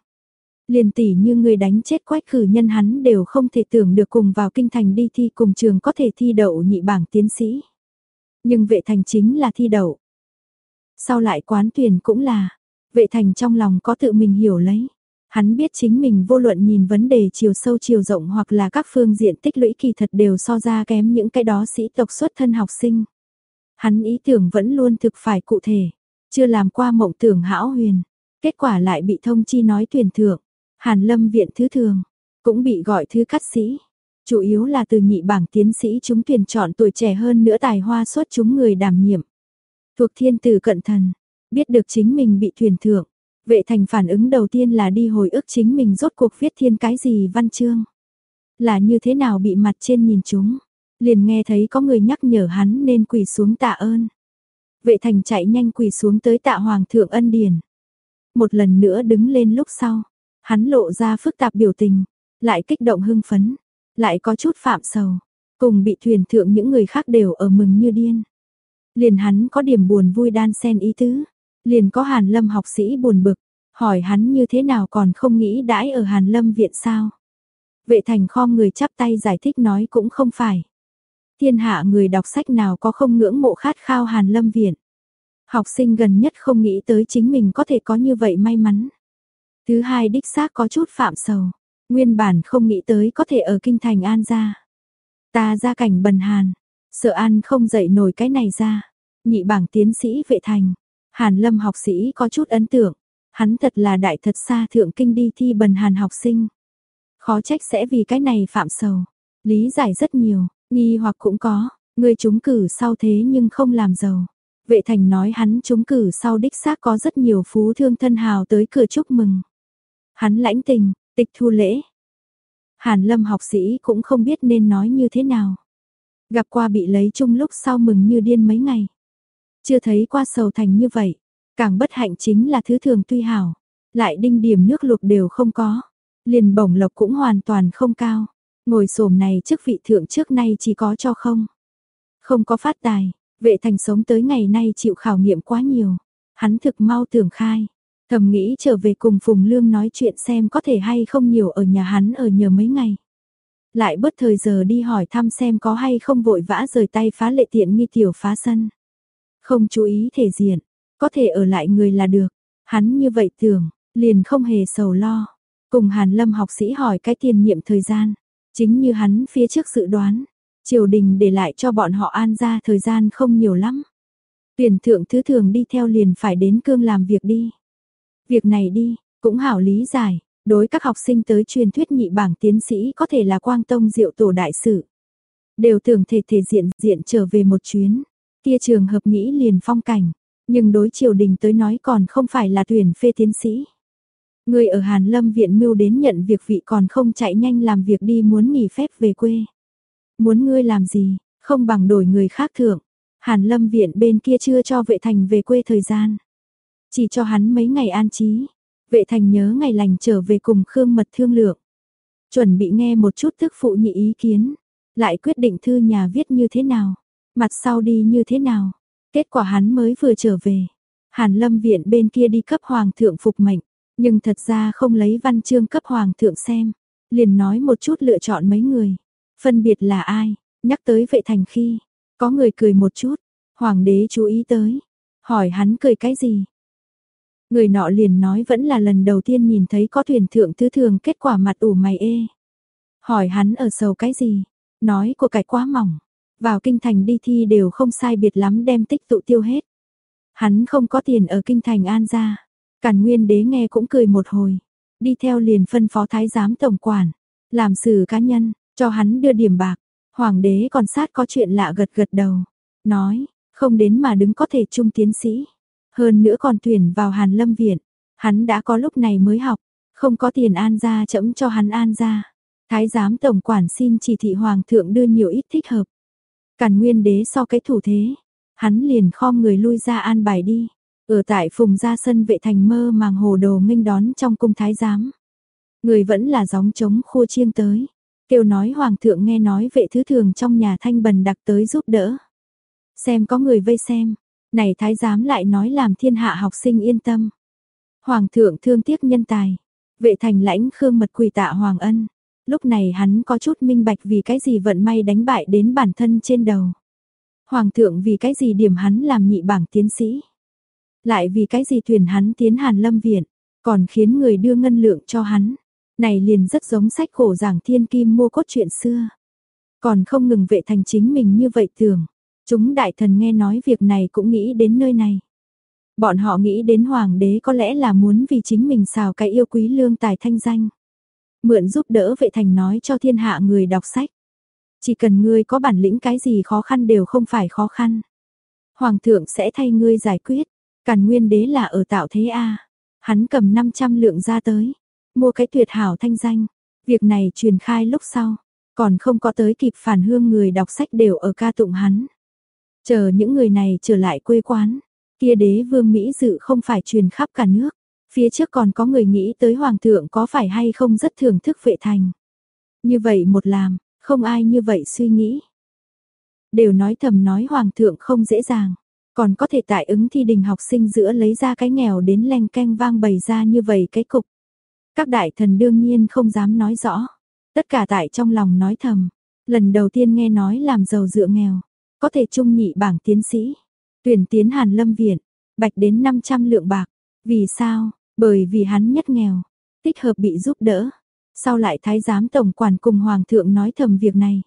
Liền tỷ như người đánh chết quách khử nhân hắn đều không thể tưởng được cùng vào kinh thành đi thi cùng trường có thể thi đậu nhị bảng tiến sĩ. Nhưng vệ thành chính là thi đậu. Sau lại quán tuyển cũng là, vệ thành trong lòng có tự mình hiểu lấy. Hắn biết chính mình vô luận nhìn vấn đề chiều sâu chiều rộng hoặc là các phương diện tích lũy kỳ thật đều so ra kém những cái đó sĩ tộc xuất thân học sinh. Hắn ý tưởng vẫn luôn thực phải cụ thể, chưa làm qua mộng tưởng hão huyền. Kết quả lại bị thông chi nói tuyển thượng, Hàn Lâm viện thứ thường, cũng bị gọi thứ cắt sĩ. Chủ yếu là từ nhị bảng tiến sĩ chúng tuyển chọn tuổi trẻ hơn nữa tài hoa xuất chúng người đảm nhiệm. Thuộc thiên tử cận thần, biết được chính mình bị tuyển thượng, vệ thành phản ứng đầu tiên là đi hồi ức chính mình rốt cuộc viết thiên cái gì văn chương. Là như thế nào bị mặt trên nhìn chúng, liền nghe thấy có người nhắc nhở hắn nên quỳ xuống tạ ơn. Vệ thành chạy nhanh quỳ xuống tới tạ hoàng thượng ân điển. Một lần nữa đứng lên lúc sau, hắn lộ ra phức tạp biểu tình, lại kích động hưng phấn, lại có chút phạm sầu, cùng bị thuyền thượng những người khác đều ở mừng như điên. Liền hắn có điểm buồn vui đan xen ý tứ, liền có Hàn Lâm học sĩ buồn bực, hỏi hắn như thế nào còn không nghĩ đãi ở Hàn Lâm viện sao. Vệ thành khom người chắp tay giải thích nói cũng không phải. Thiên hạ người đọc sách nào có không ngưỡng mộ khát khao Hàn Lâm viện. Học sinh gần nhất không nghĩ tới chính mình có thể có như vậy may mắn. Thứ hai đích xác có chút phạm sầu. Nguyên bản không nghĩ tới có thể ở kinh thành an ra. Ta ra cảnh bần hàn. Sợ an không dậy nổi cái này ra. Nhị bảng tiến sĩ vệ thành. Hàn lâm học sĩ có chút ấn tượng. Hắn thật là đại thật xa thượng kinh đi thi bần hàn học sinh. Khó trách sẽ vì cái này phạm sầu. Lý giải rất nhiều, nghi hoặc cũng có. Người chúng cử sau thế nhưng không làm giàu. Vệ thành nói hắn chúng cử sau đích xác có rất nhiều phú thương thân hào tới cửa chúc mừng. Hắn lãnh tình, tịch thu lễ. Hàn lâm học sĩ cũng không biết nên nói như thế nào. Gặp qua bị lấy chung lúc sau mừng như điên mấy ngày. Chưa thấy qua sầu thành như vậy. Càng bất hạnh chính là thứ thường tuy hảo. Lại đinh điểm nước lục đều không có. Liền bổng lộc cũng hoàn toàn không cao. Ngồi xổm này chức vị thượng trước nay chỉ có cho không. Không có phát tài, vệ thành sống tới ngày nay chịu khảo nghiệm quá nhiều. Hắn thực mau tưởng khai. Thầm nghĩ trở về cùng Phùng Lương nói chuyện xem có thể hay không nhiều ở nhà hắn ở nhờ mấy ngày. Lại bất thời giờ đi hỏi thăm xem có hay không vội vã rời tay phá lệ tiện nghi tiểu phá sân. Không chú ý thể diện, có thể ở lại người là được. Hắn như vậy tưởng, liền không hề sầu lo. Cùng Hàn Lâm học sĩ hỏi cái tiền nhiệm thời gian. Chính như hắn phía trước dự đoán, triều đình để lại cho bọn họ an ra thời gian không nhiều lắm. Tuyển thượng thứ thường đi theo liền phải đến cương làm việc đi. Việc này đi, cũng hảo lý giải, đối các học sinh tới truyền thuyết nhị bảng tiến sĩ có thể là quang tông diệu tổ đại sự. Đều tưởng thể thể diện diện trở về một chuyến, kia trường hợp nghĩ liền phong cảnh, nhưng đối triều đình tới nói còn không phải là tuyển phê tiến sĩ. Người ở Hàn Lâm viện mưu đến nhận việc vị còn không chạy nhanh làm việc đi muốn nghỉ phép về quê. Muốn ngươi làm gì, không bằng đổi người khác thưởng Hàn Lâm viện bên kia chưa cho vệ thành về quê thời gian. Chỉ cho hắn mấy ngày an trí. Vệ thành nhớ ngày lành trở về cùng Khương Mật thương lượng. chuẩn bị nghe một chút thức phụ nhị ý kiến, lại quyết định thư nhà viết như thế nào, mặt sau đi như thế nào. Kết quả hắn mới vừa trở về, Hàn Lâm viện bên kia đi cấp hoàng thượng phục mệnh, nhưng thật ra không lấy văn chương cấp hoàng thượng xem, liền nói một chút lựa chọn mấy người, phân biệt là ai, nhắc tới vệ thành khi, có người cười một chút, hoàng đế chú ý tới, hỏi hắn cười cái gì. Người nọ liền nói vẫn là lần đầu tiên nhìn thấy có thuyền thượng thứ thường kết quả mặt ủ mày ê. Hỏi hắn ở sầu cái gì, nói của cải quá mỏng, vào kinh thành đi thi đều không sai biệt lắm đem tích tụ tiêu hết. Hắn không có tiền ở kinh thành an gia. Càn nguyên đế nghe cũng cười một hồi. Đi theo liền phân phó thái giám tổng quản. Làm xử cá nhân, cho hắn đưa điểm bạc. Hoàng đế còn sát có chuyện lạ gật gật đầu. Nói, không đến mà đứng có thể trung tiến sĩ. Hơn nữa còn tuyển vào hàn lâm viện. Hắn đã có lúc này mới học. Không có tiền an gia chậm cho hắn an gia. Thái giám tổng quản xin chỉ thị hoàng thượng đưa nhiều ít thích hợp. Càn nguyên đế so cái thủ thế, hắn liền khom người lui ra an bài đi. Ở tại phùng gia sân vệ thành mơ màng hồ đồ nghênh đón trong cung thái giám. Người vẫn là gióng trống khua chiêng tới. Kêu nói hoàng thượng nghe nói vệ thứ thường trong nhà thanh bần đặc tới giúp đỡ. Xem có người vây xem. Này thái giám lại nói làm thiên hạ học sinh yên tâm. Hoàng thượng thương tiếc nhân tài. Vệ thành lãnh khương mật quỳ tạ hoàng ân. Lúc này hắn có chút minh bạch vì cái gì vận may đánh bại đến bản thân trên đầu. Hoàng thượng vì cái gì điểm hắn làm nhị bảng tiến sĩ. Lại vì cái gì thuyền hắn tiến hàn lâm viện, còn khiến người đưa ngân lượng cho hắn. Này liền rất giống sách khổ giảng thiên kim mua cốt chuyện xưa. Còn không ngừng vệ thành chính mình như vậy tưởng. Chúng đại thần nghe nói việc này cũng nghĩ đến nơi này. Bọn họ nghĩ đến hoàng đế có lẽ là muốn vì chính mình xào cái yêu quý lương tài thanh danh. Mượn giúp đỡ vệ thành nói cho thiên hạ người đọc sách. Chỉ cần ngươi có bản lĩnh cái gì khó khăn đều không phải khó khăn. Hoàng thượng sẽ thay ngươi giải quyết. Càn nguyên đế là ở tạo thế A. Hắn cầm 500 lượng ra tới. Mua cái tuyệt hảo thanh danh. Việc này truyền khai lúc sau. Còn không có tới kịp phản hương người đọc sách đều ở ca tụng hắn. Chờ những người này trở lại quê quán. Kia đế vương Mỹ dự không phải truyền khắp cả nước. Phía trước còn có người nghĩ tới hoàng thượng có phải hay không rất thưởng thức vệ thành. Như vậy một làm, không ai như vậy suy nghĩ. Đều nói thầm nói hoàng thượng không dễ dàng, còn có thể tại ứng thi đình học sinh giữa lấy ra cái nghèo đến len canh vang bày ra như vậy cái cục. Các đại thần đương nhiên không dám nói rõ, tất cả tại trong lòng nói thầm. Lần đầu tiên nghe nói làm giàu dựa nghèo, có thể trung nhị bảng tiến sĩ, tuyển tiến Hàn Lâm Viện, bạch đến 500 lượng bạc. Vì sao? Bởi vì hắn nhất nghèo, tích hợp bị giúp đỡ. Sau lại thái giám tổng quản cùng hoàng thượng nói thầm việc này.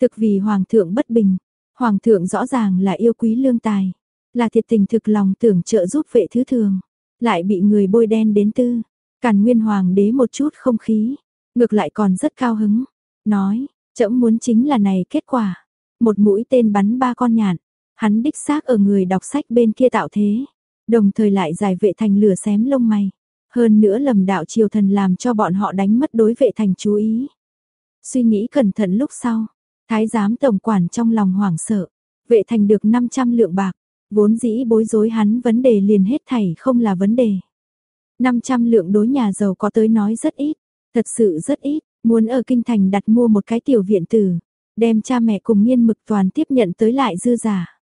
Thực vì hoàng thượng bất bình, hoàng thượng rõ ràng là yêu quý lương tài, là thiệt tình thực lòng tưởng trợ giúp vệ thứ thường, lại bị người bôi đen đến tư. Càn Nguyên hoàng đế một chút không khí, ngược lại còn rất cao hứng, nói, trẫm muốn chính là này kết quả. Một mũi tên bắn ba con nhạn, hắn đích xác ở người đọc sách bên kia tạo thế, đồng thời lại giải vệ thành lửa xém lông mày. Hơn nữa lầm đạo triều thần làm cho bọn họ đánh mất đối vệ thành chú ý. Suy nghĩ cẩn thận lúc sau, thái giám tổng quản trong lòng hoảng sợ, vệ thành được 500 lượng bạc, vốn dĩ bối rối hắn vấn đề liền hết thảy không là vấn đề. 500 lượng đối nhà giàu có tới nói rất ít, thật sự rất ít, muốn ở kinh thành đặt mua một cái tiểu viện tử, đem cha mẹ cùng nghiên mực toàn tiếp nhận tới lại dư giả.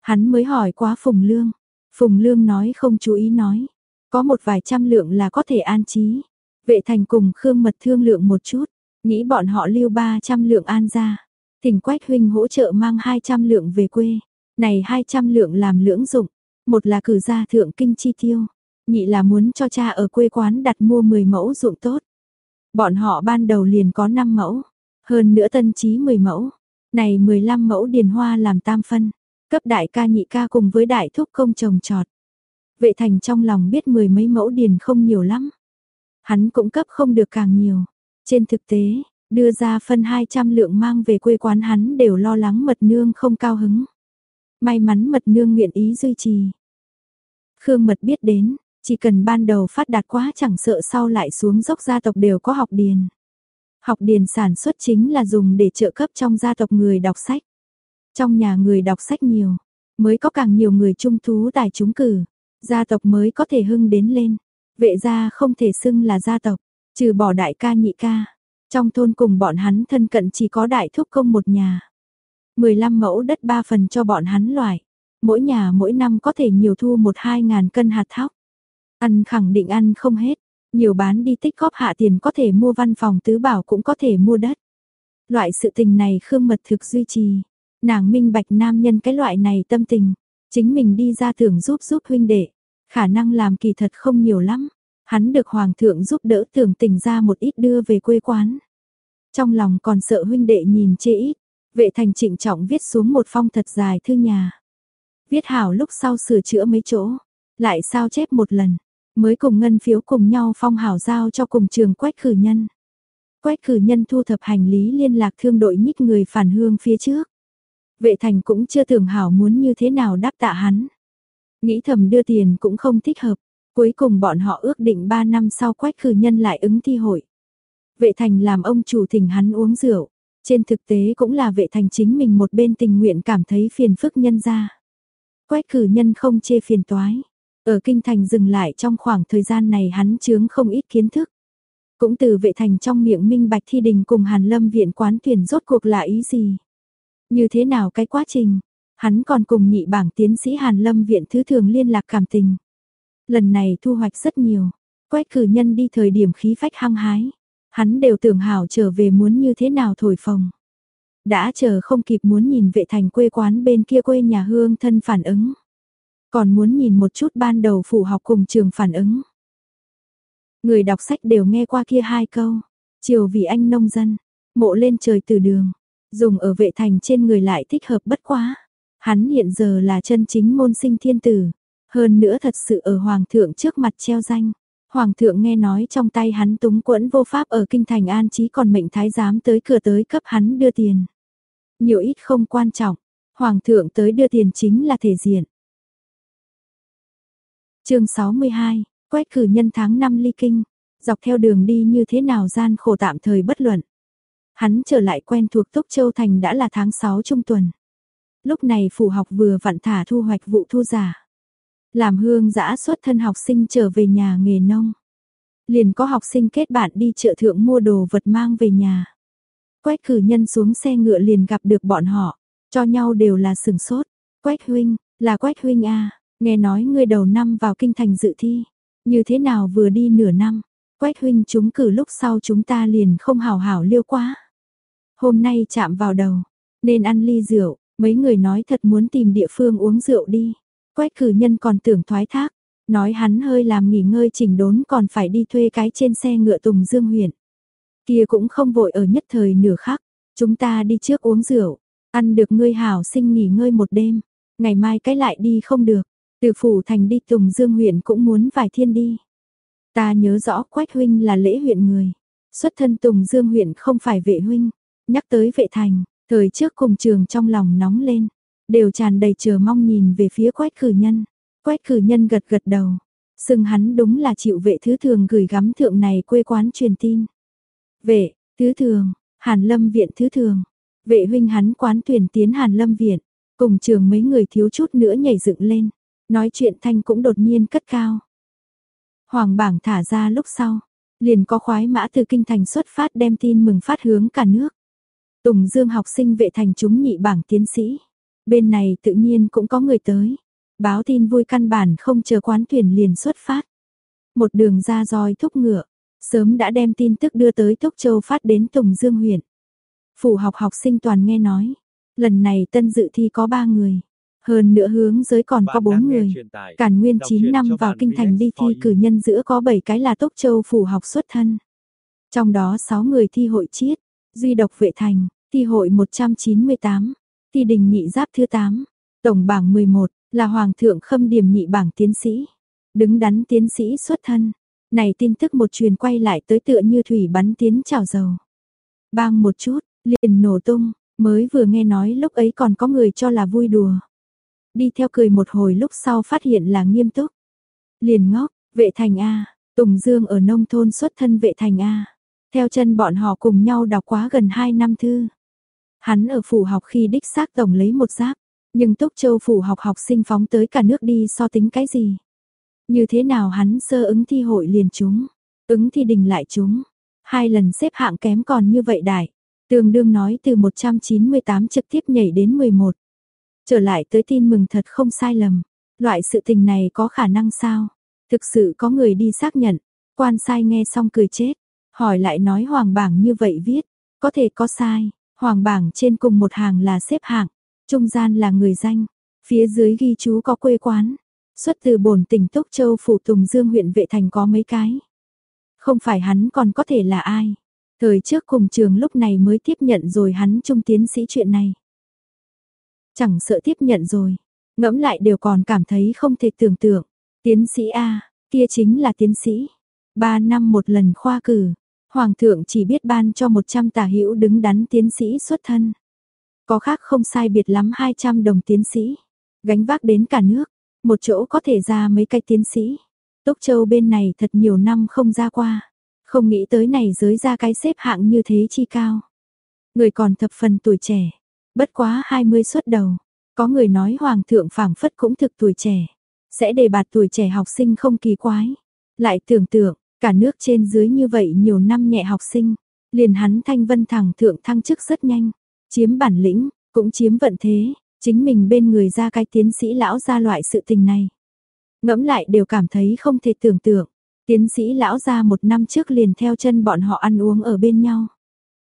Hắn mới hỏi quá Phùng Lương, Phùng Lương nói không chú ý nói, có một vài trăm lượng là có thể an trí. Vệ thành cùng Khương Mật thương lượng một chút, nghĩ bọn họ lưu 300 lượng an ra. Thỉnh Quách huynh hỗ trợ mang 200 lượng về quê. Này 200 lượng làm lưỡng dụng, một là cử ra thượng kinh chi tiêu, nhị là muốn cho cha ở quê quán đặt mua 10 mẫu dụng tốt. Bọn họ ban đầu liền có 5 mẫu, hơn nữa tân trí 10 mẫu. Này 15 mẫu điền hoa làm tam phân, cấp đại ca nhị ca cùng với đại thúc công trồng trọt. Vệ thành trong lòng biết mười mấy mẫu điền không nhiều lắm. Hắn cũng cấp không được càng nhiều. Trên thực tế, đưa ra phân 200 lượng mang về quê quán hắn đều lo lắng mật nương không cao hứng. May mắn mật nương nguyện ý duy trì. Khương mật biết đến, chỉ cần ban đầu phát đạt quá chẳng sợ sau lại xuống dốc gia tộc đều có học điền. Học điền sản xuất chính là dùng để trợ cấp trong gia tộc người đọc sách. Trong nhà người đọc sách nhiều, mới có càng nhiều người trung thú tài chúng cử gia tộc mới có thể hưng đến lên. Vệ gia không thể xưng là gia tộc, trừ bỏ đại ca nhị ca. Trong thôn cùng bọn hắn thân cận chỉ có đại thúc công một nhà. 15 mẫu đất ba phần cho bọn hắn loại. Mỗi nhà mỗi năm có thể nhiều thu một hai ngàn cân hạt thóc. Ăn khẳng định ăn không hết. Nhiều bán đi tích góp hạ tiền có thể mua văn phòng tứ bảo cũng có thể mua đất. Loại sự tình này Khương Mật thực duy trì. Nàng minh bạch nam nhân cái loại này tâm tình. Chính mình đi ra tưởng giúp giúp huynh đệ. Khả năng làm kỳ thật không nhiều lắm. Hắn được hoàng thượng giúp đỡ tưởng tình ra một ít đưa về quê quán. Trong lòng còn sợ huynh đệ nhìn chê ít. Vệ thành trịnh trọng viết xuống một phong thật dài thư nhà. Viết hảo lúc sau sửa chữa mấy chỗ. Lại sao chép một lần. Mới cùng ngân phiếu cùng nhau phong hảo giao cho cùng trường quách khử nhân. Quách khử nhân thu thập hành lý liên lạc thương đội nhích người phản hương phía trước. Vệ thành cũng chưa tưởng hảo muốn như thế nào đáp tạ hắn. Nghĩ thầm đưa tiền cũng không thích hợp. Cuối cùng bọn họ ước định 3 năm sau quách khử nhân lại ứng thi hội. Vệ thành làm ông chủ thỉnh hắn uống rượu. Trên thực tế cũng là vệ thành chính mình một bên tình nguyện cảm thấy phiền phức nhân ra. Quách cử nhân không chê phiền toái. Ở kinh thành dừng lại trong khoảng thời gian này hắn chướng không ít kiến thức. Cũng từ vệ thành trong miệng minh bạch thi đình cùng Hàn Lâm viện quán tuyển rốt cuộc là ý gì. Như thế nào cái quá trình, hắn còn cùng nhị bảng tiến sĩ Hàn Lâm viện thứ thường liên lạc cảm tình. Lần này thu hoạch rất nhiều, quách cử nhân đi thời điểm khí phách hăng hái. Hắn đều tưởng hảo trở về muốn như thế nào thổi phồng. Đã chờ không kịp muốn nhìn vệ thành quê quán bên kia quê nhà hương thân phản ứng. Còn muốn nhìn một chút ban đầu phụ học cùng trường phản ứng. Người đọc sách đều nghe qua kia hai câu. Chiều vì anh nông dân, mộ lên trời từ đường. Dùng ở vệ thành trên người lại thích hợp bất quá. Hắn hiện giờ là chân chính môn sinh thiên tử. Hơn nữa thật sự ở hoàng thượng trước mặt treo danh. Hoàng thượng nghe nói trong tay hắn túng quẫn vô pháp ở kinh thành an trí còn mệnh thái giám tới cửa tới cấp hắn đưa tiền. Nhiều ít không quan trọng, hoàng thượng tới đưa tiền chính là thể diện. chương 62, quét cử nhân tháng 5 ly kinh, dọc theo đường đi như thế nào gian khổ tạm thời bất luận. Hắn trở lại quen thuộc Túc Châu Thành đã là tháng 6 trung tuần. Lúc này phủ học vừa vặn thả thu hoạch vụ thu giả. Làm hương giã xuất thân học sinh trở về nhà nghề nông. Liền có học sinh kết bạn đi chợ thượng mua đồ vật mang về nhà. Quách cử nhân xuống xe ngựa liền gặp được bọn họ, cho nhau đều là sừng sốt. Quách huynh, là quách huynh a nghe nói ngươi đầu năm vào kinh thành dự thi. Như thế nào vừa đi nửa năm, quách huynh chúng cử lúc sau chúng ta liền không hào hảo liêu quá. Hôm nay chạm vào đầu, nên ăn ly rượu, mấy người nói thật muốn tìm địa phương uống rượu đi. Quách cử nhân còn tưởng thoái thác, nói hắn hơi làm nghỉ ngơi chỉnh đốn còn phải đi thuê cái trên xe ngựa Tùng Dương huyện. Kia cũng không vội ở nhất thời nửa khắc, chúng ta đi trước uống rượu, ăn được ngươi hảo sinh nghỉ ngơi một đêm, ngày mai cái lại đi không được, từ phủ thành đi Tùng Dương huyện cũng muốn vài thiên đi. Ta nhớ rõ Quách huynh là lễ huyện người, xuất thân Tùng Dương huyện không phải vệ huynh, nhắc tới vệ thành, thời trước cùng trường trong lòng nóng lên, đều tràn đầy chờ mong nhìn về phía quách cử nhân. Quách cử nhân gật gật đầu, xưng hắn đúng là chịu vệ thứ thường gửi gắm thượng này quê quán truyền tin. Vệ, thứ thường, Hàn Lâm viện thứ thường, vệ huynh hắn quán tuyển tiến Hàn Lâm viện, cùng trường mấy người thiếu chút nữa nhảy dựng lên, nói chuyện thanh cũng đột nhiên cất cao. Hoàng bảng thả ra lúc sau, liền có khoái mã từ kinh thành xuất phát đem tin mừng phát hướng cả nước. Tùng Dương học sinh vệ thành chúng nhị bảng tiến sĩ. Bên này tự nhiên cũng có người tới. Báo tin vui căn bản không chờ quán tuyển liền xuất phát. Một đường ra roi thúc ngựa, sớm đã đem tin tức đưa tới Túc Châu phát đến Tùng Dương huyện. Phủ học học sinh toàn nghe nói, lần này tân dự thi có ba người. Hơn nữa hướng giới còn có bốn người. Càn nguyên 9 năm vào kinh thành đi thi cử nhân giữa có 7 cái là Túc Châu phủ học xuất thân. Trong đó 6 người thi hội chiết, duy độc vệ thành, thi hội 198. Thi đình nhị giáp thứ 8, tổng bảng 11, là Hoàng thượng khâm điểm nhị bảng tiến sĩ. Đứng đắn tiến sĩ xuất thân. Này tin tức một truyền quay lại tới tựa như thủy bắn tiến chảo dầu. Bang một chút, liền nổ tung, mới vừa nghe nói lúc ấy còn có người cho là vui đùa. Đi theo cười một hồi lúc sau phát hiện là nghiêm túc. Liền ngốc, vệ thành A, Tùng Dương ở nông thôn xuất thân vệ thành A. Theo chân bọn họ cùng nhau đọc quá gần 2 năm thư. Hắn ở phủ học khi đích xác tổng lấy một giáp, nhưng Túc Châu phủ học học sinh phóng tới cả nước đi so tính cái gì? Như thế nào hắn sơ ứng thi hội liền chúng, ứng thi đình lại chúng, Hai lần xếp hạng kém còn như vậy đại. Tương đương nói từ 198 trực tiếp nhảy đến 11. Trở lại tới tin mừng thật không sai lầm. Loại sự tình này có khả năng sao? Thực sự có người đi xác nhận. Quan sai nghe xong cười chết. Hỏi lại nói hoàng bảng như vậy viết. Có thể có sai. Hoàng bảng trên cùng một hàng là xếp hạng. Trung gian là người danh. Phía dưới ghi chú có quê quán. Xuất từ bổn tỉnh Túc Châu Phủ Tùng Dương huyện Vệ Thành có mấy cái. Không phải hắn còn có thể là ai. Thời trước cùng trường lúc này mới tiếp nhận rồi hắn trung tiến sĩ chuyện này. Chẳng sợ tiếp nhận rồi, ngẫm lại đều còn cảm thấy không thể tưởng tượng. Tiến sĩ A, kia chính là tiến sĩ. Ba năm một lần khoa cử, Hoàng thượng chỉ biết ban cho 100 tả hữu đứng đắn tiến sĩ xuất thân. Có khác không sai biệt lắm 200 đồng tiến sĩ, gánh vác đến cả nước, một chỗ có thể ra mấy cái tiến sĩ. Túc Châu bên này thật nhiều năm không ra qua, không nghĩ tới này giới ra cái xếp hạng như thế chi cao. Người còn thập phần tuổi trẻ, bất quá 20 xuất đầu, có người nói hoàng thượng phảng phất cũng thực tuổi trẻ, sẽ đề bạt tuổi trẻ học sinh không kỳ quái. Lại tưởng tượng, cả nước trên dưới như vậy nhiều năm nhẹ học sinh, liền hắn thanh vân thẳng thượng thăng chức rất nhanh, chiếm bản lĩnh, cũng chiếm vận thế, chính mình bên người ra cái tiến sĩ lão ra loại sự tình này. Ngẫm lại đều cảm thấy không thể tưởng tượng, tiến sĩ lão ra một năm trước liền theo chân bọn họ ăn uống ở bên nhau.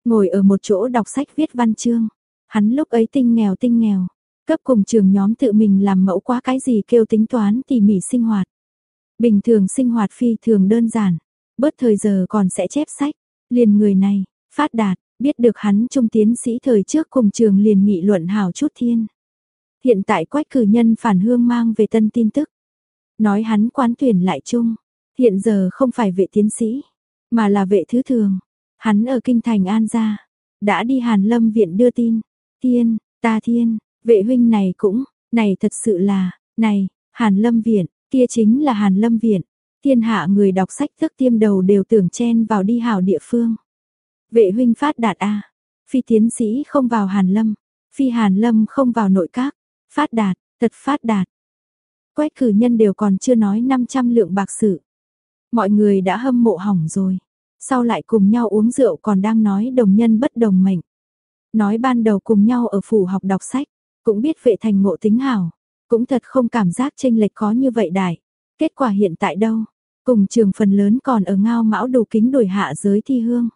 Ngồi ở một chỗ đọc sách viết văn chương, hắn lúc ấy tinh nghèo tinh nghèo, cấp cùng trường nhóm tự mình làm mẫu quá cái gì kêu tính toán tỉ mỉ sinh hoạt. Bình thường sinh hoạt phi thường đơn giản, bớt thời giờ còn sẽ chép sách, liền người này, phát đạt, biết được hắn trung tiến sĩ thời trước cùng trường liền nghị luận hảo chút thiên. Hiện tại quách cử nhân phản hương mang về tân tin tức. Nói hắn quán tuyển lại chung, hiện giờ không phải vệ tiến sĩ, mà là vệ thứ thường. Hắn ở kinh thành An gia, đã đi Hàn Lâm viện đưa tin. Thiên, ta thiên, vệ huynh này cũng, này thật sự là, này, Hàn Lâm viện, kia chính là Hàn Lâm viện. Thiên hạ người đọc sách thức tiêm đầu đều tưởng chen vào đi hảo địa phương. Vệ huynh phát đạt a, phi tiến sĩ không vào Hàn Lâm, phi Hàn Lâm không vào nội các, phát đạt, thật phát đạt. Quách cử nhân đều còn chưa nói 500 lượng bạc sự. Mọi người đã hâm mộ hỏng rồi. Sau lại cùng nhau uống rượu còn đang nói đồng nhân bất đồng mệnh. Nói ban đầu cùng nhau ở phủ học đọc sách, cũng biết vệ thành ngộ tính hảo. Cũng thật không cảm giác tranh lệch có như vậy đại. Kết quả hiện tại đâu? Cùng trường phần lớn còn ở ngao mão đồ kính đổi hạ giới thi hương.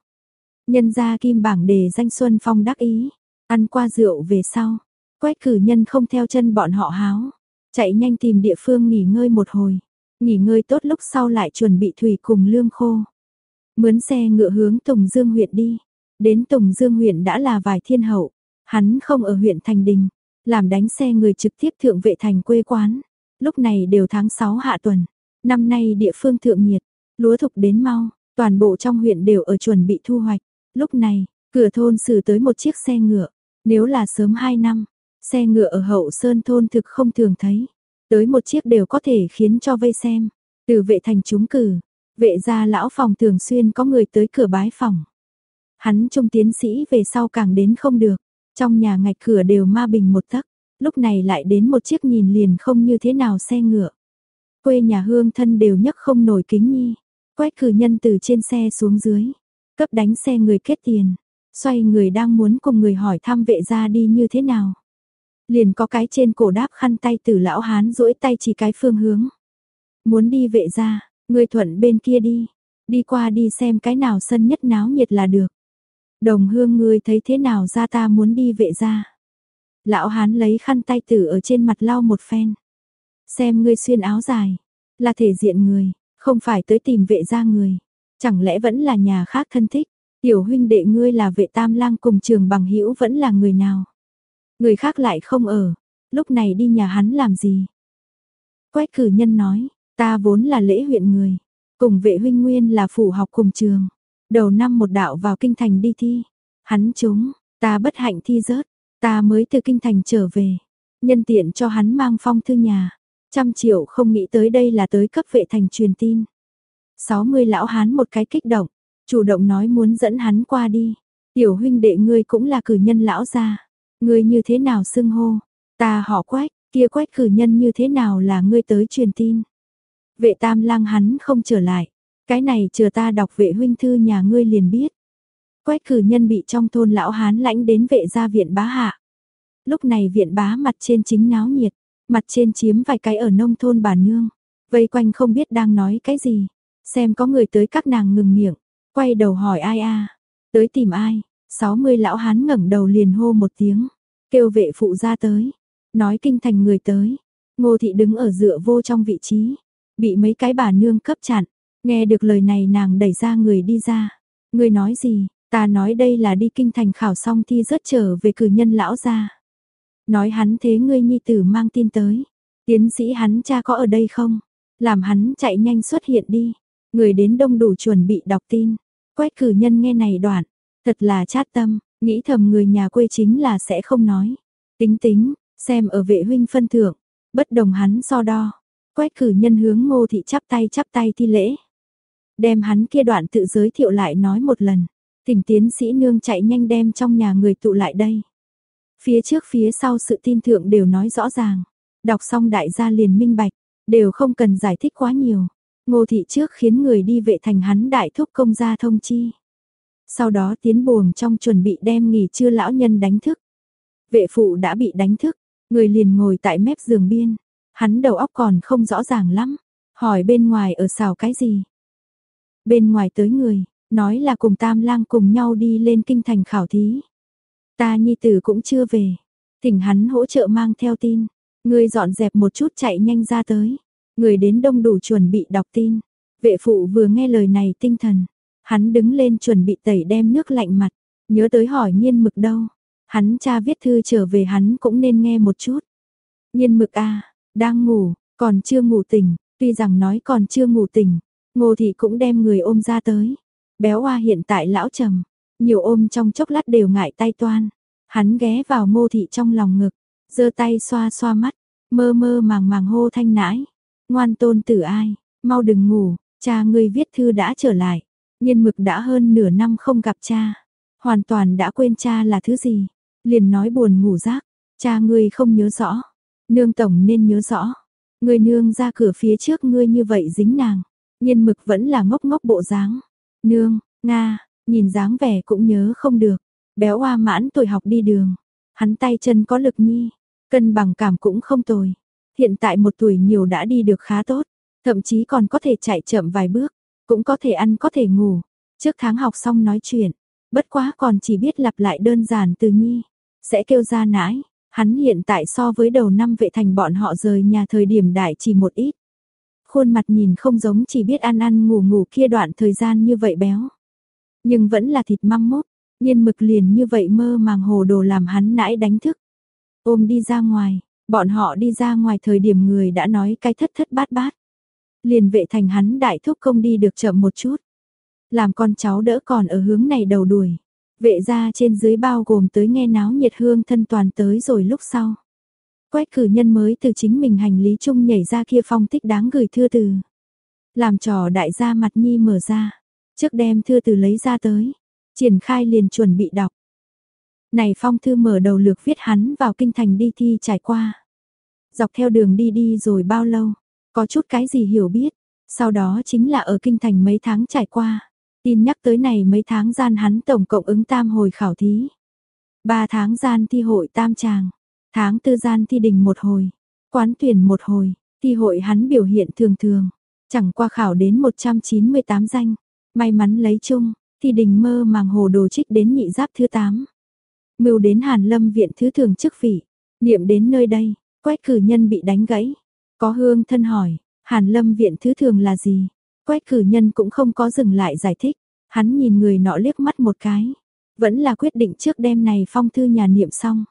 Nhân ra kim bảng đề danh Xuân Phong đắc ý. Ăn qua rượu về sau. Quách cử nhân không theo chân bọn họ háo. Chạy nhanh tìm địa phương nghỉ ngơi một hồi. Nghỉ ngơi tốt lúc sau lại chuẩn bị thủy cùng lương khô. Mướn xe ngựa hướng Tùng Dương huyện đi. Đến Tùng Dương huyện đã là vài thiên hậu. Hắn không ở huyện Thành Đình. Làm đánh xe người trực tiếp thượng vệ thành quê quán. Lúc này đều tháng 6 hạ tuần. Năm nay địa phương thượng nhiệt. Lúa thục đến mau. Toàn bộ trong huyện đều ở chuẩn bị thu hoạch. Lúc này, cửa thôn xử tới một chiếc xe ngựa. Nếu là sớm 2 năm, xe ngựa ở hậu sơn thôn thực không thường thấy. Tới một chiếc đều có thể khiến cho vây xem. Từ vệ thành chúng cử, vệ gia lão phòng thường xuyên có người tới cửa bái phòng. Hắn trung tiến sĩ về sau càng đến không được. Trong nhà ngạch cửa đều ma bình một tấc. Lúc này lại đến một chiếc nhìn liền không như thế nào xe ngựa. Quê nhà hương thân đều nhấc không nổi kính nhi. Quét cử nhân từ trên xe xuống dưới cấp đánh xe người kết tiền, xoay người đang muốn cùng người hỏi thăm vệ gia đi như thế nào. Liền có cái trên cổ đáp khăn tay từ lão hán duỗi tay chỉ cái phương hướng. Muốn đi vệ gia, người thuận bên kia đi, đi qua đi xem cái nào sân nhất náo nhiệt là được. Đồng hương người thấy thế nào ra ta muốn đi vệ gia. Lão hán lấy khăn tay tử ở trên mặt lau một phen. Xem ngươi xuyên áo dài, là thể diện người, không phải tới tìm vệ gia người. Chẳng lẽ vẫn là nhà khác thân thích? Tiểu huynh đệ ngươi là vệ tam lang cùng trường bằng hữu vẫn là người nào? Người khác lại không ở, lúc này đi nhà hắn làm gì? Quách cử nhân nói, ta vốn là lễ huyện người, cùng vệ huynh nguyên là phủ học cùng trường. Đầu năm một đạo vào kinh thành đi thi, hắn chúng, ta bất hạnh thi rớt, ta mới từ kinh thành trở về. Nhân tiện cho hắn mang phong thư nhà, trăm triệu không nghĩ tới đây là tới cấp vệ thành truyền tin. 60 lão hán một cái kích động, chủ động nói muốn dẫn hắn qua đi. Tiểu huynh đệ ngươi cũng là cử nhân lão gia, ngươi như thế nào xưng hô? Ta họ Quách, kia Quách cử nhân như thế nào là ngươi tới truyền tin? Vệ Tam Lang hắn không trở lại, cái này chờ ta đọc vệ huynh thư nhà ngươi liền biết. Quách cử nhân bị trong thôn lão hán lãnh đến vệ gia viện bá hạ. Lúc này viện bá mặt trên chính náo nhiệt, mặt trên chiếm vài cái ở nông thôn bà nương. Vây quanh không biết đang nói cái gì. Xem có người tới các nàng ngừng miệng, quay đầu hỏi ai a tới tìm ai. 60 lão hán ngẩng đầu liền hô một tiếng, kêu vệ phụ ra tới, nói kinh thành người tới. Ngô thị đứng ở dựa vô trong vị trí, bị mấy cái bà nương cấp chặn, nghe được lời này nàng đẩy ra người đi ra. Người nói gì, ta nói đây là đi kinh thành khảo xong thi rớt trở về cử nhân lão gia. Nói hắn thế ngươi nhi tử mang tin tới, tiến sĩ hắn cha có ở đây không? Làm hắn chạy nhanh xuất hiện đi. Người đến đông đủ chuẩn bị đọc tin. Quách cử nhân nghe này đoạn, thật là chát tâm, nghĩ thầm người nhà quê chính là sẽ không nói. Tính tính, xem ở vệ huynh phân thượng, bất đồng hắn so đo. Quách cử nhân hướng ngô thị chắp tay chắp tay thi lễ. Đem hắn kia đoạn tự giới thiệu lại nói một lần. tỉnh tiến sĩ nương chạy nhanh đem trong nhà người tụ lại đây. Phía trước phía sau sự tin thượng đều nói rõ ràng. Đọc xong đại gia liền minh bạch, đều không cần giải thích quá nhiều. Ngô thị trước khiến người đi vệ thành hắn đại thúc công gia thông chi. Sau đó tiến buồng trong chuẩn bị đem nghỉ trưa lão nhân đánh thức. Vệ phụ đã bị đánh thức, người liền ngồi tại mép giường biên. Hắn đầu óc còn không rõ ràng lắm, hỏi bên ngoài ở xào cái gì. Bên ngoài tới người, nói là cùng tam lang cùng nhau đi lên kinh thành khảo thí. Ta nhi tử cũng chưa về, thỉnh hắn hỗ trợ mang theo tin, người dọn dẹp một chút chạy nhanh ra tới. Người đến đông đủ chuẩn bị đọc tin. Vệ phụ vừa nghe lời này tinh thần. Hắn đứng lên chuẩn bị tẩy đem nước lạnh mặt. Nhớ tới hỏi nhiên mực đâu. Hắn cha viết thư trở về hắn cũng nên nghe một chút. Nhiên mực a đang ngủ, còn chưa ngủ tỉnh. Tuy rằng nói còn chưa ngủ tỉnh. Ngô thị cũng đem người ôm ra tới. Béo hoa hiện tại lão trầm. Nhiều ôm trong chốc lát đều ngại tay toan. Hắn ghé vào ngô thị trong lòng ngực. giơ tay xoa xoa mắt. Mơ mơ màng màng hô thanh nãi. Ngoan tôn tử ai, mau đừng ngủ, cha ngươi viết thư đã trở lại. Nhiên mực đã hơn nửa năm không gặp cha. Hoàn toàn đã quên cha là thứ gì. Liền nói buồn ngủ rác. Cha ngươi không nhớ rõ. Nương tổng nên nhớ rõ. Ngươi nương ra cửa phía trước ngươi như vậy dính nàng. Nhiên mực vẫn là ngốc ngốc bộ dáng. Nương, Nga, nhìn dáng vẻ cũng nhớ không được. Béo hoa mãn tuổi học đi đường. Hắn tay chân có lực nhi. Cân bằng cảm cũng không tồi. Hiện tại một tuổi nhiều đã đi được khá tốt, thậm chí còn có thể chạy chậm vài bước, cũng có thể ăn có thể ngủ. Trước tháng học xong nói chuyện, bất quá còn chỉ biết lặp lại đơn giản từ nhi, sẽ kêu ra nãi. Hắn hiện tại so với đầu năm vệ thành bọn họ rời nhà thời điểm đại chỉ một ít. Khuôn mặt nhìn không giống chỉ biết ăn ăn ngủ ngủ kia đoạn thời gian như vậy béo. Nhưng vẫn là thịt măng mốt, nhiên mực liền như vậy mơ màng hồ đồ làm hắn nãi đánh thức. Ôm đi ra ngoài, Bọn họ đi ra ngoài thời điểm người đã nói cái thất thất bát bát. Liền vệ thành hắn đại thúc không đi được chậm một chút. Làm con cháu đỡ còn ở hướng này đầu đuổi. Vệ ra trên dưới bao gồm tới nghe náo nhiệt hương thân toàn tới rồi lúc sau. Quách cử nhân mới từ chính mình hành lý chung nhảy ra kia phong thích đáng gửi thư từ. Làm trò đại gia mặt nhi mở ra. Trước đem thư từ lấy ra tới. Triển khai liền chuẩn bị đọc. Này phong thư mở đầu lược viết hắn vào kinh thành đi thi trải qua. Dọc theo đường đi đi rồi bao lâu, có chút cái gì hiểu biết, sau đó chính là ở kinh thành mấy tháng trải qua. Tin nhắc tới này mấy tháng gian hắn tổng cộng ứng tam hồi khảo thí. Ba tháng gian thi hội tam tràng, tháng tư gian thi đình một hồi, quán tuyển một hồi, thi hội hắn biểu hiện thường thường, chẳng qua khảo đến 198 danh, may mắn lấy chung, thi đình mơ màng hồ đồ trích đến nhị giáp thứ 8. Mưu đến Hàn Lâm viện thứ thường chức vị, niệm đến nơi đây, quách cử nhân bị đánh gãy. Có hương thân hỏi, Hàn Lâm viện thứ thường là gì? Quách cử nhân cũng không có dừng lại giải thích, hắn nhìn người nọ liếc mắt một cái, vẫn là quyết định trước đêm này phong thư nhà niệm xong.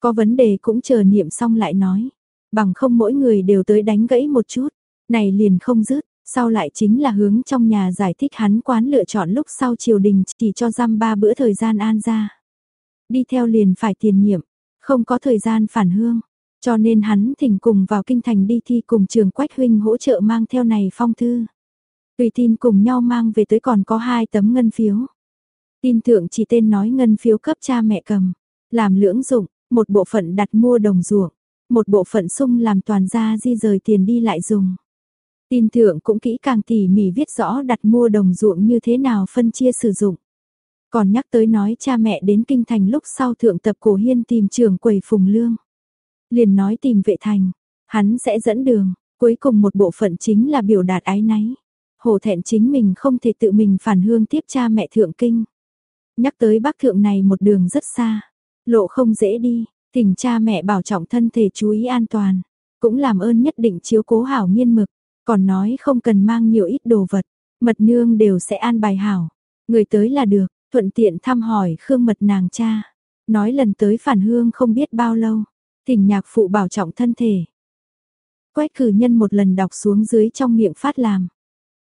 Có vấn đề cũng chờ niệm xong lại nói, bằng không mỗi người đều tới đánh gãy một chút, này liền không dứt, sau lại chính là hướng trong nhà giải thích hắn quán lựa chọn lúc sau triều đình chỉ cho giam ba bữa thời gian an ra. Đi theo liền phải tiền nhiệm, không có thời gian phản hương, cho nên hắn thỉnh cùng vào kinh thành đi thi cùng trường Quách huynh hỗ trợ mang theo này phong thư. Tùy tin cùng nhau mang về tới còn có hai tấm ngân phiếu. Tin thượng chỉ tên nói ngân phiếu cấp cha mẹ cầm, làm lưỡng dụng, một bộ phận đặt mua đồng ruộng, một bộ phận sung làm toàn gia di rời tiền đi lại dùng. Tin thượng cũng kỹ càng tỉ mỉ viết rõ đặt mua đồng ruộng như thế nào phân chia sử dụng. Còn nhắc tới nói cha mẹ đến kinh thành lúc sau thượng tập cổ hiên tìm trường quầy phùng lương. Liền nói tìm vệ thành, hắn sẽ dẫn đường, cuối cùng một bộ phận chính là biểu đạt ái náy. Hồ thẹn chính mình không thể tự mình phản hương tiếp cha mẹ thượng kinh. Nhắc tới bác thượng này một đường rất xa, lộ không dễ đi, Thỉnh cha mẹ bảo trọng thân thể chú ý an toàn, cũng làm ơn nhất định chiếu cố hảo nghiên mực, còn nói không cần mang nhiều ít đồ vật, mật nương đều sẽ an bài hảo, người tới là được, thuận tiện thăm hỏi Khương mật nàng cha, nói lần tới phản hương không biết bao lâu, thỉnh nhạc phụ bảo trọng thân thể. Quách cử nhân một lần đọc xuống dưới trong miệng phát làm,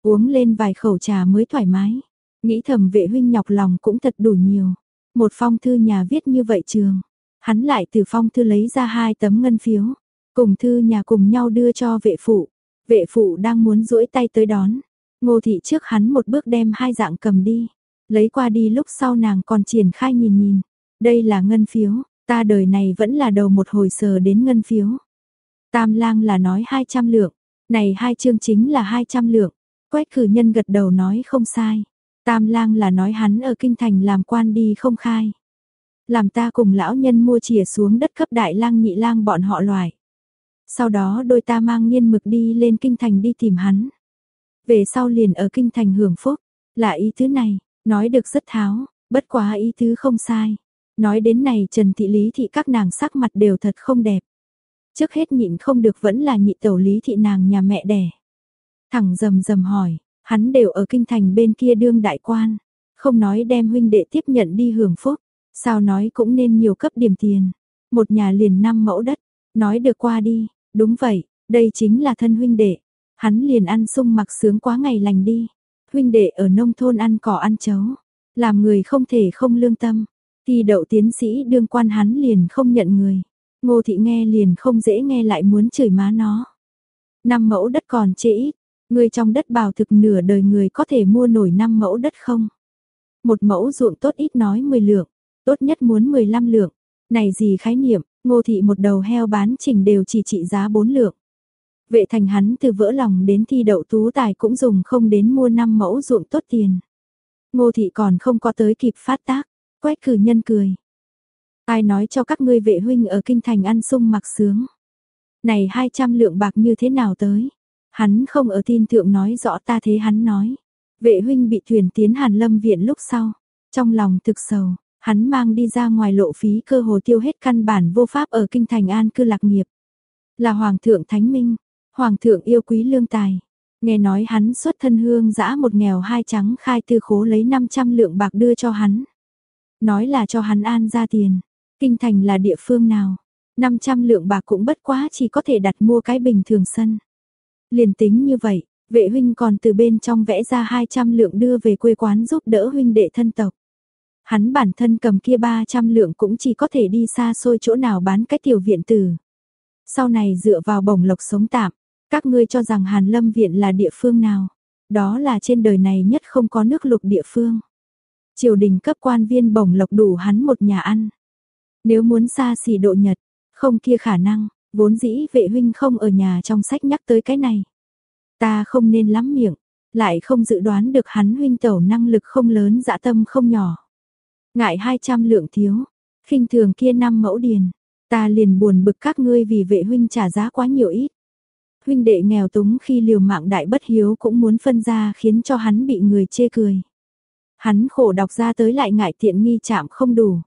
uống lên vài khẩu trà mới thoải mái, nghĩ thầm vệ huynh nhọc lòng cũng thật đủ nhiều, một phong thư nhà viết như vậy trường, hắn lại từ phong thư lấy ra hai tấm ngân phiếu, cùng thư nhà cùng nhau đưa cho vệ phụ. Vệ phụ đang muốn duỗi tay tới đón. Ngô thị trước hắn một bước đem hai dạng cầm đi. Lấy qua đi lúc sau nàng còn triển khai nhìn nhìn. Đây là ngân phiếu, ta đời này vẫn là đầu một hồi sờ đến ngân phiếu. Tam lang là nói 200 lượng, này hai chương chính là 200 lượng. Quét cử nhân gật đầu nói không sai. Tam lang là nói hắn ở kinh thành làm quan đi không khai. Làm ta cùng lão nhân mua chìa xuống đất cấp đại lang nhị lang bọn họ loài. Sau đó đôi ta mang nghiên mực đi lên kinh thành đi tìm hắn. Về sau liền ở kinh thành hưởng phúc, là ý thứ này, nói được rất tháo, bất quá ý thứ không sai. Nói đến này Trần Thị Lý Thị các nàng sắc mặt đều thật không đẹp. Trước hết nhịn không được vẫn là nhị tẩu Lý Thị nàng nhà mẹ đẻ. Thẳng dầm dầm hỏi, hắn đều ở kinh thành bên kia đương đại quan. Không nói đem huynh đệ tiếp nhận đi hưởng phúc, sao nói cũng nên nhiều cấp điểm tiền. Một nhà liền năm mẫu đất, nói được qua đi, Đúng vậy, đây chính là thân huynh đệ. Hắn liền ăn sung mặc sướng quá ngày lành đi. Huynh đệ ở nông thôn ăn cỏ ăn chấu. Làm người không thể không lương tâm. Thì đậu tiến sĩ đương quan hắn liền không nhận người. Ngô thị nghe liền không dễ nghe lại muốn chửi má nó. Năm mẫu đất còn chê ít. Người trong đất bào thực nửa đời người có thể mua nổi năm mẫu đất không? Một mẫu ruộng tốt ít nói 10 lượng, tốt nhất muốn 15 lượng. Này gì khái niệm, Ngô thị một đầu heo bán chỉnh đều chỉ trị giá 4 lượng. Vệ thành hắn từ vỡ lòng đến thi đậu tú tài cũng dùng không đến mua năm mẫu ruộng tốt tiền. Ngô thị còn không có tới kịp phát tác, quét cử nhân cười. Ai nói cho các ngươi vệ huynh ở kinh thành ăn sung mặc sướng. Này 200 lượng bạc như thế nào tới? Hắn không ở tin thượng nói rõ ta thế hắn nói. Vệ huynh bị thuyền tiến hàn lâm viện lúc sau. Trong lòng thực sầu, hắn mang đi ra ngoài lộ phí cơ hồ tiêu hết căn bản vô pháp ở kinh thành an cư lạc nghiệp. Là Hoàng thượng Thánh Minh, Hoàng thượng yêu quý lương tài. Nghe nói hắn xuất thân hương dã một nghèo hai trắng khai tư khố lấy 500 lượng bạc đưa cho hắn. Nói là cho hắn an ra tiền. Kinh thành là địa phương nào? 500 lượng bạc cũng bất quá chỉ có thể đặt mua cái bình thường sân. Liền tính như vậy, vệ huynh còn từ bên trong vẽ ra 200 lượng đưa về quê quán giúp đỡ huynh đệ thân tộc. Hắn bản thân cầm kia 300 lượng cũng chỉ có thể đi xa xôi chỗ nào bán cái tiểu viện tử. Sau này dựa vào bổng lộc sống tạm, các ngươi cho rằng Hàn Lâm viện là địa phương nào? Đó là trên đời này nhất không có nước lục địa phương. Triều đình cấp quan viên bổng lộc đủ hắn một nhà ăn. Nếu muốn xa xỉ độ nhật, không kia khả năng, vốn dĩ vệ huynh không ở nhà trong sách nhắc tới cái này. Ta không nên lắm miệng, lại không dự đoán được hắn huynh tẩu năng lực không lớn dạ tâm không nhỏ. Ngại 200 lượng thiếu, khinh thường kia năm mẫu điền, ta liền buồn bực các ngươi vì vệ huynh trả giá quá nhiều ít. Huynh đệ nghèo túng khi liều mạng đại bất hiếu cũng muốn phân ra khiến cho hắn bị người chê cười. Hắn khổ đọc ra tới lại ngại tiện nghi chạm không đủ.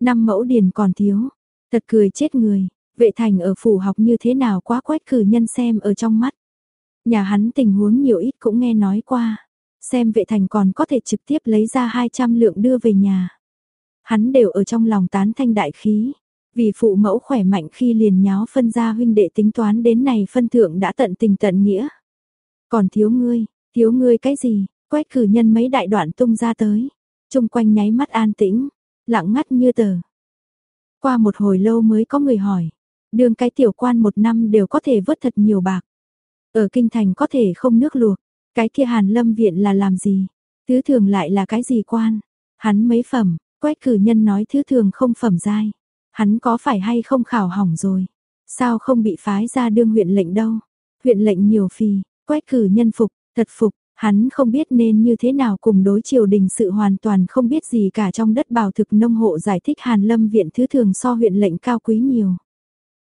Năm mẫu điền còn thiếu, thật cười chết người, vệ thành ở phủ học như thế nào quá quách cử nhân xem ở trong mắt. Nhà hắn tình huống nhiều ít cũng nghe nói qua xem vệ thành còn có thể trực tiếp lấy ra 200 lượng đưa về nhà. Hắn đều ở trong lòng tán thanh đại khí, vì phụ mẫu khỏe mạnh khi liền nháo phân ra huynh đệ tính toán đến này phân thượng đã tận tình tận nghĩa. Còn thiếu ngươi, thiếu ngươi cái gì, quách cử nhân mấy đại đoạn tung ra tới, chung quanh nháy mắt an tĩnh, lặng ngắt như tờ. Qua một hồi lâu mới có người hỏi, đường cái tiểu quan một năm đều có thể vớt thật nhiều bạc. Ở kinh thành có thể không nước luộc, cái kia hàn lâm viện là làm gì? Thứ thường lại là cái gì quan? Hắn mấy phẩm, quét cử nhân nói thứ thường không phẩm giai. Hắn có phải hay không khảo hỏng rồi? Sao không bị phái ra đương huyện lệnh đâu? Huyện lệnh nhiều phì, Quách cử nhân phục, thật phục, hắn không biết nên như thế nào cùng đối triều đình sự hoàn toàn không biết gì cả trong đất bào thực nông hộ giải thích Hàn Lâm viện thứ thường so huyện lệnh cao quý nhiều.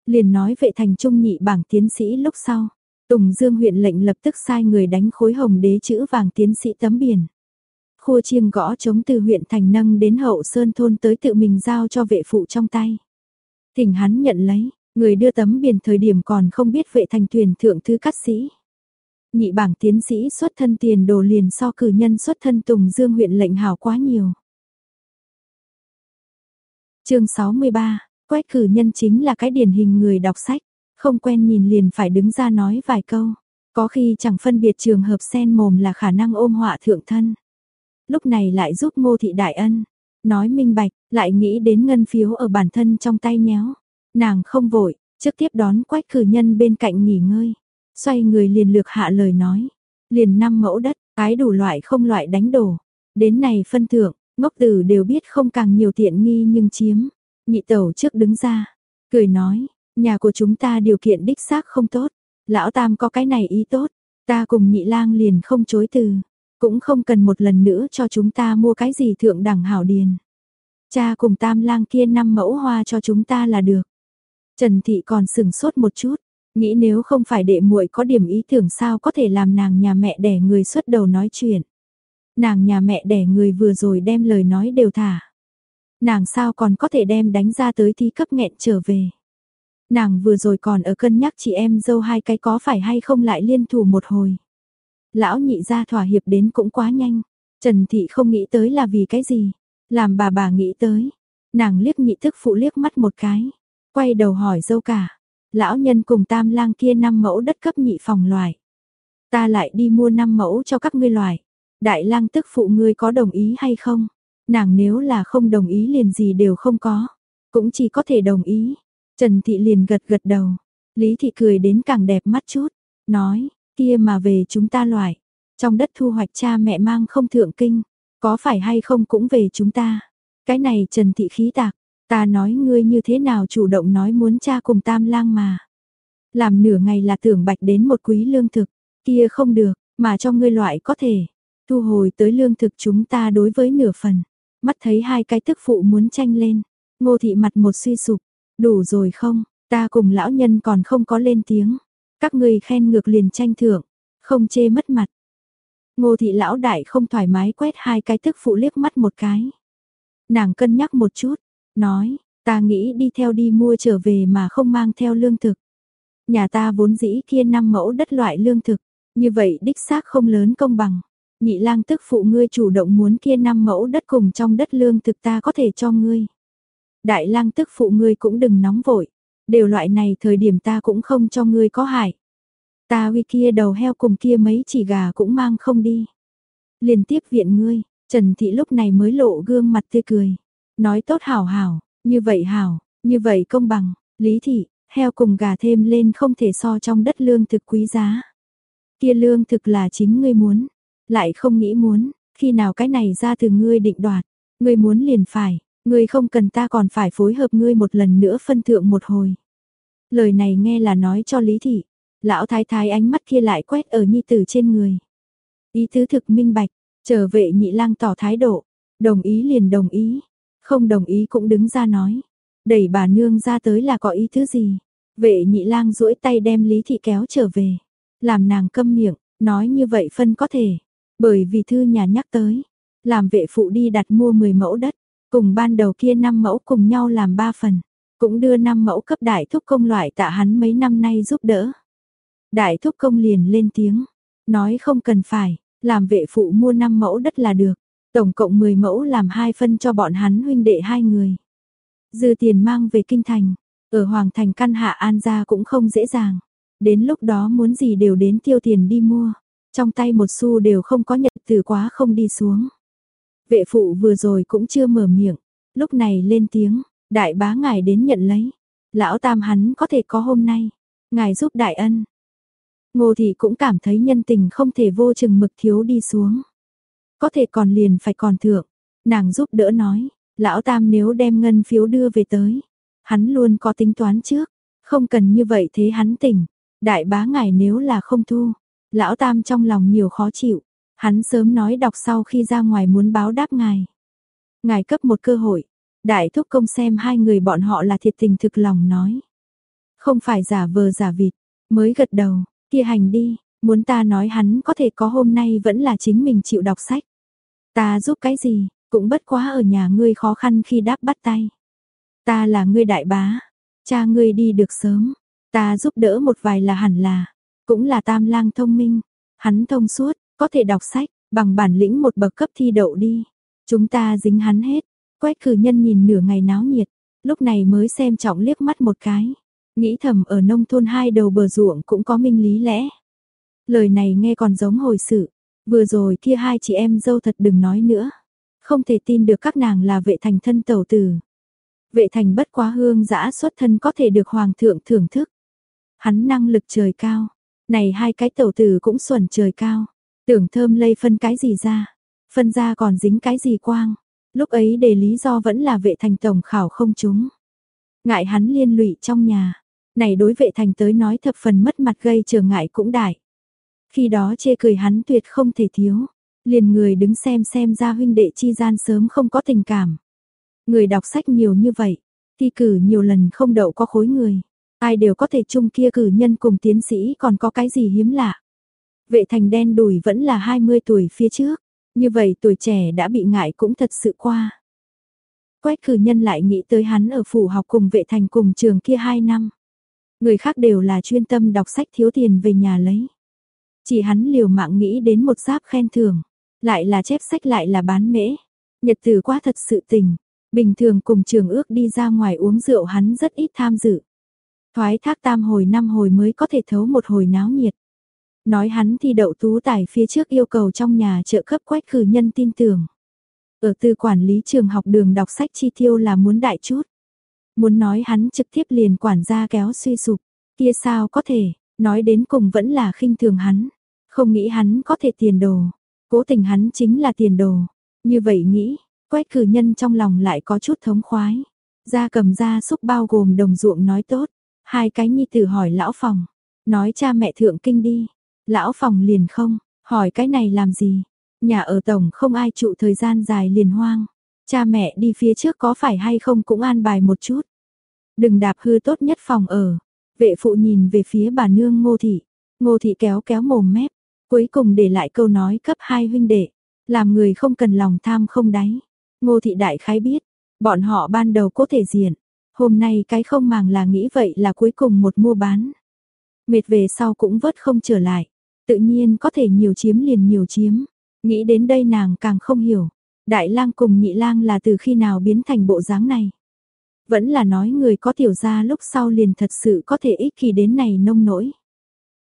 Liền nói vệ thành trung nhị bảng tiến sĩ lúc sau, Tùng Dương huyện lệnh lập tức sai người đánh khối hồng đế chữ vàng tiến sĩ tấm biển. Khua chiêng gõ chống từ huyện thành nâng đến hậu sơn thôn tới tự mình giao cho vệ phụ trong tay. Thỉnh hắn nhận lấy, người đưa tấm biển thời điểm còn không biết vệ thành tuyển thượng thư cắt sĩ. Nhị bảng tiến sĩ xuất thân tiền đồ liền so cử nhân xuất thân Tùng Dương huyện lệnh hảo quá nhiều. chương 63, quét cử nhân chính là cái điển hình người đọc sách, không quen nhìn liền phải đứng ra nói vài câu. Có khi chẳng phân biệt trường hợp sen mồm là khả năng ôm họa thượng thân. Lúc này lại giúp ngô thị đại ân, nói minh bạch, lại nghĩ đến ngân phiếu ở bản thân trong tay nhéo. Nàng không vội, trước tiếp đón quách cử nhân bên cạnh nghỉ ngơi. Xoay người liền lược hạ lời nói. Liền năm mẫu đất, cái đủ loại không loại đánh đổ. Đến này phân thượng, ngốc tử đều biết không càng nhiều tiện nghi nhưng chiếm. Nhị tẩu trước đứng ra, cười nói, nhà của chúng ta điều kiện đích xác không tốt. Lão Tam có cái này ý tốt, ta cùng nhị lang liền không chối từ. Cũng không cần một lần nữa cho chúng ta mua cái gì thượng đẳng hảo điền. Cha cùng tam lang kia năm mẫu hoa cho chúng ta là được. Trần Thị còn sừng sốt một chút, nghĩ nếu không phải đệ muội có điểm ý tưởng sao có thể làm nàng nhà mẹ đẻ người xuất đầu nói chuyện. Nàng nhà mẹ đẻ người vừa rồi đem lời nói đều thả. Nàng sao còn có thể đem đánh ra tới thi cấp nghẹn trở về. Nàng vừa rồi còn ở cân nhắc chị em dâu hai cái có phải hay không lại liên thủ một hồi. Lão nhị ra thỏa hiệp đến cũng quá nhanh. Trần Thị không nghĩ tới là vì cái gì. Làm bà bà nghĩ tới. Nàng liếc nhị thức phụ liếc mắt một cái. Quay đầu hỏi dâu cả. Lão nhân cùng tam lang kia năm mẫu đất cấp nhị phòng loài. Ta lại đi mua năm mẫu cho các ngươi loài. Đại lang tức phụ ngươi có đồng ý hay không? Nàng nếu là không đồng ý liền gì đều không có. Cũng chỉ có thể đồng ý. Trần Thị liền gật gật đầu. Lý Thị cười đến càng đẹp mắt chút. Nói, kia mà về chúng ta loại. Trong đất thu hoạch cha mẹ mang không thượng kinh. Có phải hay không cũng về chúng ta. Cái này Trần Thị khí tạc. Ta nói ngươi như thế nào chủ động nói muốn cha cùng tam lang mà. Làm nửa ngày là tưởng bạch đến một quý lương thực. Kia không được, mà cho ngươi loại có thể. Thu hồi tới lương thực chúng ta đối với nửa phần. Mắt thấy hai cái tức phụ muốn tranh lên. Ngô thị mặt một suy sụp. Đủ rồi không, ta cùng lão nhân còn không có lên tiếng. Các người khen ngược liền tranh thưởng, không chê mất mặt. Ngô thị lão đại không thoải mái quét hai cái tức phụ liếc mắt một cái. Nàng cân nhắc một chút, nói, ta nghĩ đi theo đi mua trở về mà không mang theo lương thực. Nhà ta vốn dĩ kia năm mẫu đất loại lương thực, như vậy đích xác không lớn công bằng. Nhị lang tức phụ ngươi chủ động muốn kia năm mẫu đất cùng trong đất lương thực ta có thể cho ngươi. Đại lang tức phụ ngươi cũng đừng nóng vội, đều loại này thời điểm ta cũng không cho ngươi có hại. Ta uy kia đầu heo cùng kia mấy chỉ gà cũng mang không đi. Liên tiếp viện ngươi, Trần Thị lúc này mới lộ gương mặt tươi cười. Nói tốt hảo hảo, như vậy hảo, như vậy công bằng, Lý Thị, heo cùng gà thêm lên không thể so trong đất lương thực quý giá. Kia lương thực là chính ngươi muốn, lại không nghĩ muốn, khi nào cái này ra từ ngươi định đoạt, ngươi muốn liền phải, Ngươi không cần ta còn phải phối hợp ngươi một lần nữa phân thượng một hồi. Lời này nghe là nói cho Lý Thị. Lão thái thái ánh mắt kia lại quét ở nhi tử trên người. Ý tứ thực minh bạch, trở vệ nhị lang tỏ thái độ. Đồng ý liền đồng ý. Không đồng ý cũng đứng ra nói. Đẩy bà nương ra tới là có ý thứ gì. Vệ nhị lang duỗi tay đem Lý Thị kéo trở về. Làm nàng câm miệng, nói như vậy phân có thể. Bởi vì thư nhà nhắc tới. Làm vệ phụ đi đặt mua 10 mẫu đất. Cùng ban đầu kia năm mẫu cùng nhau làm ba phần, cũng đưa năm mẫu cấp đại thúc công loại tạ hắn mấy năm nay giúp đỡ. Đại thúc công liền lên tiếng, nói không cần phải, làm vệ phụ mua năm mẫu đất là được, tổng cộng 10 mẫu làm hai phân cho bọn hắn huynh đệ hai người. Dư tiền mang về kinh thành, ở hoàng thành căn hạ an gia cũng không dễ dàng, đến lúc đó muốn gì đều đến tiêu tiền đi mua, trong tay một xu đều không có nhận từ quá không đi xuống. Vệ phụ vừa rồi cũng chưa mở miệng, lúc này lên tiếng, đại bá ngài đến nhận lấy. Lão tam hắn có thể có hôm nay, ngài giúp đại ân. Ngô thị cũng cảm thấy nhân tình không thể vô chừng mực thiếu đi xuống. Có thể còn liền phải còn thượng, nàng giúp đỡ nói, lão tam nếu đem ngân phiếu đưa về tới, hắn luôn có tính toán trước, không cần như vậy thế hắn tỉnh, đại bá ngài nếu là không thu, Lão Tam trong lòng nhiều khó chịu, hắn sớm nói đọc sau khi ra ngoài muốn báo đáp ngài. Ngài cấp một cơ hội, đại thúc công xem hai người bọn họ là thiệt tình thực lòng nói. Không phải giả vờ giả vịt, mới gật đầu, kia hành đi, muốn ta nói hắn có thể có hôm nay vẫn là chính mình chịu đọc sách. Ta giúp cái gì, cũng bất quá ở nhà ngươi khó khăn khi đáp bắt tay. Ta là ngươi đại bá, cha ngươi đi được sớm, ta giúp đỡ một vài là hẳn là, cũng là tam lang thông minh, hắn thông suốt, có thể đọc sách, bằng bản lĩnh một bậc cấp thi đậu đi. Chúng ta dính hắn hết, Quách cử nhân nhìn nửa ngày náo nhiệt, lúc này mới xem trọng liếc mắt một cái. Nghĩ thầm ở nông thôn hai đầu bờ ruộng cũng có minh lý lẽ. Lời này nghe còn giống hồi sự, vừa rồi kia hai chị em dâu thật đừng nói nữa. Không thể tin được các nàng là vệ thành thân tẩu tử. Vệ thành bất quá hương giã xuất thân có thể được hoàng thượng thưởng thức. Hắn năng lực trời cao, này hai cái tẩu tử cũng xuẩn trời cao. Tưởng thơm lây phân cái gì ra, phân ra còn dính cái gì quang. Lúc ấy để lý do vẫn là vệ thành tổng khảo không chúng. Ngại hắn liên lụy trong nhà, này đối vệ thành tới nói thập phần mất mặt gây trở ngại cũng đại. Khi đó chê cười hắn tuyệt không thể thiếu, liền người đứng xem xem ra huynh đệ chi gian sớm không có tình cảm. Người đọc sách nhiều như vậy, thi cử nhiều lần không đậu có khối người, ai đều có thể chung kia cử nhân cùng tiến sĩ còn có cái gì hiếm lạ. Vệ thành đen đùi vẫn là 20 tuổi phía trước, như vậy tuổi trẻ đã bị ngại cũng thật sự qua. quách cử nhân lại nghĩ tới hắn ở phủ học cùng vệ thành cùng trường kia 2 năm. Người khác đều là chuyên tâm đọc sách thiếu tiền về nhà lấy. Chỉ hắn liều mạng nghĩ đến một giáp khen thưởng, lại là chép sách lại là bán mễ. Nhật từ quá thật sự tình, bình thường cùng trường ước đi ra ngoài uống rượu hắn rất ít tham dự. Thoái thác tam hồi năm hồi mới có thể thấu một hồi náo nhiệt. Nói hắn thì đậu tú tài phía trước yêu cầu trong nhà trợ cấp quách cử nhân tin tưởng. Ở từ quản lý trường học đường đọc sách chi tiêu là muốn đại chút. Muốn nói hắn trực tiếp liền quản gia kéo suy sụp, kia sao có thể, nói đến cùng vẫn là khinh thường hắn. Không nghĩ hắn có thể tiền đồ, cố tình hắn chính là tiền đồ. Như vậy nghĩ, quét cử nhân trong lòng lại có chút thống khoái. Gia cầm gia xúc bao gồm đồng ruộng nói tốt, hai cái nhi tử hỏi lão phòng, nói cha mẹ thượng kinh đi, Lão phòng liền không, hỏi cái này làm gì? Nhà ở tổng không ai trụ thời gian dài liền hoang. Cha mẹ đi phía trước có phải hay không cũng an bài một chút. Đừng đạp hư tốt nhất phòng ở. Vệ phụ nhìn về phía bà nương ngô thị. Ngô thị kéo kéo mồm mép. Cuối cùng để lại câu nói cấp hai huynh đệ. Làm người không cần lòng tham không đáy. Ngô thị đại khái biết. Bọn họ ban đầu có thể diện. Hôm nay cái không màng là nghĩ vậy là cuối cùng một mua bán. Mệt về sau cũng vớt không trở lại. Tự nhiên có thể nhiều chiếm liền nhiều chiếm. Nghĩ đến đây nàng càng không hiểu. Đại lang cùng nhị lang là từ khi nào biến thành bộ dáng này. Vẫn là nói người có tiểu gia lúc sau liền thật sự có thể ích kỳ đến này nông nỗi.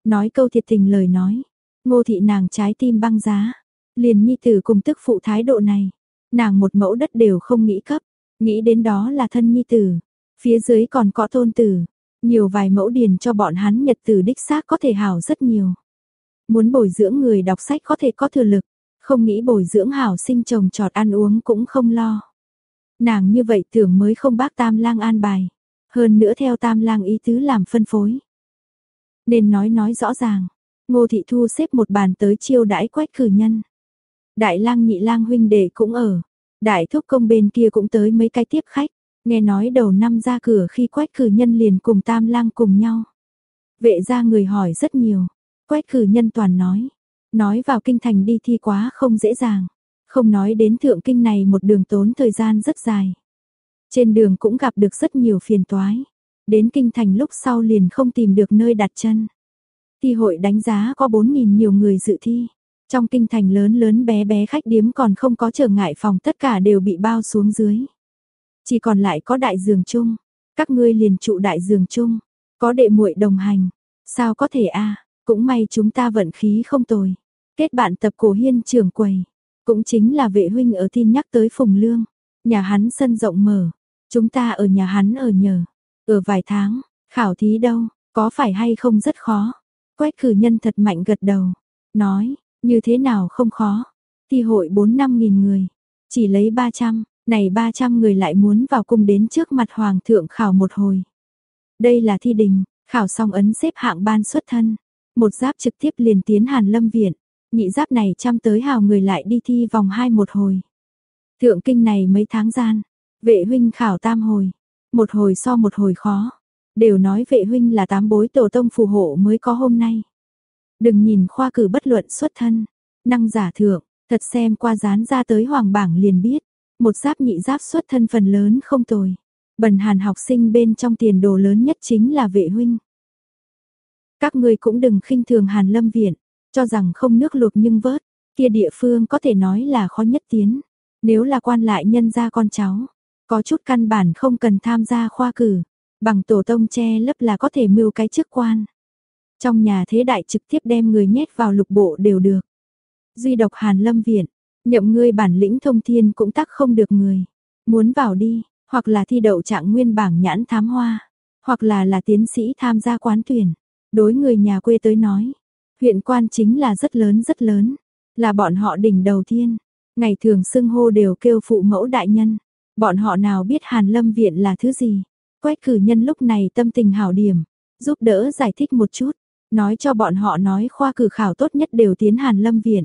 Nói câu thiệt tình lời nói. Ngô thị nàng trái tim băng giá. Liền nhi tử cùng tức phụ thái độ này. Nàng một mẫu đất đều không nghĩ cấp. Nghĩ đến đó là thân nhi tử. Phía dưới còn có tôn tử. Nhiều vài mẫu điền cho bọn hắn nhật tử đích xác có thể hảo rất nhiều. Muốn bồi dưỡng người đọc sách có thể có thừa lực, không nghĩ bồi dưỡng hảo sinh chồng trọt ăn uống cũng không lo. Nàng như vậy tưởng mới không bác tam lang an bài, hơn nữa theo tam lang ý tứ làm phân phối. Nên nói nói rõ ràng, ngô thị thu xếp một bàn tới chiêu đãi quách cử nhân. Đại lang nhị lang huynh đệ cũng ở, đại thúc công bên kia cũng tới mấy cái tiếp khách, nghe nói đầu năm ra cửa khi quách cử nhân liền cùng tam lang cùng nhau. Vệ ra người hỏi rất nhiều, Quách cử nhân toàn nói, nói vào kinh thành đi thi quá không dễ dàng, không nói đến thượng kinh này một đường tốn thời gian rất dài. Trên đường cũng gặp được rất nhiều phiền toái, đến kinh thành lúc sau liền không tìm được nơi đặt chân. Thi hội đánh giá có 4.000 nhiều người dự thi, trong kinh thành lớn lớn bé bé khách điếm còn không có trở ngại phòng tất cả đều bị bao xuống dưới. Chỉ còn lại có đại giường chung, các ngươi liền trụ đại giường chung, có đệ muội đồng hành, sao có thể a cũng may chúng ta vận khí không tồi. Kết bạn tập cổ hiên trường quầy. Cũng chính là vệ huynh ở tin nhắc tới Phùng Lương. Nhà hắn sân rộng mở. Chúng ta ở nhà hắn ở nhờ. Ở vài tháng, khảo thí đâu, có phải hay không rất khó. quách cử nhân thật mạnh gật đầu. Nói, như thế nào không khó. Thi hội 4-5 nghìn người. Chỉ lấy 300, này 300 người lại muốn vào cung đến trước mặt hoàng thượng khảo một hồi. Đây là thi đình, khảo xong ấn xếp hạng ban xuất thân. Một giáp trực tiếp liền tiến Hàn Lâm viện, nhị giáp này chăm tới hào người lại đi thi vòng hai một hồi. Thượng kinh này mấy tháng gian, vệ huynh khảo tam hồi, một hồi so một hồi khó, đều nói vệ huynh là tám bối tổ tông phù hộ mới có hôm nay. Đừng nhìn khoa cử bất luận xuất thân, năng giả thượng, thật xem qua dán ra tới hoàng bảng liền biết, một giáp nhị giáp xuất thân phần lớn không tồi. Bần hàn học sinh bên trong tiền đồ lớn nhất chính là vệ huynh. Các ngươi cũng đừng khinh thường hàn lâm viện, cho rằng không nước luộc nhưng vớt, kia địa phương có thể nói là khó nhất tiến. Nếu là quan lại nhân gia con cháu, có chút căn bản không cần tham gia khoa cử, bằng tổ tông che lấp là có thể mưu cái chức quan. Trong nhà thế đại trực tiếp đem người nhét vào lục bộ đều được. Duy độc Hàn Lâm Viện, nhậm ngươi bản lĩnh thông thiên cũng tắc không được người. Muốn vào đi, hoặc là thi đậu trạng nguyên bảng nhãn thám hoa, hoặc là là tiến sĩ tham gia quán tuyển. Đối người nhà quê tới nói, huyện quan chính là rất lớn rất lớn, là bọn họ đỉnh đầu tiên. Ngày thường xưng hô đều kêu phụ mẫu đại nhân. Bọn họ nào biết Hàn Lâm Viện là thứ gì. quách cử nhân lúc này tâm tình hảo điểm, giúp đỡ giải thích một chút. Nói cho bọn họ nói khoa cử khảo tốt nhất đều tiến Hàn Lâm Viện.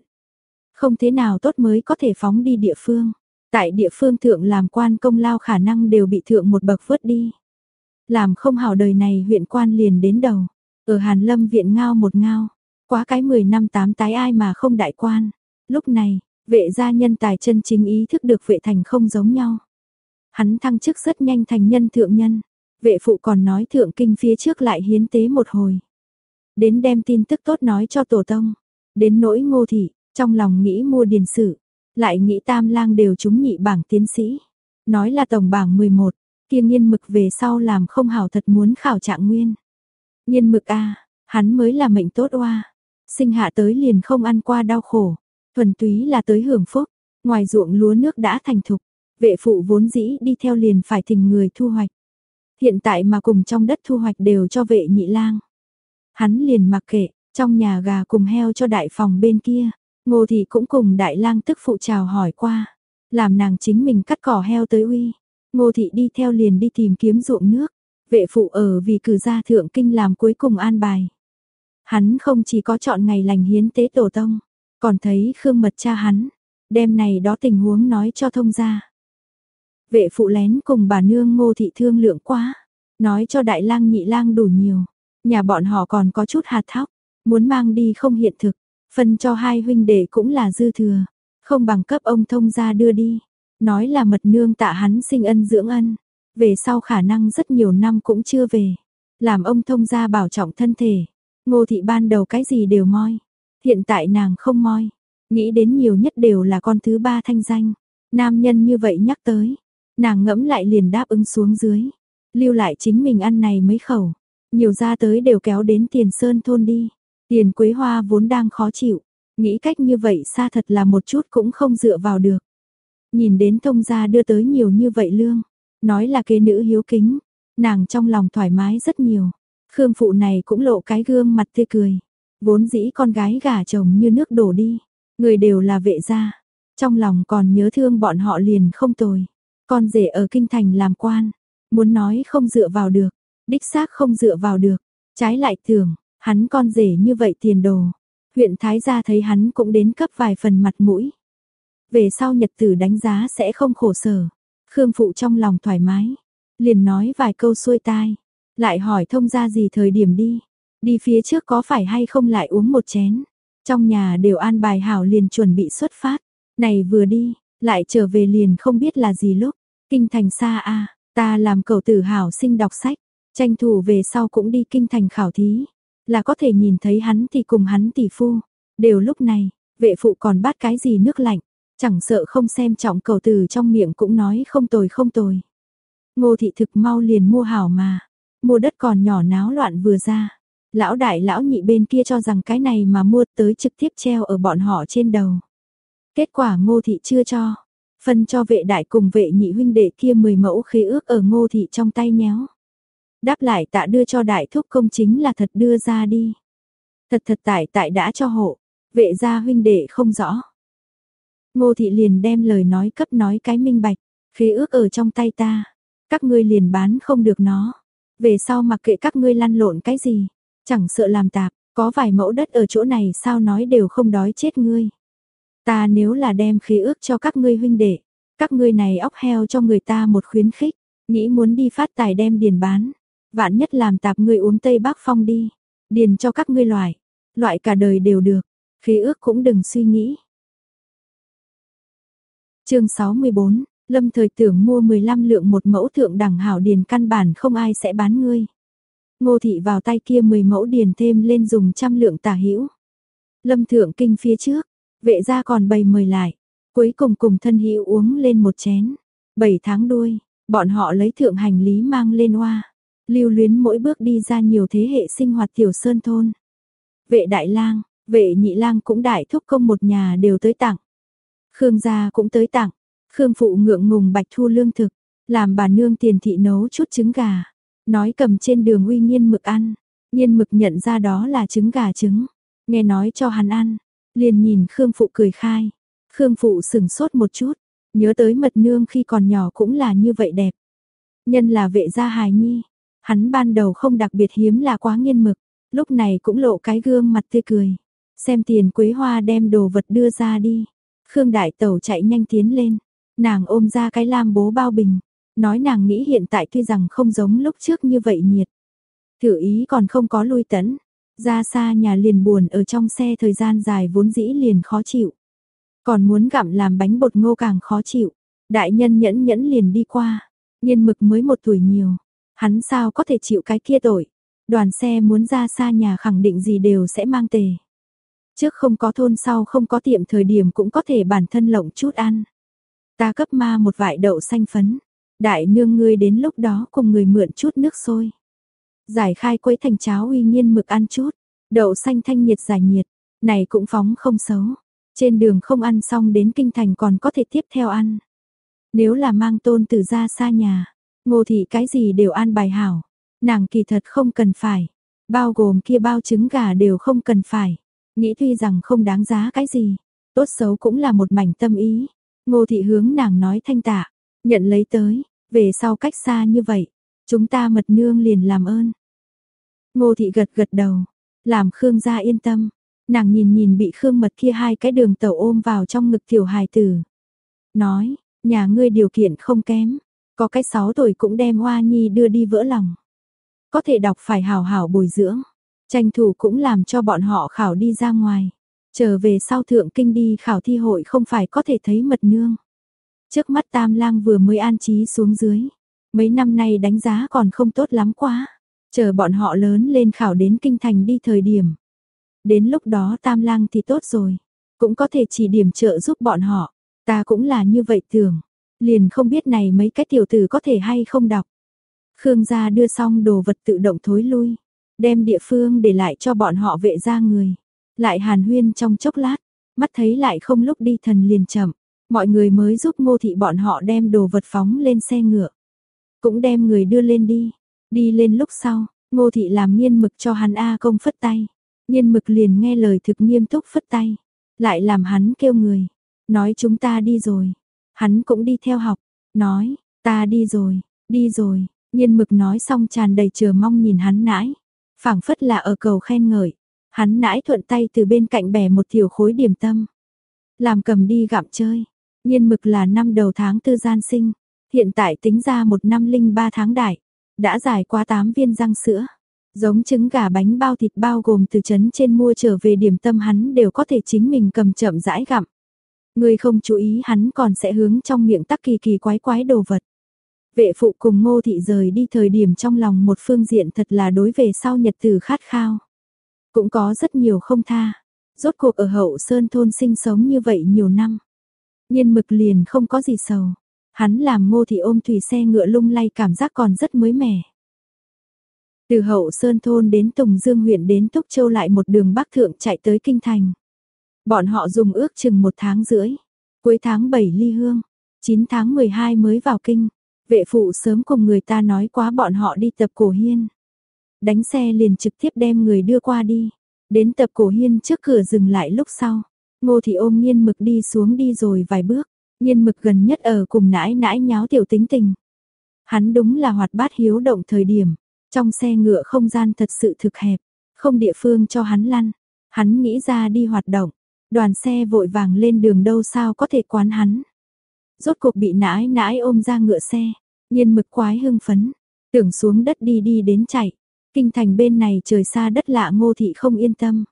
Không thế nào tốt mới có thể phóng đi địa phương. Tại địa phương thượng làm quan công lao khả năng đều bị thượng một bậc vớt đi. Làm không hảo đời này huyện quan liền đến đầu. Ở Hàn Lâm Viện ngao một ngao. Quá cái 10 năm tám tái ai mà không đại quan. Lúc này, vệ gia nhân tài chân chính ý thức được vệ thành không giống nhau. Hắn thăng chức rất nhanh thành nhân thượng nhân. Vệ phụ còn nói thượng kinh phía trước lại hiến tế một hồi. Đến đem tin tức tốt nói cho tổ tông. Đến nỗi ngô thị, trong lòng nghĩ mua điền sử. Lại nghĩ tam lang đều trúng nhị bảng tiến sĩ. Nói là tổng bảng 11, kia nghiên mực về sau làm không hảo thật muốn khảo trạng nguyên. Nghiên mực a hắn mới là mệnh tốt oa. Sinh hạ tới liền không ăn qua đau khổ. Thuần túy là tới hưởng phúc. Ngoài ruộng lúa nước đã thành thục. Vệ phụ vốn dĩ đi theo liền phải thình người thu hoạch. Hiện tại mà cùng trong đất thu hoạch đều cho vệ nhị lang. Hắn liền mặc kệ, trong nhà gà cùng heo cho đại phòng bên kia. Ngô thị cũng cùng đại lang tức phụ chào hỏi qua. Làm nàng chính mình cắt cỏ heo tới uy. Ngô thị đi theo liền đi tìm kiếm ruộng nước. Vệ phụ ở vì cử gia thượng kinh làm cuối cùng an bài. Hắn không chỉ có chọn ngày lành hiến tế tổ tông, còn thấy Khương Mật cha hắn, Đêm này đó tình huống nói cho thông gia. Vệ phụ lén cùng bà nương ngô thị thương lượng quá, nói cho đại lang nhị lang đủ nhiều, nhà bọn họ còn có chút hạt thóc, muốn mang đi không hiện thực, phân cho hai huynh đệ cũng là dư thừa, không bằng cấp ông thông gia đưa đi, nói là mật nương tạ hắn sinh ân dưỡng ân, về sau khả năng rất nhiều năm cũng chưa về, làm ông thông gia bảo trọng thân thể, ngô thị ban đầu cái gì đều moi, hiện tại nàng không moi, nghĩ đến nhiều nhất đều là con thứ ba thanh danh, nam nhân như vậy nhắc tới, nàng ngẫm lại liền đáp ứng xuống dưới, lưu lại chính mình ăn này mấy khẩu, nhiều ra tới đều kéo đến tiền sơn thôn đi. Tiền quế hoa vốn đang khó chịu, nghĩ cách như vậy xa thật là một chút cũng không dựa vào được. Nhìn đến thông gia đưa tới nhiều như vậy lương, nói là kế nữ hiếu kính, nàng trong lòng thoải mái rất nhiều. Khương phụ này cũng lộ cái gương mặt tươi cười, vốn dĩ con gái gả chồng như nước đổ đi, người đều là vệ gia, trong lòng còn nhớ thương bọn họ liền không tồi. Con rể ở kinh thành làm quan, muốn nói không dựa vào được, đích xác không dựa vào được, trái lại tưởng, hắn con rể như vậy tiền đồ. Huyện Thái gia thấy hắn cũng đến cấp vài phần mặt mũi. Về sau nhật tử đánh giá sẽ không khổ sở. Khương phụ trong lòng thoải mái, liền nói vài câu xuôi tai, lại hỏi thông gia gì thời điểm đi, đi phía trước có phải hay không lại uống một chén. Trong nhà đều an bài hảo liền chuẩn bị xuất phát, này vừa đi, lại trở về liền không biết là gì lúc, kinh thành xa a, ta làm cầu tử hảo sinh đọc sách, tranh thủ về sau cũng đi kinh thành khảo thí, là có thể nhìn thấy hắn thì cùng hắn tỷ phu. Đều lúc này, vệ phụ còn bắt cái gì nước lạnh, chẳng sợ không xem trọng cầu từ trong miệng cũng nói không tồi không tồi. Ngô thị thực mau liền mua hảo mà, mua đất còn nhỏ náo loạn vừa ra. Lão đại lão nhị bên kia cho rằng cái này mà mua tới trực tiếp treo ở bọn họ trên đầu. Kết quả ngô thị chưa cho, phân cho vệ đại cùng vệ nhị huynh đệ kia 10 mẫu khế ước ở ngô thị trong tay nhéo. Đáp lại tạ đưa cho đại thúc công chính là thật đưa ra đi. Thật thật tại tại đã cho hộ, vệ gia huynh đệ không rõ. Ngô thị liền đem lời nói cấp nói cái minh bạch, khế ước ở trong tay ta, các ngươi liền bán không được nó. Về sau mặc kệ các ngươi lăn lộn cái gì, chẳng sợ làm tạp, Có vài mẫu đất ở chỗ này sao nói đều không đói chết ngươi. Ta nếu là đem khí ước cho các ngươi huynh đệ, các ngươi này óc heo cho người ta một khuyến khích, nghĩ muốn đi phát tài đem điền bán. Vạn nhất làm tạp ngươi uống Tây Bắc Phong đi, điền cho các ngươi loại, loại cả đời đều được, khí ước cũng đừng suy nghĩ. chương 64, Lâm thời tưởng mua 15 lượng một mẫu thượng đẳng hảo điền căn bản không ai sẽ bán ngươi. Ngô thị vào tay kia 10 mẫu điền thêm lên dùng trăm lượng tả hữu. Lâm thượng kinh phía trước, vệ gia còn bày mời lại, cuối cùng cùng thân hữu uống lên một chén. 7 tháng đuôi, bọn họ lấy thượng hành lý mang lên oa, lưu luyến mỗi bước đi ra nhiều thế hệ sinh hoạt tiểu sơn thôn. Vệ đại lang, vệ nhị lang cũng đại thúc công một nhà đều tới tặng. Khương gia cũng tới tặng, Khương phụ ngượng ngùng bạch thu lương thực, làm bà nương tiền thị nấu chút trứng gà, nói cầm trên đường uy nhiên mực ăn, nhiên mực nhận ra đó là trứng gà trứng, nghe nói cho hắn ăn, liền nhìn Khương phụ cười khai, Khương phụ sừng sốt một chút, nhớ tới mật nương khi còn nhỏ cũng là như vậy đẹp. Nhân là vệ gia hài nhi, hắn ban đầu không đặc biệt hiếm là quá nghiên mực, lúc này cũng lộ cái gương mặt tươi cười. Xem tiền quế hoa đem đồ vật đưa ra đi. Khương đại tẩu chạy nhanh tiến lên, Nàng ôm ra cái lam bố bao bình, nói nàng nghĩ hiện tại tuy rằng không giống lúc trước như vậy nhiệt. Thử ý còn không có lui tấn, ra xa nhà liền buồn ở trong xe thời gian dài vốn dĩ liền khó chịu. Còn muốn gặm làm bánh bột ngô càng khó chịu, đại nhân nhẫn nhẫn liền đi qua, nhiên mực mới một tuổi nhiều, hắn sao có thể chịu cái kia tội. Đoàn xe muốn ra xa nhà khẳng định gì đều sẽ mang tề. Trước không có thôn, sau không có tiệm, thời điểm cũng có thể bản thân lộng chút ăn. Ta cấp ma một vại đậu xanh phấn. Đại nương ngươi đến lúc đó cùng người mượn chút nước sôi. Giải khai quấy thành cháo uy nhiên mực ăn chút. Đậu xanh thanh nhiệt giải nhiệt. Này cũng phóng không xấu. Trên đường không ăn xong đến kinh thành còn có thể tiếp theo ăn. Nếu là mang tôn từ ra xa nhà. Ngô thị cái gì đều an bài hảo. Nàng kỳ thật không cần phải. Bao gồm kia bao trứng gà đều không cần phải. Nghĩ tuy rằng không đáng giá cái gì. Tốt xấu cũng là một mảnh tâm ý. Ngô thị hướng nàng nói thanh tạ, nhận lấy tới, về sau cách xa như vậy, chúng ta mật nương liền làm ơn. Ngô thị gật gật đầu, làm Khương gia yên tâm, nàng nhìn nhìn bị Khương mật kia hai cái đường tàu ôm vào trong ngực tiểu hài tử. Nói, nhà ngươi điều kiện không kém, có cái sáu tuổi cũng đem Hoa Nhi đưa đi vỡ lòng. Có thể đọc phải hảo hảo bồi dưỡng, tranh thủ cũng làm cho bọn họ khảo đi ra ngoài. Trở về sau thượng kinh đi khảo thi hội không phải có thể thấy mật nương. Trước mắt tam lang vừa mới an trí xuống dưới. Mấy năm nay đánh giá còn không tốt lắm quá. Chờ bọn họ lớn lên khảo đến kinh thành đi thời điểm. Đến lúc đó tam lang thì tốt rồi. Cũng có thể chỉ điểm trợ giúp bọn họ. Ta cũng là như vậy tưởng. Liền không biết này mấy cái tiểu tử có thể hay không đọc. Khương gia đưa xong đồ vật tự động thối lui. Đem địa phương để lại cho bọn họ vệ ra người. Lại hàn huyên trong chốc lát, mắt thấy lại không lúc đi thần liền chậm, mọi người mới giúp ngô thị bọn họ đem đồ vật phóng lên xe ngựa. Cũng đem người đưa lên đi, đi lên lúc sau, ngô thị làm nghiên mực cho hắn A công phất tay. Nghiên mực liền nghe lời thực nghiêm túc phất tay, lại làm hắn kêu người, nói chúng ta đi rồi. Hắn cũng đi theo học, nói, ta đi rồi, đi rồi, nhiên mực nói xong tràn đầy chờ mong nhìn hắn nãi. phảng phất là ở cầu khen ngợi, Hắn nãi thuận tay từ bên cạnh bẻ một thiểu khối điểm tâm. Làm cầm đi gặm chơi. Nhiên mực là năm đầu tháng tư gian sinh. Hiện tại tính ra một năm linh ba tháng đại. Đã giải qua tám viên răng sữa. Giống trứng gà bánh bao thịt bao gồm từ trấn trên mua trở về điểm tâm hắn đều có thể chính mình cầm chậm rãi gặm. Người không chú ý hắn còn sẽ hướng trong miệng tắc kỳ kỳ quái quái đồ vật. Vệ phụ cùng ngô thị rời đi thời điểm trong lòng một phương diện thật là đối về sau nhật tử khát khao. Cũng có rất nhiều không tha. Rốt cuộc ở hậu sơn thôn sinh sống như vậy nhiều năm. Nhiên mực liền không có gì sầu. Hắn làm ngô Thị ôm thủy xe ngựa lung lay cảm giác còn rất mới mẻ. Từ hậu sơn thôn đến Tùng Dương huyện đến Túc Châu lại một đường bắc thượng chạy tới Kinh Thành. Bọn họ dùng ước chừng một tháng rưỡi. Cuối tháng 7 ly hương. 9 tháng 12 mới vào kinh. Vệ phụ sớm cùng người ta nói quá bọn họ đi tập cổ hiên đánh xe liền trực tiếp đem người đưa qua đi. Đến tập cổ hiên trước cửa dừng lại lúc sau. Ngô thị ôm nghiên mực đi xuống đi rồi vài bước. Nghiên mực gần nhất ở cùng nãi nãi nháo tiểu tính tình. Hắn đúng là hoạt bát hiếu động thời điểm. Trong xe ngựa không gian thật sự thực hẹp. không địa phương cho hắn lăn. Hắn nghĩ ra đi hoạt động, đoàn xe vội vàng lên đường đâu sao có thể quán hắn. Rốt cuộc bị nãi nãi ôm ra ngựa xe, nhiên mực quái hưng phấn, tưởng xuống đất đi đi đến chạy. Kinh thành bên này trời xa đất lạ ngô thị không yên tâm.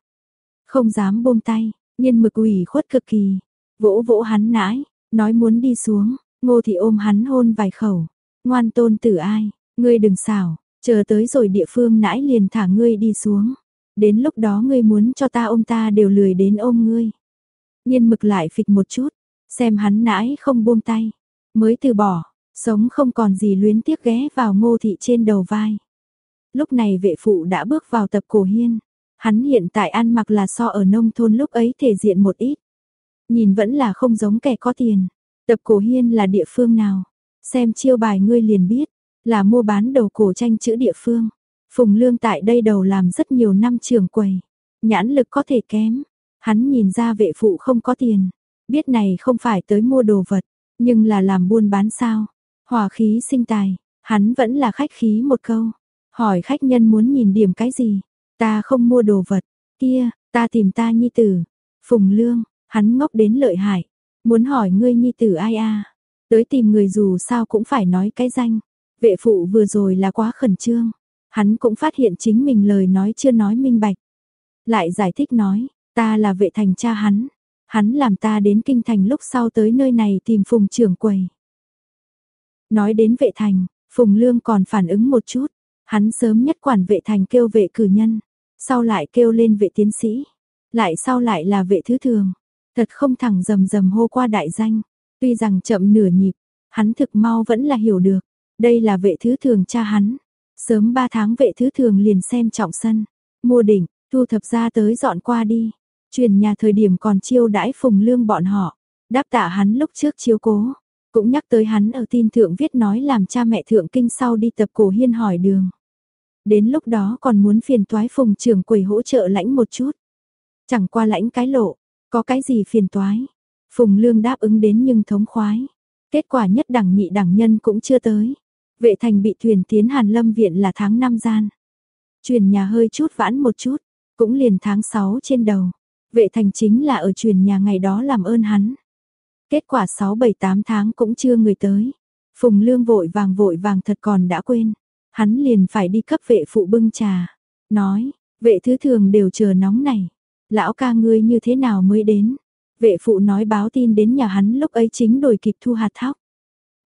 Không dám buông tay, nhiên mực ủy khuất cực kỳ. Vỗ vỗ hắn nãi, nói muốn đi xuống, ngô thị ôm hắn hôn vài khẩu. Ngoan tôn tử ai, ngươi đừng xảo, chờ tới rồi địa phương nãi liền thả ngươi đi xuống. Đến lúc đó ngươi muốn cho ta ôm ta đều lười đến ôm ngươi. Nhiên mực lại phịch một chút, xem hắn nãi không buông tay. Mới từ bỏ, sống không còn gì luyến tiếc ghé vào ngô thị trên đầu vai. Lúc này vệ phụ đã bước vào tập cổ hiên. Hắn hiện tại ăn mặc là so ở nông thôn lúc ấy thể diện một ít. Nhìn vẫn là không giống kẻ có tiền. Tập cổ hiên là địa phương nào? Xem chiêu bài ngươi liền biết, là mua bán đầu cổ tranh chữ địa phương. Phùng Lương tại đây đầu làm rất nhiều năm trường quầy. Nhãn lực có thể kém. Hắn nhìn ra vệ phụ không có tiền. Biết này không phải tới mua đồ vật, nhưng là làm buôn bán sao. Hòa khí sinh tài, hắn vẫn là khách khí một câu. Hỏi khách nhân muốn nhìn điểm cái gì? Ta không mua đồ vật, kia, ta tìm ta nhi tử. Phùng Lương, hắn ngốc đến lợi hại. Muốn hỏi ngươi nhi tử ai a? Tới tìm người dù sao cũng phải nói cái danh. Vệ phụ vừa rồi là quá khẩn trương. Hắn cũng phát hiện chính mình lời nói chưa nói minh bạch. Lại giải thích nói, ta là vệ thành cha hắn. Hắn làm ta đến kinh thành lúc sau tới nơi này tìm phùng trưởng quầy. Nói đến vệ thành, phùng lương còn phản ứng một chút. Hắn sớm nhất quản vệ thành kêu vệ cử nhân, sau lại kêu lên vệ tiến sĩ, lại sau lại là vệ thứ thường. Thật không thẳng rầm rầm hô qua đại danh, tuy rằng chậm nửa nhịp, hắn thực mau vẫn là hiểu được, đây là vệ thứ thường cha hắn. Sớm 3 tháng vệ thứ thường liền xem trọng sân, mua đỉnh, thu thập ra tới dọn qua đi. Truyền nhà thời điểm còn chiêu đãi phùng lương bọn họ, đáp tạ hắn lúc trước chiếu cố. Cũng nhắc tới hắn ở tin thượng viết nói làm cha mẹ thượng kinh sau đi tập cổ hiên hỏi đường. Đến lúc đó còn muốn phiền toái phùng trưởng quầy hỗ trợ lãnh một chút. Chẳng qua lãnh cái lộ, có cái gì phiền toái. Phùng lương đáp ứng đến nhưng thống khoái. Kết quả nhất đẳng nhị đẳng nhân cũng chưa tới. Vệ thành bị thuyền tiến Hàn Lâm Viện là tháng 5 gian. Truyền nhà hơi chút vãn một chút, cũng liền tháng 6 trên đầu. Vệ thành chính là ở truyền nhà ngày đó làm ơn hắn. Kết quả 6-7-8 tháng cũng chưa người tới. Phùng lương vội vàng vội vàng thật còn đã quên. Hắn liền phải đi cấp vệ phụ bưng trà. Nói, vệ thứ thường đều chờ nóng này. Lão ca ngươi như thế nào mới đến? Vệ phụ nói báo tin đến nhà hắn lúc ấy chính đổi kịp thu hạt thóc.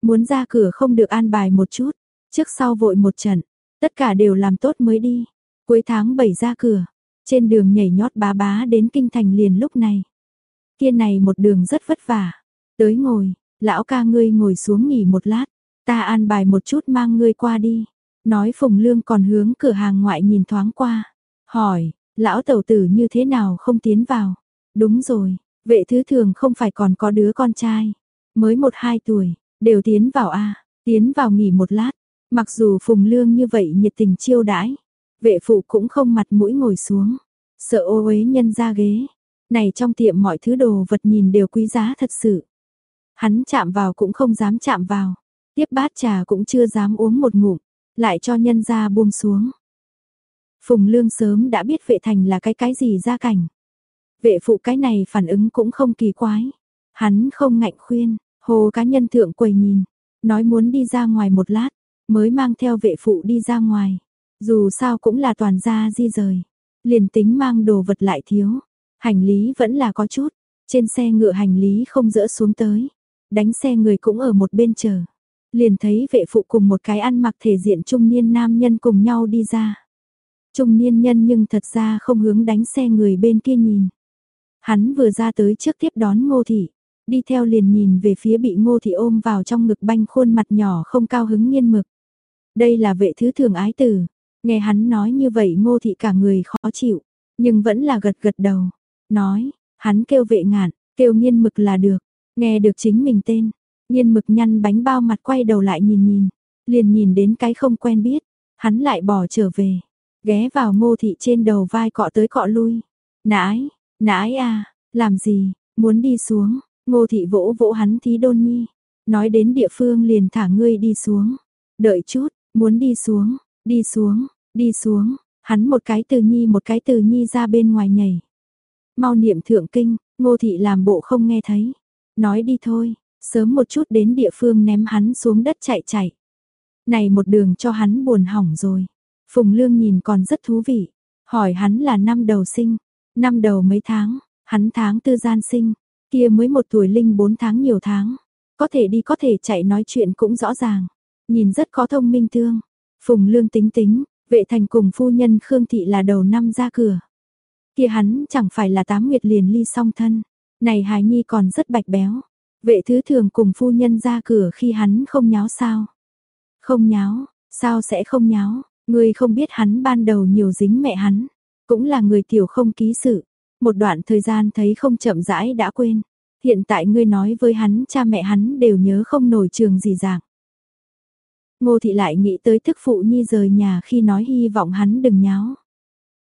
Muốn ra cửa không được an bài một chút, trước sau vội một trận, tất cả đều làm tốt mới đi. Cuối tháng 7 ra cửa, trên đường nhảy nhót bá bá đến kinh thành liền lúc này. Kia này một đường rất vất vả. Tới ngồi, lão ca ngươi ngồi xuống nghỉ một lát, ta an bài một chút mang ngươi qua đi. Nói Phùng Lương còn hướng cửa hàng ngoại nhìn thoáng qua. Hỏi, lão tẩu tử như thế nào không tiến vào? Đúng rồi, vệ thứ thường không phải còn có đứa con trai. Mới một hai tuổi, đều tiến vào a tiến vào nghỉ một lát. Mặc dù Phùng Lương như vậy nhiệt tình chiêu đãi, vệ phụ cũng không mặt mũi ngồi xuống. Sợ ô uế nhân ra ghế. Này trong tiệm mọi thứ đồ vật nhìn đều quý giá thật sự. Hắn chạm vào cũng không dám chạm vào. Tiếp bát trà cũng chưa dám uống một ngụm lại cho nhân ra buông xuống. Phùng Lương sớm đã biết vệ thành là cái cái gì ra cảnh. Vệ phụ cái này phản ứng cũng không kỳ quái. Hắn không ngạnh khuyên, hồ cá nhân thượng quầy nhìn, nói muốn đi ra ngoài một lát, mới mang theo vệ phụ đi ra ngoài. Dù sao cũng là toàn gia di rời, liền tính mang đồ vật lại thiếu, hành lý vẫn là có chút, trên xe ngựa hành lý không dỡ xuống tới, đánh xe người cũng ở một bên chờ liền thấy vệ phụ cùng một cái ăn mặc thể diện trung niên nam nhân cùng nhau đi ra. Trung niên nhân nhưng thật ra không hướng đánh xe người bên kia nhìn. Hắn vừa ra tới trước tiếp đón ngô thị, đi theo liền nhìn về phía bị ngô thị ôm vào trong ngực banh khuôn mặt nhỏ không cao hứng nghiên mực. Đây là vệ thứ thường ái tử, nghe hắn nói như vậy ngô thị cả người khó chịu, nhưng vẫn là gật gật đầu, nói, hắn kêu vệ ngạn, kêu nghiên mực là được, nghe được chính mình tên, nghiên mực nhăn bánh bao mặt quay đầu lại nhìn nhìn, liền nhìn đến cái không quen biết, hắn lại bỏ trở về, ghé vào ngô thị trên đầu vai cọ tới cọ lui. Nãi, nãi à, làm gì, muốn đi xuống, ngô thị vỗ vỗ hắn thí đôn nhi, nói đến địa phương liền thả ngươi đi xuống, đợi chút, muốn đi xuống, đi xuống, đi xuống, Hắn một cái từ nhi một cái từ nhi ra bên ngoài nhảy. Mau niệm thượng kinh, ngô thị làm bộ không nghe thấy. Nói đi thôi, sớm một chút đến địa phương ném hắn xuống đất chạy chạy. Này một đường cho hắn buồn hỏng rồi. Phùng Lương nhìn còn rất thú vị. Hỏi hắn là năm đầu sinh, năm đầu mấy tháng, hắn tháng tư gian sinh, kia mới một tuổi linh bốn tháng nhiều tháng. Có thể đi có thể chạy nói chuyện cũng rõ ràng. Nhìn rất có thông minh thương. Phùng Lương tính tính, vệ thành cùng phu nhân Khương Thị là đầu năm ra cửa. Kia hắn chẳng phải là tám nguyệt liền ly song thân. Này hài nhi còn rất bạch béo. Vệ thứ thường cùng phu nhân ra cửa khi hắn không nháo sao. Không nháo, sao sẽ không nháo, ngươi không biết hắn ban đầu nhiều dính mẹ hắn. Cũng là người tiểu không ký sự. Một đoạn thời gian thấy không chậm rãi đã quên. Hiện tại ngươi nói với hắn cha mẹ hắn đều nhớ không nổi trường gì dạng. Ngô thị lại nghĩ tới thức phụ nhi rời nhà khi nói hy vọng hắn đừng nháo.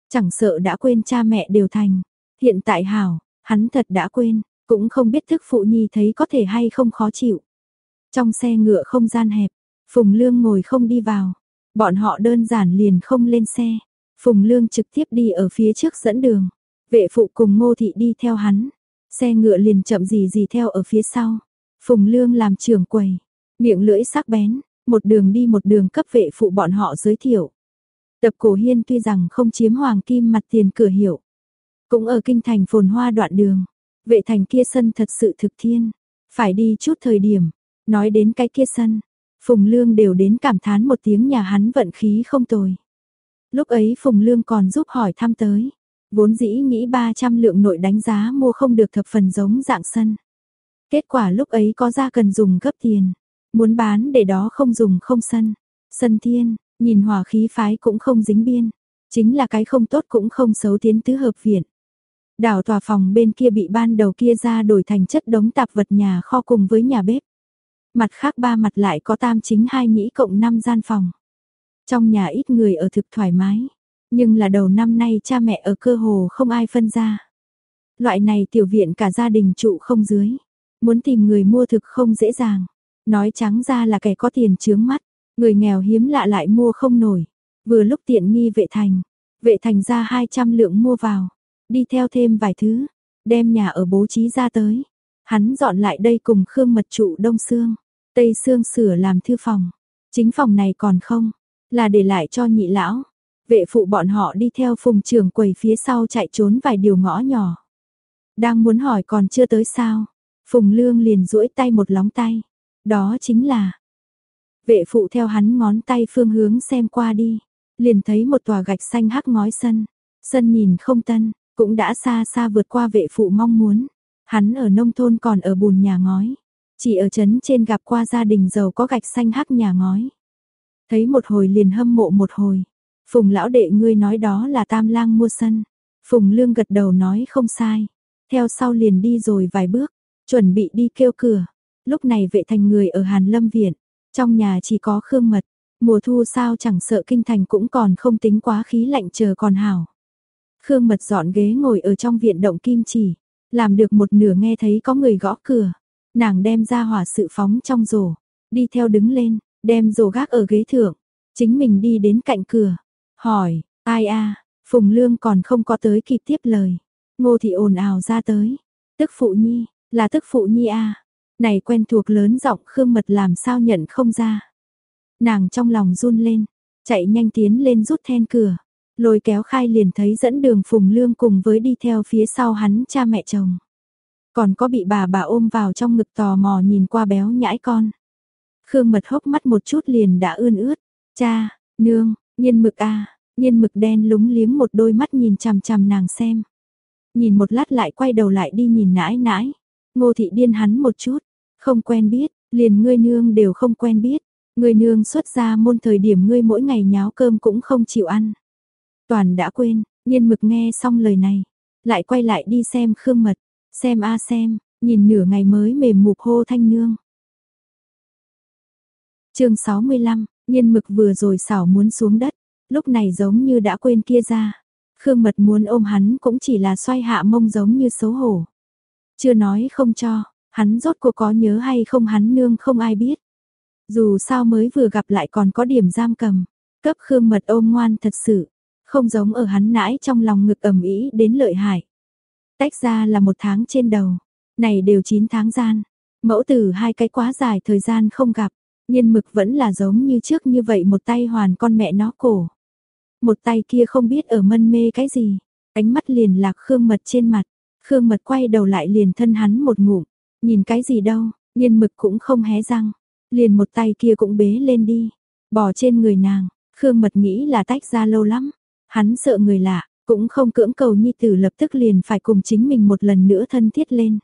Chẳng sợ đã quên cha mẹ đều thành. Hiện tại hảo, hắn thật đã quên, cũng không biết thức phụ nhi thấy có thể hay không khó chịu. Trong xe ngựa không gian hẹp, Phùng Lương ngồi không đi vào. Bọn họ đơn giản liền không lên xe. Phùng Lương trực tiếp đi ở phía trước dẫn đường. Vệ phụ cùng ngô thị đi theo hắn. Xe ngựa liền chậm gì gì theo ở phía sau. Phùng Lương làm trưởng quầy. Miệng lưỡi sắc bén. Một đường đi một đường cấp vệ phụ bọn họ giới thiệu. Tập cổ hiên tuy rằng không chiếm hoàng kim mặt tiền cửa hiệu. Cũng ở kinh thành phồn hoa đoạn đường. Vệ thành kia sân thật sự thực thiên. Phải đi chút thời điểm. Nói đến cái kia sân. Phùng Lương đều đến cảm thán một tiếng nhà hắn vận khí không tồi. Lúc ấy Phùng Lương còn giúp hỏi thăm tới. Vốn dĩ nghĩ 300 lượng nội đánh giá mua không được thập phần giống dạng sân. Kết quả lúc ấy có ra cần dùng gấp tiền. Muốn bán để đó không dùng không sân. Sân thiên, nhìn hòa khí phái cũng không dính biên. Chính là cái không tốt cũng không xấu tiến tứ hợp viện. Đảo tòa phòng bên kia bị ban đầu kia ra đổi thành chất đống tạp vật nhà kho cùng với nhà bếp. Mặt khác ba mặt lại có tam chính hai nhĩ cộng năm gian phòng. Trong nhà ít người ở thực thoải mái, nhưng là đầu năm nay cha mẹ ở cơ hồ không ai phân ra. Loại này tiểu viện cả gia đình trụ không dưới, muốn tìm người mua thực không dễ dàng. Nói trắng ra là kẻ có tiền chướng mắt, người nghèo hiếm lạ lại mua không nổi. Vừa lúc tiện nghi vệ thành, vệ thành ra 200 lượng mua vào, đi theo thêm vài thứ, đem nhà ở bố trí ra tới. Hắn dọn lại đây cùng Khương Mật trụ Đông Sương, Tây Sương sửa làm thư phòng. Chính phòng này còn không, là để lại cho nhị lão. Vệ phụ bọn họ đi theo phùng trường quầy phía sau chạy trốn vài điều ngõ nhỏ. Đang muốn hỏi còn chưa tới sao. Phùng lương liền duỗi tay một lóng tay. Đó chính là. Vệ phụ theo hắn ngón tay phương hướng xem qua đi. Liền thấy một tòa gạch xanh hắc ngói sân. Sân nhìn không tân, cũng đã xa xa vượt qua vệ phụ mong muốn. Hắn ở nông thôn còn ở bùn nhà ngói. Chỉ ở trấn trên gặp qua gia đình giàu có gạch xanh hắc nhà ngói. Thấy một hồi liền hâm mộ một hồi. Phùng lão đệ ngươi nói đó là tam lang mua sân. Phùng lương gật đầu nói không sai. Theo sau liền đi rồi vài bước, chuẩn bị đi kêu cửa. Lúc này vệ thành người ở Hàn Lâm Viện. Trong nhà chỉ có khương mật. Mùa thu sao chẳng sợ kinh thành cũng còn không tính quá khí lạnh chờ còn hảo. Khương mật dọn ghế ngồi ở trong viện động kim chỉ. Làm được một nửa nghe thấy có người gõ cửa. Nàng đem ra hỏa sự phóng trong rổ. Đi theo đứng lên, đem rổ gác ở ghế thượng. Chính mình đi đến cạnh cửa. Hỏi, ai a Phùng Lương còn không có tới kịp tiếp lời. Ngô thị ồn ào ra tới. Tức phụ nhi, là tức phụ nhi a Này quen thuộc lớn giọng Khương Mật làm sao nhận không ra. Nàng trong lòng run lên, chạy nhanh tiến lên rút then cửa. Lôi kéo khai liền thấy dẫn đường Phùng Lương cùng với đi theo phía sau hắn cha mẹ chồng. Còn có bị bà bà ôm vào trong ngực tò mò nhìn qua béo nhãi con. Khương mật hốc mắt một chút liền đã ươn ướt. Cha, nương, nhiên mực a à, nhiên mực đen lúng liếng một đôi mắt nhìn chằm chằm nàng xem. Nhìn một lát lại quay đầu lại đi nhìn nãi nãi. Ngô thị điên hắn một chút. Không quen biết, liền ngươi nương đều không quen biết. Ngươi nương xuất ra môn thời điểm ngươi mỗi ngày nháo cơm cũng không chịu ăn. Toàn đã quên, nhiên mực nghe xong lời này. Lại quay lại đi xem Khương Mật. Xem a xem, nhìn nửa ngày mới mềm mục hô thanh nương. chương 65, nhiên mực vừa rồi xảo muốn xuống đất, lúc này giống như đã quên kia ra. Khương mật muốn ôm hắn cũng chỉ là xoay hạ mông giống như xấu hổ. Chưa nói không cho, hắn rốt cuộc có nhớ hay không hắn nương không ai biết. Dù sao mới vừa gặp lại còn có điểm giam cầm, cấp Khương mật ôm ngoan thật sự, Không giống ở hắn nãi trong lòng ngực ẩm ý đến lợi hại. Tách ra là một tháng trên đầu, này đều 9 tháng gian. Mẫu tử hai cái quá dài thời gian không gặp, nhiên mực vẫn là giống như trước như vậy một tay hoàn con mẹ nó cổ. Một tay kia không biết ở mân mê cái gì, ánh mắt liền lạc Khương Mật trên mặt, Khương Mật quay đầu lại liền thân hắn một ngủ, nhìn cái gì đâu, nhiên mực cũng không hé răng, liền một tay kia cũng bế lên đi, bỏ trên người nàng, Khương Mật nghĩ là tách ra lâu lắm, hắn sợ người lạ, cũng không cưỡng cầu nhi tử lập tức liền phải cùng chính mình một lần nữa thân thiết lên.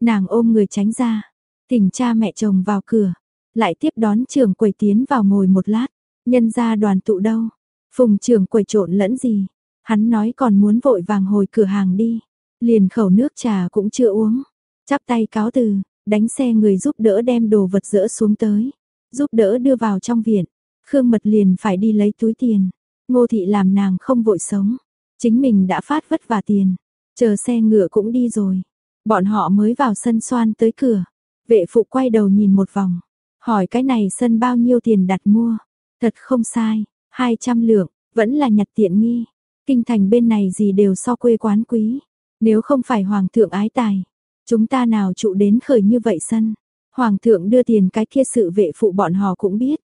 Nàng ôm người tránh ra, thỉnh cha mẹ chồng vào cửa, lại tiếp đón trưởng quầy tiến vào ngồi một lát, nhân ra đoàn tụ đâu, phùng trưởng quầy trộn lẫn gì, hắn nói còn muốn vội vàng hồi cửa hàng đi, liền khẩu nước trà cũng chưa uống, chắp tay cáo từ, đánh xe người giúp đỡ đem đồ vật dỡ xuống tới, giúp đỡ đưa vào trong viện, Khương Mật liền phải đi lấy túi tiền, ngô thị làm nàng không vội sống, chính mình đã phát vất vả tiền, chờ xe ngựa cũng đi rồi, bọn họ mới vào sân xoan tới cửa, vệ phụ quay đầu nhìn một vòng, hỏi cái này sân bao nhiêu tiền đặt mua, thật không sai, 200 lượng, vẫn là nhặt tiện nghi, kinh thành bên này gì đều so quê quán quý, nếu không phải hoàng thượng ái tài, chúng ta nào trụ đến khởi như vậy sân, hoàng thượng đưa tiền cái kia sự vệ phụ bọn họ cũng biết.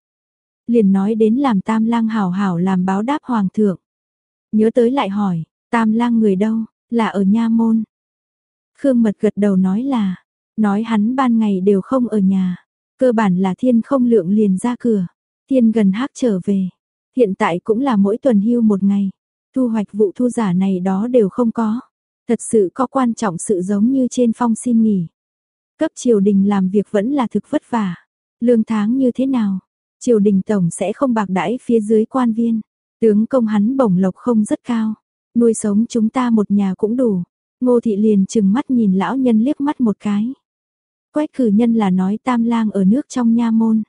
Liền nói đến làm tam lang hảo hảo làm báo đáp hoàng thượng. Nhớ tới lại hỏi, tam lang người đâu, là ở nha môn. Khương mật gật đầu nói là, nói hắn ban ngày đều không ở nhà, cơ bản là thiên không lượng liền ra cửa, thiên gần hắc trở về. Hiện tại cũng là mỗi tuần hưu một ngày, thu hoạch vụ thu giả này đó đều không có. Thật sự có quan trọng sự giống như trên phong xin nghỉ. Cấp triều đình làm việc vẫn là thực vất vả. Lương tháng như thế nào? Triều đình tổng sẽ không bạc đãi phía dưới quan viên. Tướng công hắn bổng lộc không rất cao. Nuôi sống chúng ta một nhà cũng đủ. Ngô thị liền chừng mắt nhìn lão nhân liếc mắt một cái. Quách cử nhân là nói tam lang ở nước trong nha môn.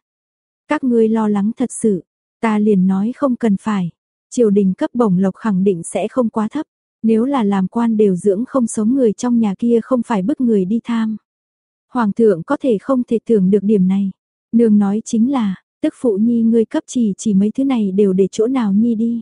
Các ngươi lo lắng thật sự. Ta liền nói không cần phải. Triều đình cấp bổng lộc khẳng định sẽ không quá thấp. Nếu là làm quan đều dưỡng không sống người trong nhà kia không phải bức người đi tham. Hoàng thượng có thể không thể tưởng được điểm này. Nương nói chính là, tức phụ nhi ngươi cấp chỉ chỉ mấy thứ này đều để chỗ nào nhi đi.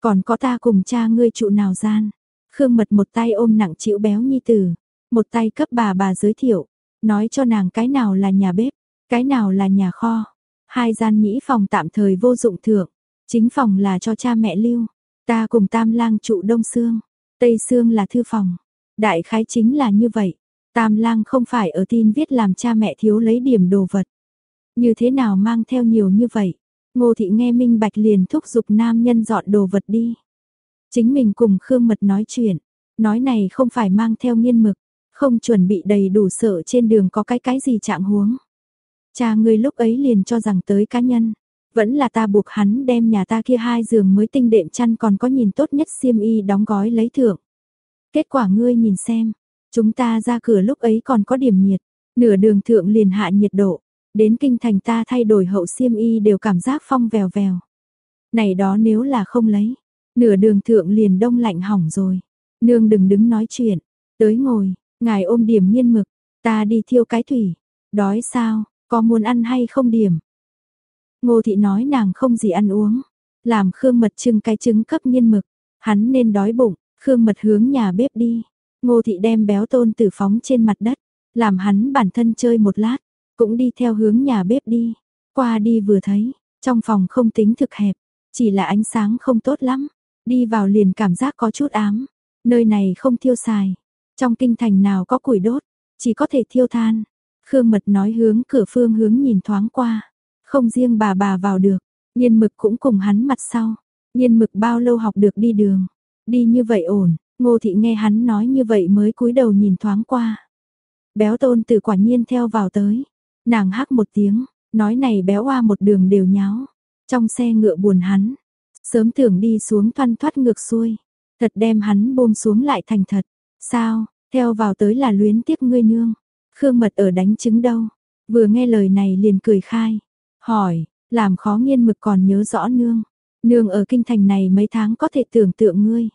Còn có ta cùng cha ngươi trụ nào gian. Khương mật một tay ôm nặng chịu béo nhi tử, một tay cấp bà bà giới thiệu, nói cho nàng cái nào là nhà bếp, cái nào là nhà kho. Hai gian nhĩ phòng tạm thời vô dụng thượng, chính phòng là cho cha mẹ lưu. Ta cùng Tam Lang trụ Đông xương Tây xương là thư phòng. Đại khái chính là như vậy. Tam Lang không phải ở tin viết làm cha mẹ thiếu lấy điểm đồ vật. Như thế nào mang theo nhiều như vậy? Ngô thị nghe minh bạch liền thúc giục nam nhân dọn đồ vật đi. Chính mình cùng Khương Mật nói chuyện, nói này không phải mang theo nghiên mực, không chuẩn bị đầy đủ sợ trên đường có cái cái gì trạng huống. Cha ngươi lúc ấy liền cho rằng tới cá nhân, vẫn là ta buộc hắn đem nhà ta kia hai giường mới tinh đệm chăn còn có nhìn tốt nhất xiêm y đóng gói lấy thưởng. Kết quả ngươi nhìn xem, chúng ta ra cửa lúc ấy còn có điểm nhiệt, nửa đường thượng liền hạ nhiệt độ, đến kinh thành ta thay đổi hậu xiêm y đều cảm giác phong vèo vèo. Này đó nếu là không lấy, nửa đường thượng liền đông lạnh hỏng rồi. Nương đừng đứng nói chuyện, tới ngồi, ngài ôm điểm nghiên mực, ta đi thiêu cái thủy. Đói sao, có muốn ăn hay không điểm? Ngô thị nói nàng không gì ăn uống, làm Khương Mật trưng cái trứng cấp nhiên mực, hắn nên đói bụng, Khương Mật hướng nhà bếp đi. Ngô thị đem béo tôn tử phóng trên mặt đất, làm hắn bản thân chơi một lát, cũng đi theo hướng nhà bếp đi. Qua đi vừa thấy, trong phòng không tính thực hẹp, chỉ là ánh sáng không tốt lắm, đi vào liền cảm giác có chút ám. Nơi này không thiêu xài, trong kinh thành nào có củi đốt, chỉ có thể thiêu than. Khương Mật nói hướng cửa phương hướng nhìn thoáng qua, không riêng bà bà vào được, Nhiên Mực cũng cùng hắn mặt sau. Nhiên Mực bao lâu học được đi đường, đi như vậy ổn, Ngô thị nghe hắn nói như vậy mới cúi đầu nhìn thoáng qua. Béo tôn từ quả nhiên theo vào tới, nàng hắc một tiếng, nói này béo oa một đường đều nháo, trong xe ngựa buồn hắn, sớm tưởng đi xuống thoăn thoát ngược xuôi, thật đem hắn buông xuống lại thành thật, sao, theo vào tới là luyến tiếc ngươi nương, Khương Mật ở đánh trứng đâu, vừa nghe lời này liền cười khai, hỏi, làm khó nghiên mực còn nhớ rõ nương, nương ở kinh thành này mấy tháng có thể tưởng tượng ngươi.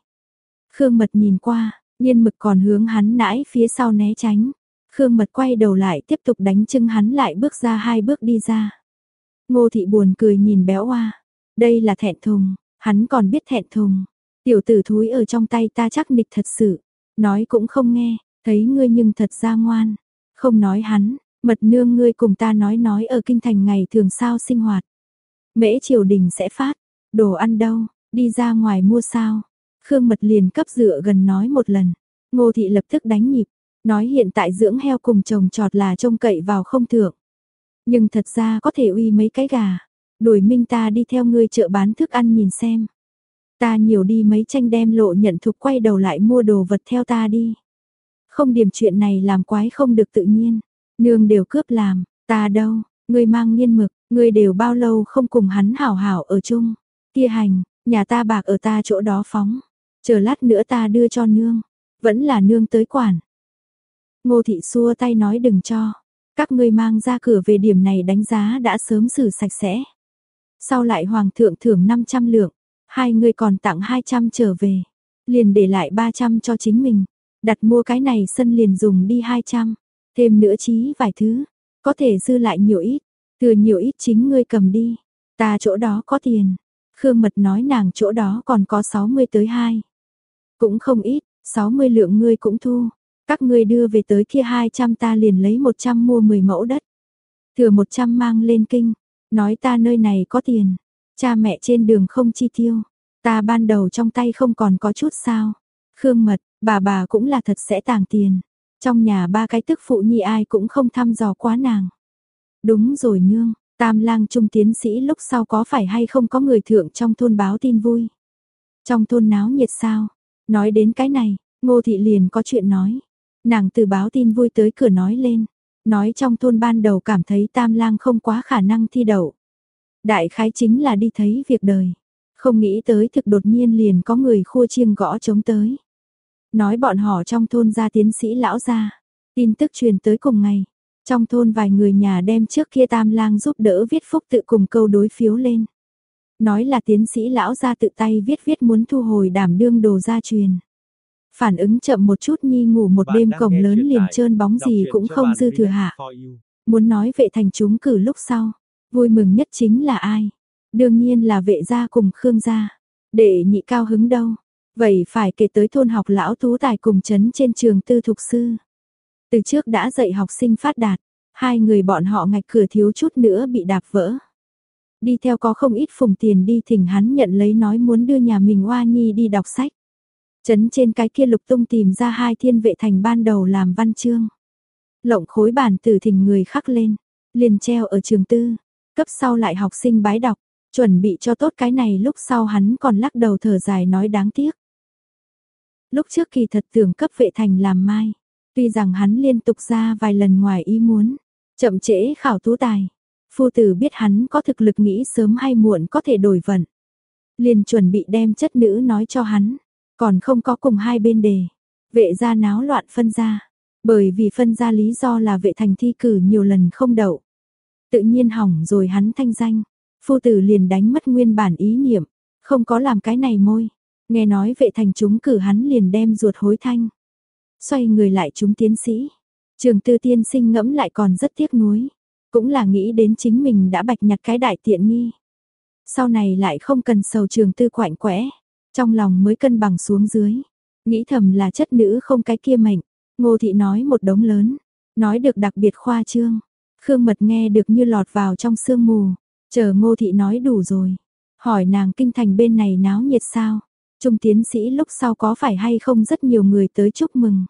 Khương Mật nhìn qua, nghiên mực còn hướng hắn nãi phía sau né tránh. Khương Mật quay đầu lại tiếp tục đánh chân hắn lại bước ra hai bước đi ra. Ngô thị buồn cười nhìn béo oa. Đây là thẹn thùng, Hắn còn biết thẹn thùng, tiểu tử thúi ở trong tay ta chắc nịch thật sự, nói cũng không nghe, thấy ngươi nhưng thật ra ngoan, không nói hắn, mật nương ngươi cùng ta nói nói ở kinh thành ngày thường sao sinh hoạt. Mễ triều đình sẽ phát, đồ ăn đâu, đi ra ngoài mua sao. Khương mật liền cấp dựa gần nói một lần, ngô thị lập tức đánh nhịp, nói hiện tại dưỡng heo cùng chồng trọt là trông cậy vào không thượng. Nhưng thật ra có thể uy mấy cái gà, đuổi minh ta đi theo ngươi chợ bán thức ăn nhìn xem. Ta nhiều đi mấy tranh đem lộ nhận thục quay đầu lại mua đồ vật theo ta đi. Không điểm chuyện này làm quái không được tự nhiên. Nương đều cướp làm, ta đâu, ngươi mang nghiên mực, ngươi đều bao lâu không cùng hắn hảo hảo ở chung. Kia hành, nhà ta bạc ở ta chỗ đó phóng. Chờ lát nữa ta đưa cho nương. Vẫn là nương tới quản. Ngô thị xua tay nói đừng cho. Các ngươi mang ra cửa về điểm này đánh giá đã sớm xử sạch sẽ. Sau lại hoàng thượng thưởng 500 lượng, hai người còn tặng 200 trở về, liền để lại 300 cho chính mình. Đặt mua cái này sân liền dùng đi 200, thêm nữa chí vài thứ, có thể dư lại nhiều ít, thừa nhiều ít chính ngươi cầm đi. Ta chỗ đó có tiền. Khương Mật nói nàng chỗ đó còn có 60 tới 2. Cũng không ít, 60 lượng ngươi cũng thu. Các ngươi đưa về tới kia 200 ta liền lấy 100 mua 10 mẫu đất. Thừa 100 mang lên kinh, nói ta nơi này có tiền. Cha mẹ trên đường không chi tiêu. Ta ban đầu trong tay không còn có chút sao. Khương Mật, bà bà cũng là thật sẽ tàng tiền. Trong nhà ba cái tức phụ nhi ai cũng không thăm dò quá nàng. Đúng rồi nương, tam lang trung tiến sĩ lúc sau có phải hay không có người thượng trong thôn báo tin vui. Trong thôn náo nhiệt sao, nói đến cái này, ngô thị liền có chuyện nói. Nàng từ báo tin vui tới cửa nói lên, nói trong thôn ban đầu cảm thấy tam lang không quá khả năng thi đậu. Đại khái chính là đi thấy việc đời, không nghĩ tới thực đột nhiên liền có người khua chiêng gõ chống tới. Nói bọn họ trong thôn ra tiến sĩ lão gia, tin tức truyền tới cùng ngày. Trong thôn vài người nhà đem trước kia tam lang giúp đỡ viết phúc tự cùng câu đối phiếu lên. Nói là tiến sĩ lão gia tự tay viết viết muốn thu hồi đảm đương đồ gia truyền. Phản ứng chậm một chút nhi ngủ một đêm cổng lớn liền trơn bóng gì cũng không dư thừa hạ. Muốn nói vệ thành chúng cử lúc sau, vui mừng nhất chính là ai? Đương nhiên là vệ gia cùng Khương gia. Để nhị cao hứng đâu? Vậy phải kể tới thôn học lão tú tài cùng chấn trên trường tư thục sư. Từ trước đã dạy học sinh phát đạt, hai người bọn họ ngạch cửa thiếu chút nữa bị đạp vỡ. Đi theo có không ít phùng tiền đi thỉnh hắn nhận lấy nói muốn đưa nhà mình Hoa Nhi đi đọc sách. Chấn trên cái kia lục tung tìm ra hai thiên vệ thành ban đầu làm văn chương. Lộng khối bản tử thỉnh người khắc lên, liền treo ở trường tư, cấp sau lại học sinh bái đọc, chuẩn bị cho tốt cái này lúc sau hắn còn lắc đầu thở dài nói đáng tiếc. Lúc trước kỳ thật tưởng cấp vệ thành làm mai, tuy rằng hắn liên tục ra vài lần ngoài ý muốn, chậm trễ khảo tú tài. Phu tử biết hắn có thực lực nghĩ sớm hay muộn có thể đổi vận. Liền chuẩn bị đem chất nữ nói cho hắn, còn không có cùng hai bên đề. Vệ gia náo loạn phân ra, bởi vì phân ra lý do là vệ thành thi cử nhiều lần không đậu. Tự nhiên hỏng rồi hắn thanh danh, phu tử liền đánh mất nguyên bản ý niệm, không có làm cái này môi. Nghe nói vệ thành chúng cử hắn liền đem ruột hối thanh. Xoay người lại chúng tiến sĩ. Trường tư tiên sinh ngẫm lại còn rất tiếc nuối. Cũng là nghĩ đến chính mình đã bạch nhặt cái đại tiện nghi. Sau này lại không cần sầu trường tư quạnh quẽ. Trong lòng mới cân bằng xuống dưới. Nghĩ thầm là chất nữ không cái kia mạnh. Ngô thị nói một đống lớn. Nói được đặc biệt khoa trương. Khương mật nghe được như lọt vào trong sương mù. Chờ ngô thị nói đủ rồi. Hỏi nàng kinh thành bên này náo nhiệt sao? Trung tiến sĩ lúc sau có phải hay không rất nhiều người tới chúc mừng.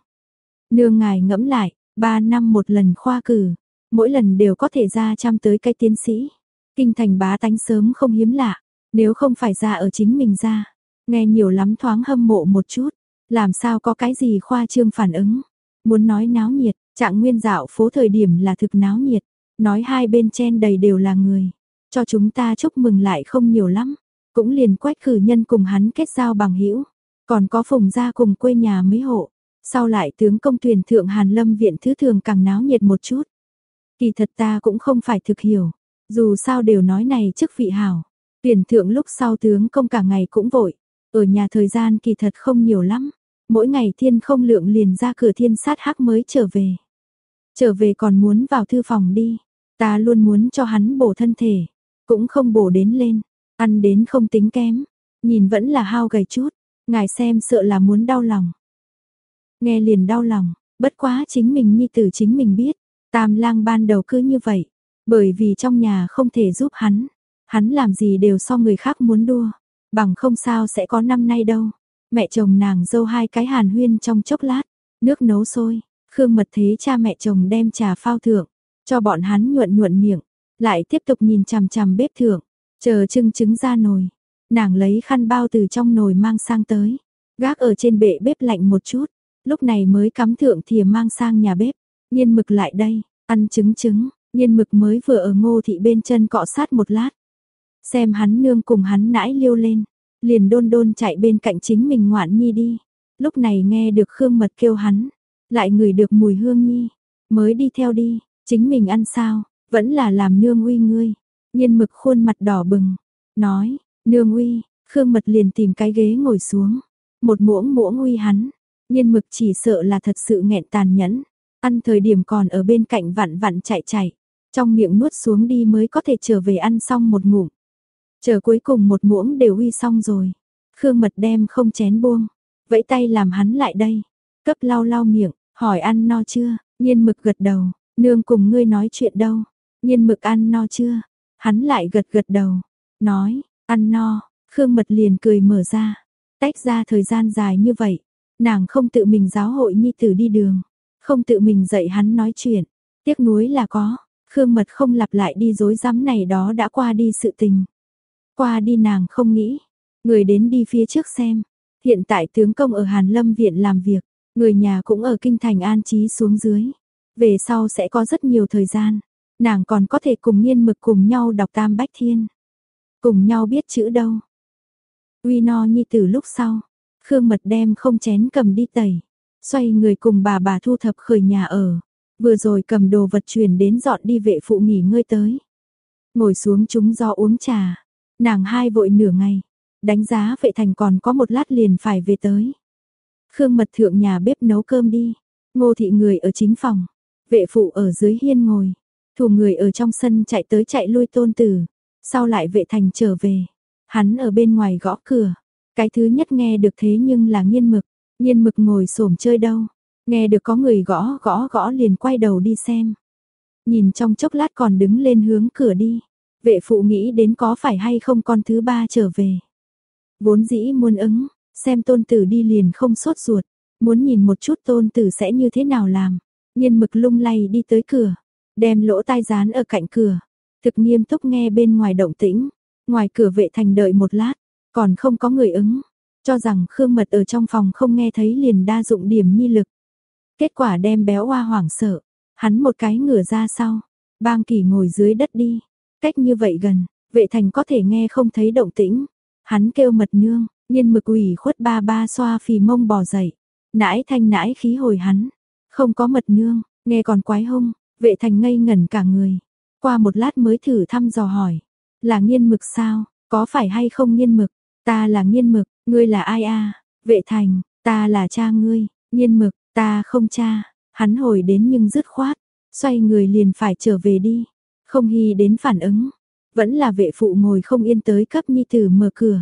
Nương ngài ngẫm lại, ba năm một lần khoa cử, mỗi lần đều có thể ra trăm tới cái tiến sĩ. Kinh thành bá tánh sớm không hiếm lạ, nếu không phải ra ở chính mình ra, nghe nhiều lắm thoáng hâm mộ một chút, làm sao có cái gì khoa trương phản ứng. Muốn nói náo nhiệt, trạng nguyên dạo phố thời điểm là thực náo nhiệt, nói hai bên chen đầy đều là người, cho chúng ta chúc mừng lại không nhiều lắm. Cũng liền quách khử nhân cùng hắn kết giao bằng hữu còn có phùng gia cùng quê nhà mấy hộ. Sau lại tướng công tuyển thượng Hàn Lâm viện thứ thường càng náo nhiệt một chút. Kỳ thật ta cũng không phải thực hiểu, dù sao đều nói này chức vị hảo. Tuyển thượng lúc sau tướng công cả ngày cũng vội, ở nhà thời gian kỳ thật không nhiều lắm. Mỗi ngày thiên không lượng liền ra cửa thiên sát hắc mới trở về. Trở về còn muốn vào thư phòng đi, ta luôn muốn cho hắn bổ thân thể, cũng không bổ đến lên. Ăn đến không tính kém, nhìn vẫn là hao gầy chút, ngài xem sợ là muốn đau lòng. Nghe liền đau lòng, bất quá chính mình nhi tử chính mình biết, tam lang ban đầu cứ như vậy, bởi vì trong nhà không thể giúp hắn, hắn làm gì đều so người khác muốn đua, bằng không sao sẽ có năm nay đâu. Mẹ chồng nàng dâu hai cái hàn huyên trong chốc lát, nước nấu sôi, Khương Mật thế cha mẹ chồng đem trà phao thượng, cho bọn hắn nhuận nhuận miệng, lại tiếp tục nhìn chằm chằm bếp thượng, chờ trưng trứng ra nồi. Nàng lấy khăn bao từ trong nồi mang sang tới, gác ở trên bệ bếp lạnh một chút, lúc này mới cắm thượng thìa mang sang nhà bếp. Nhiên mực lại đây, ăn trứng trứng, nhiên mực mới vừa ở ngô thị bên chân cọ sát một lát. Xem hắn nương cùng hắn nãi liêu lên, liền đôn đôn chạy bên cạnh chính mình ngoạn nhi đi. Lúc này nghe được Khương Mật kêu hắn, lại ngửi được mùi hương nhi, mới đi theo đi, chính mình ăn sao, vẫn là làm nương uy ngươi. Nhiên mực khuôn mặt đỏ bừng, nói, nương uy, Khương Mật liền tìm cái ghế ngồi xuống, một muỗng muỗng uy hắn. Nhiên mực chỉ sợ là thật sự nghẹn tàn nhẫn, ăn thời điểm còn ở bên cạnh vặn vặn chạy chạy, trong miệng nuốt xuống đi mới có thể trở về ăn xong một ngụm. Chờ cuối cùng một muỗng đều uy xong rồi, Khương Mật đem không chén buông, vẫy tay làm hắn lại đây, cấp lau lau miệng, hỏi ăn no chưa, nhiên mực gật đầu, nương cùng ngươi nói chuyện đâu, nhiên mực ăn no chưa, hắn lại gật gật đầu, nói, ăn no, Khương Mật liền cười mở ra, tách ra thời gian dài như vậy, nàng không tự mình giáo hội nhi tử đi đường, không tự mình dạy hắn nói chuyện, tiếc nuối là có, Khương Mật không lặp lại đi dối rắm này đó đã qua đi sự tình. Qua đi nàng không nghĩ, người đến đi phía trước xem, hiện tại tướng công ở Hàn Lâm Viện làm việc, người nhà cũng ở Kinh Thành an trí xuống dưới. Về sau sẽ có rất nhiều thời gian, nàng còn có thể cùng nghiên mực cùng nhau đọc Tam Bách Thiên. Cùng nhau biết chữ đâu. Uy no nhi từ lúc sau, Khương Mật đem không chén cầm đi tẩy, xoay người cùng bà bà thu thập khởi nhà ở, vừa rồi cầm đồ vật chuyển đến dọn đi vệ phụ nghỉ ngơi tới. Ngồi xuống chúng do uống trà, nàng hai vội nửa ngày, đánh giá vệ thành còn có một lát liền phải về tới. Khương mật thượng nhà bếp nấu cơm đi, ngô thị người ở chính phòng, vệ phụ ở dưới hiên ngồi, thù người ở trong sân chạy tới chạy lui tôn tử, sau lại vệ thành trở về, hắn ở bên ngoài gõ cửa, cái thứ nhất nghe được thế nhưng là nghiên mực, nghiên mực ngồi xổm chơi đâu, nghe được có người gõ gõ gõ liền quay đầu đi xem. Nhìn trong chốc lát còn đứng lên hướng cửa đi, vệ phụ nghĩ đến có phải hay không con thứ ba trở về. Vốn dĩ muốn ứng, xem tôn tử đi liền không sốt ruột, muốn nhìn một chút tôn tử sẽ như thế nào làm. Nhiên mực lung lay đi tới cửa, đem lỗ tai dán ở cạnh cửa, thực nghiêm túc nghe bên ngoài động tĩnh. Ngoài cửa vệ thành đợi một lát, còn không có người ứng, cho rằng Khương Mật ở trong phòng không nghe thấy liền đa dụng điểm nhi lực. Kết quả đem béo hoa hoảng sợ, hắn một cái ngửa ra sau, bang kỳ ngồi dưới đất đi, cách như vậy gần, vệ thành có thể nghe không thấy động tĩnh. Hắn kêu mật nương, nhiên mực ủy khuất ba ba xoa phì mông bò dậy, nãi thanh nãi khí hồi hắn, không có mật nương, nghe còn quái hông, vệ thành ngây ngẩn cả người, qua một lát mới thử thăm dò hỏi, là nghiên mực sao, có phải hay không nghiên mực, ta là nghiên mực, ngươi là ai a? Vệ thành, ta là cha ngươi, nghiên mực, ta không cha, hắn hồi đến nhưng dứt khoát, xoay người liền phải trở về đi, không hy đến phản ứng, vẫn là vệ phụ ngồi không yên tới cấp nhi tử mở cửa.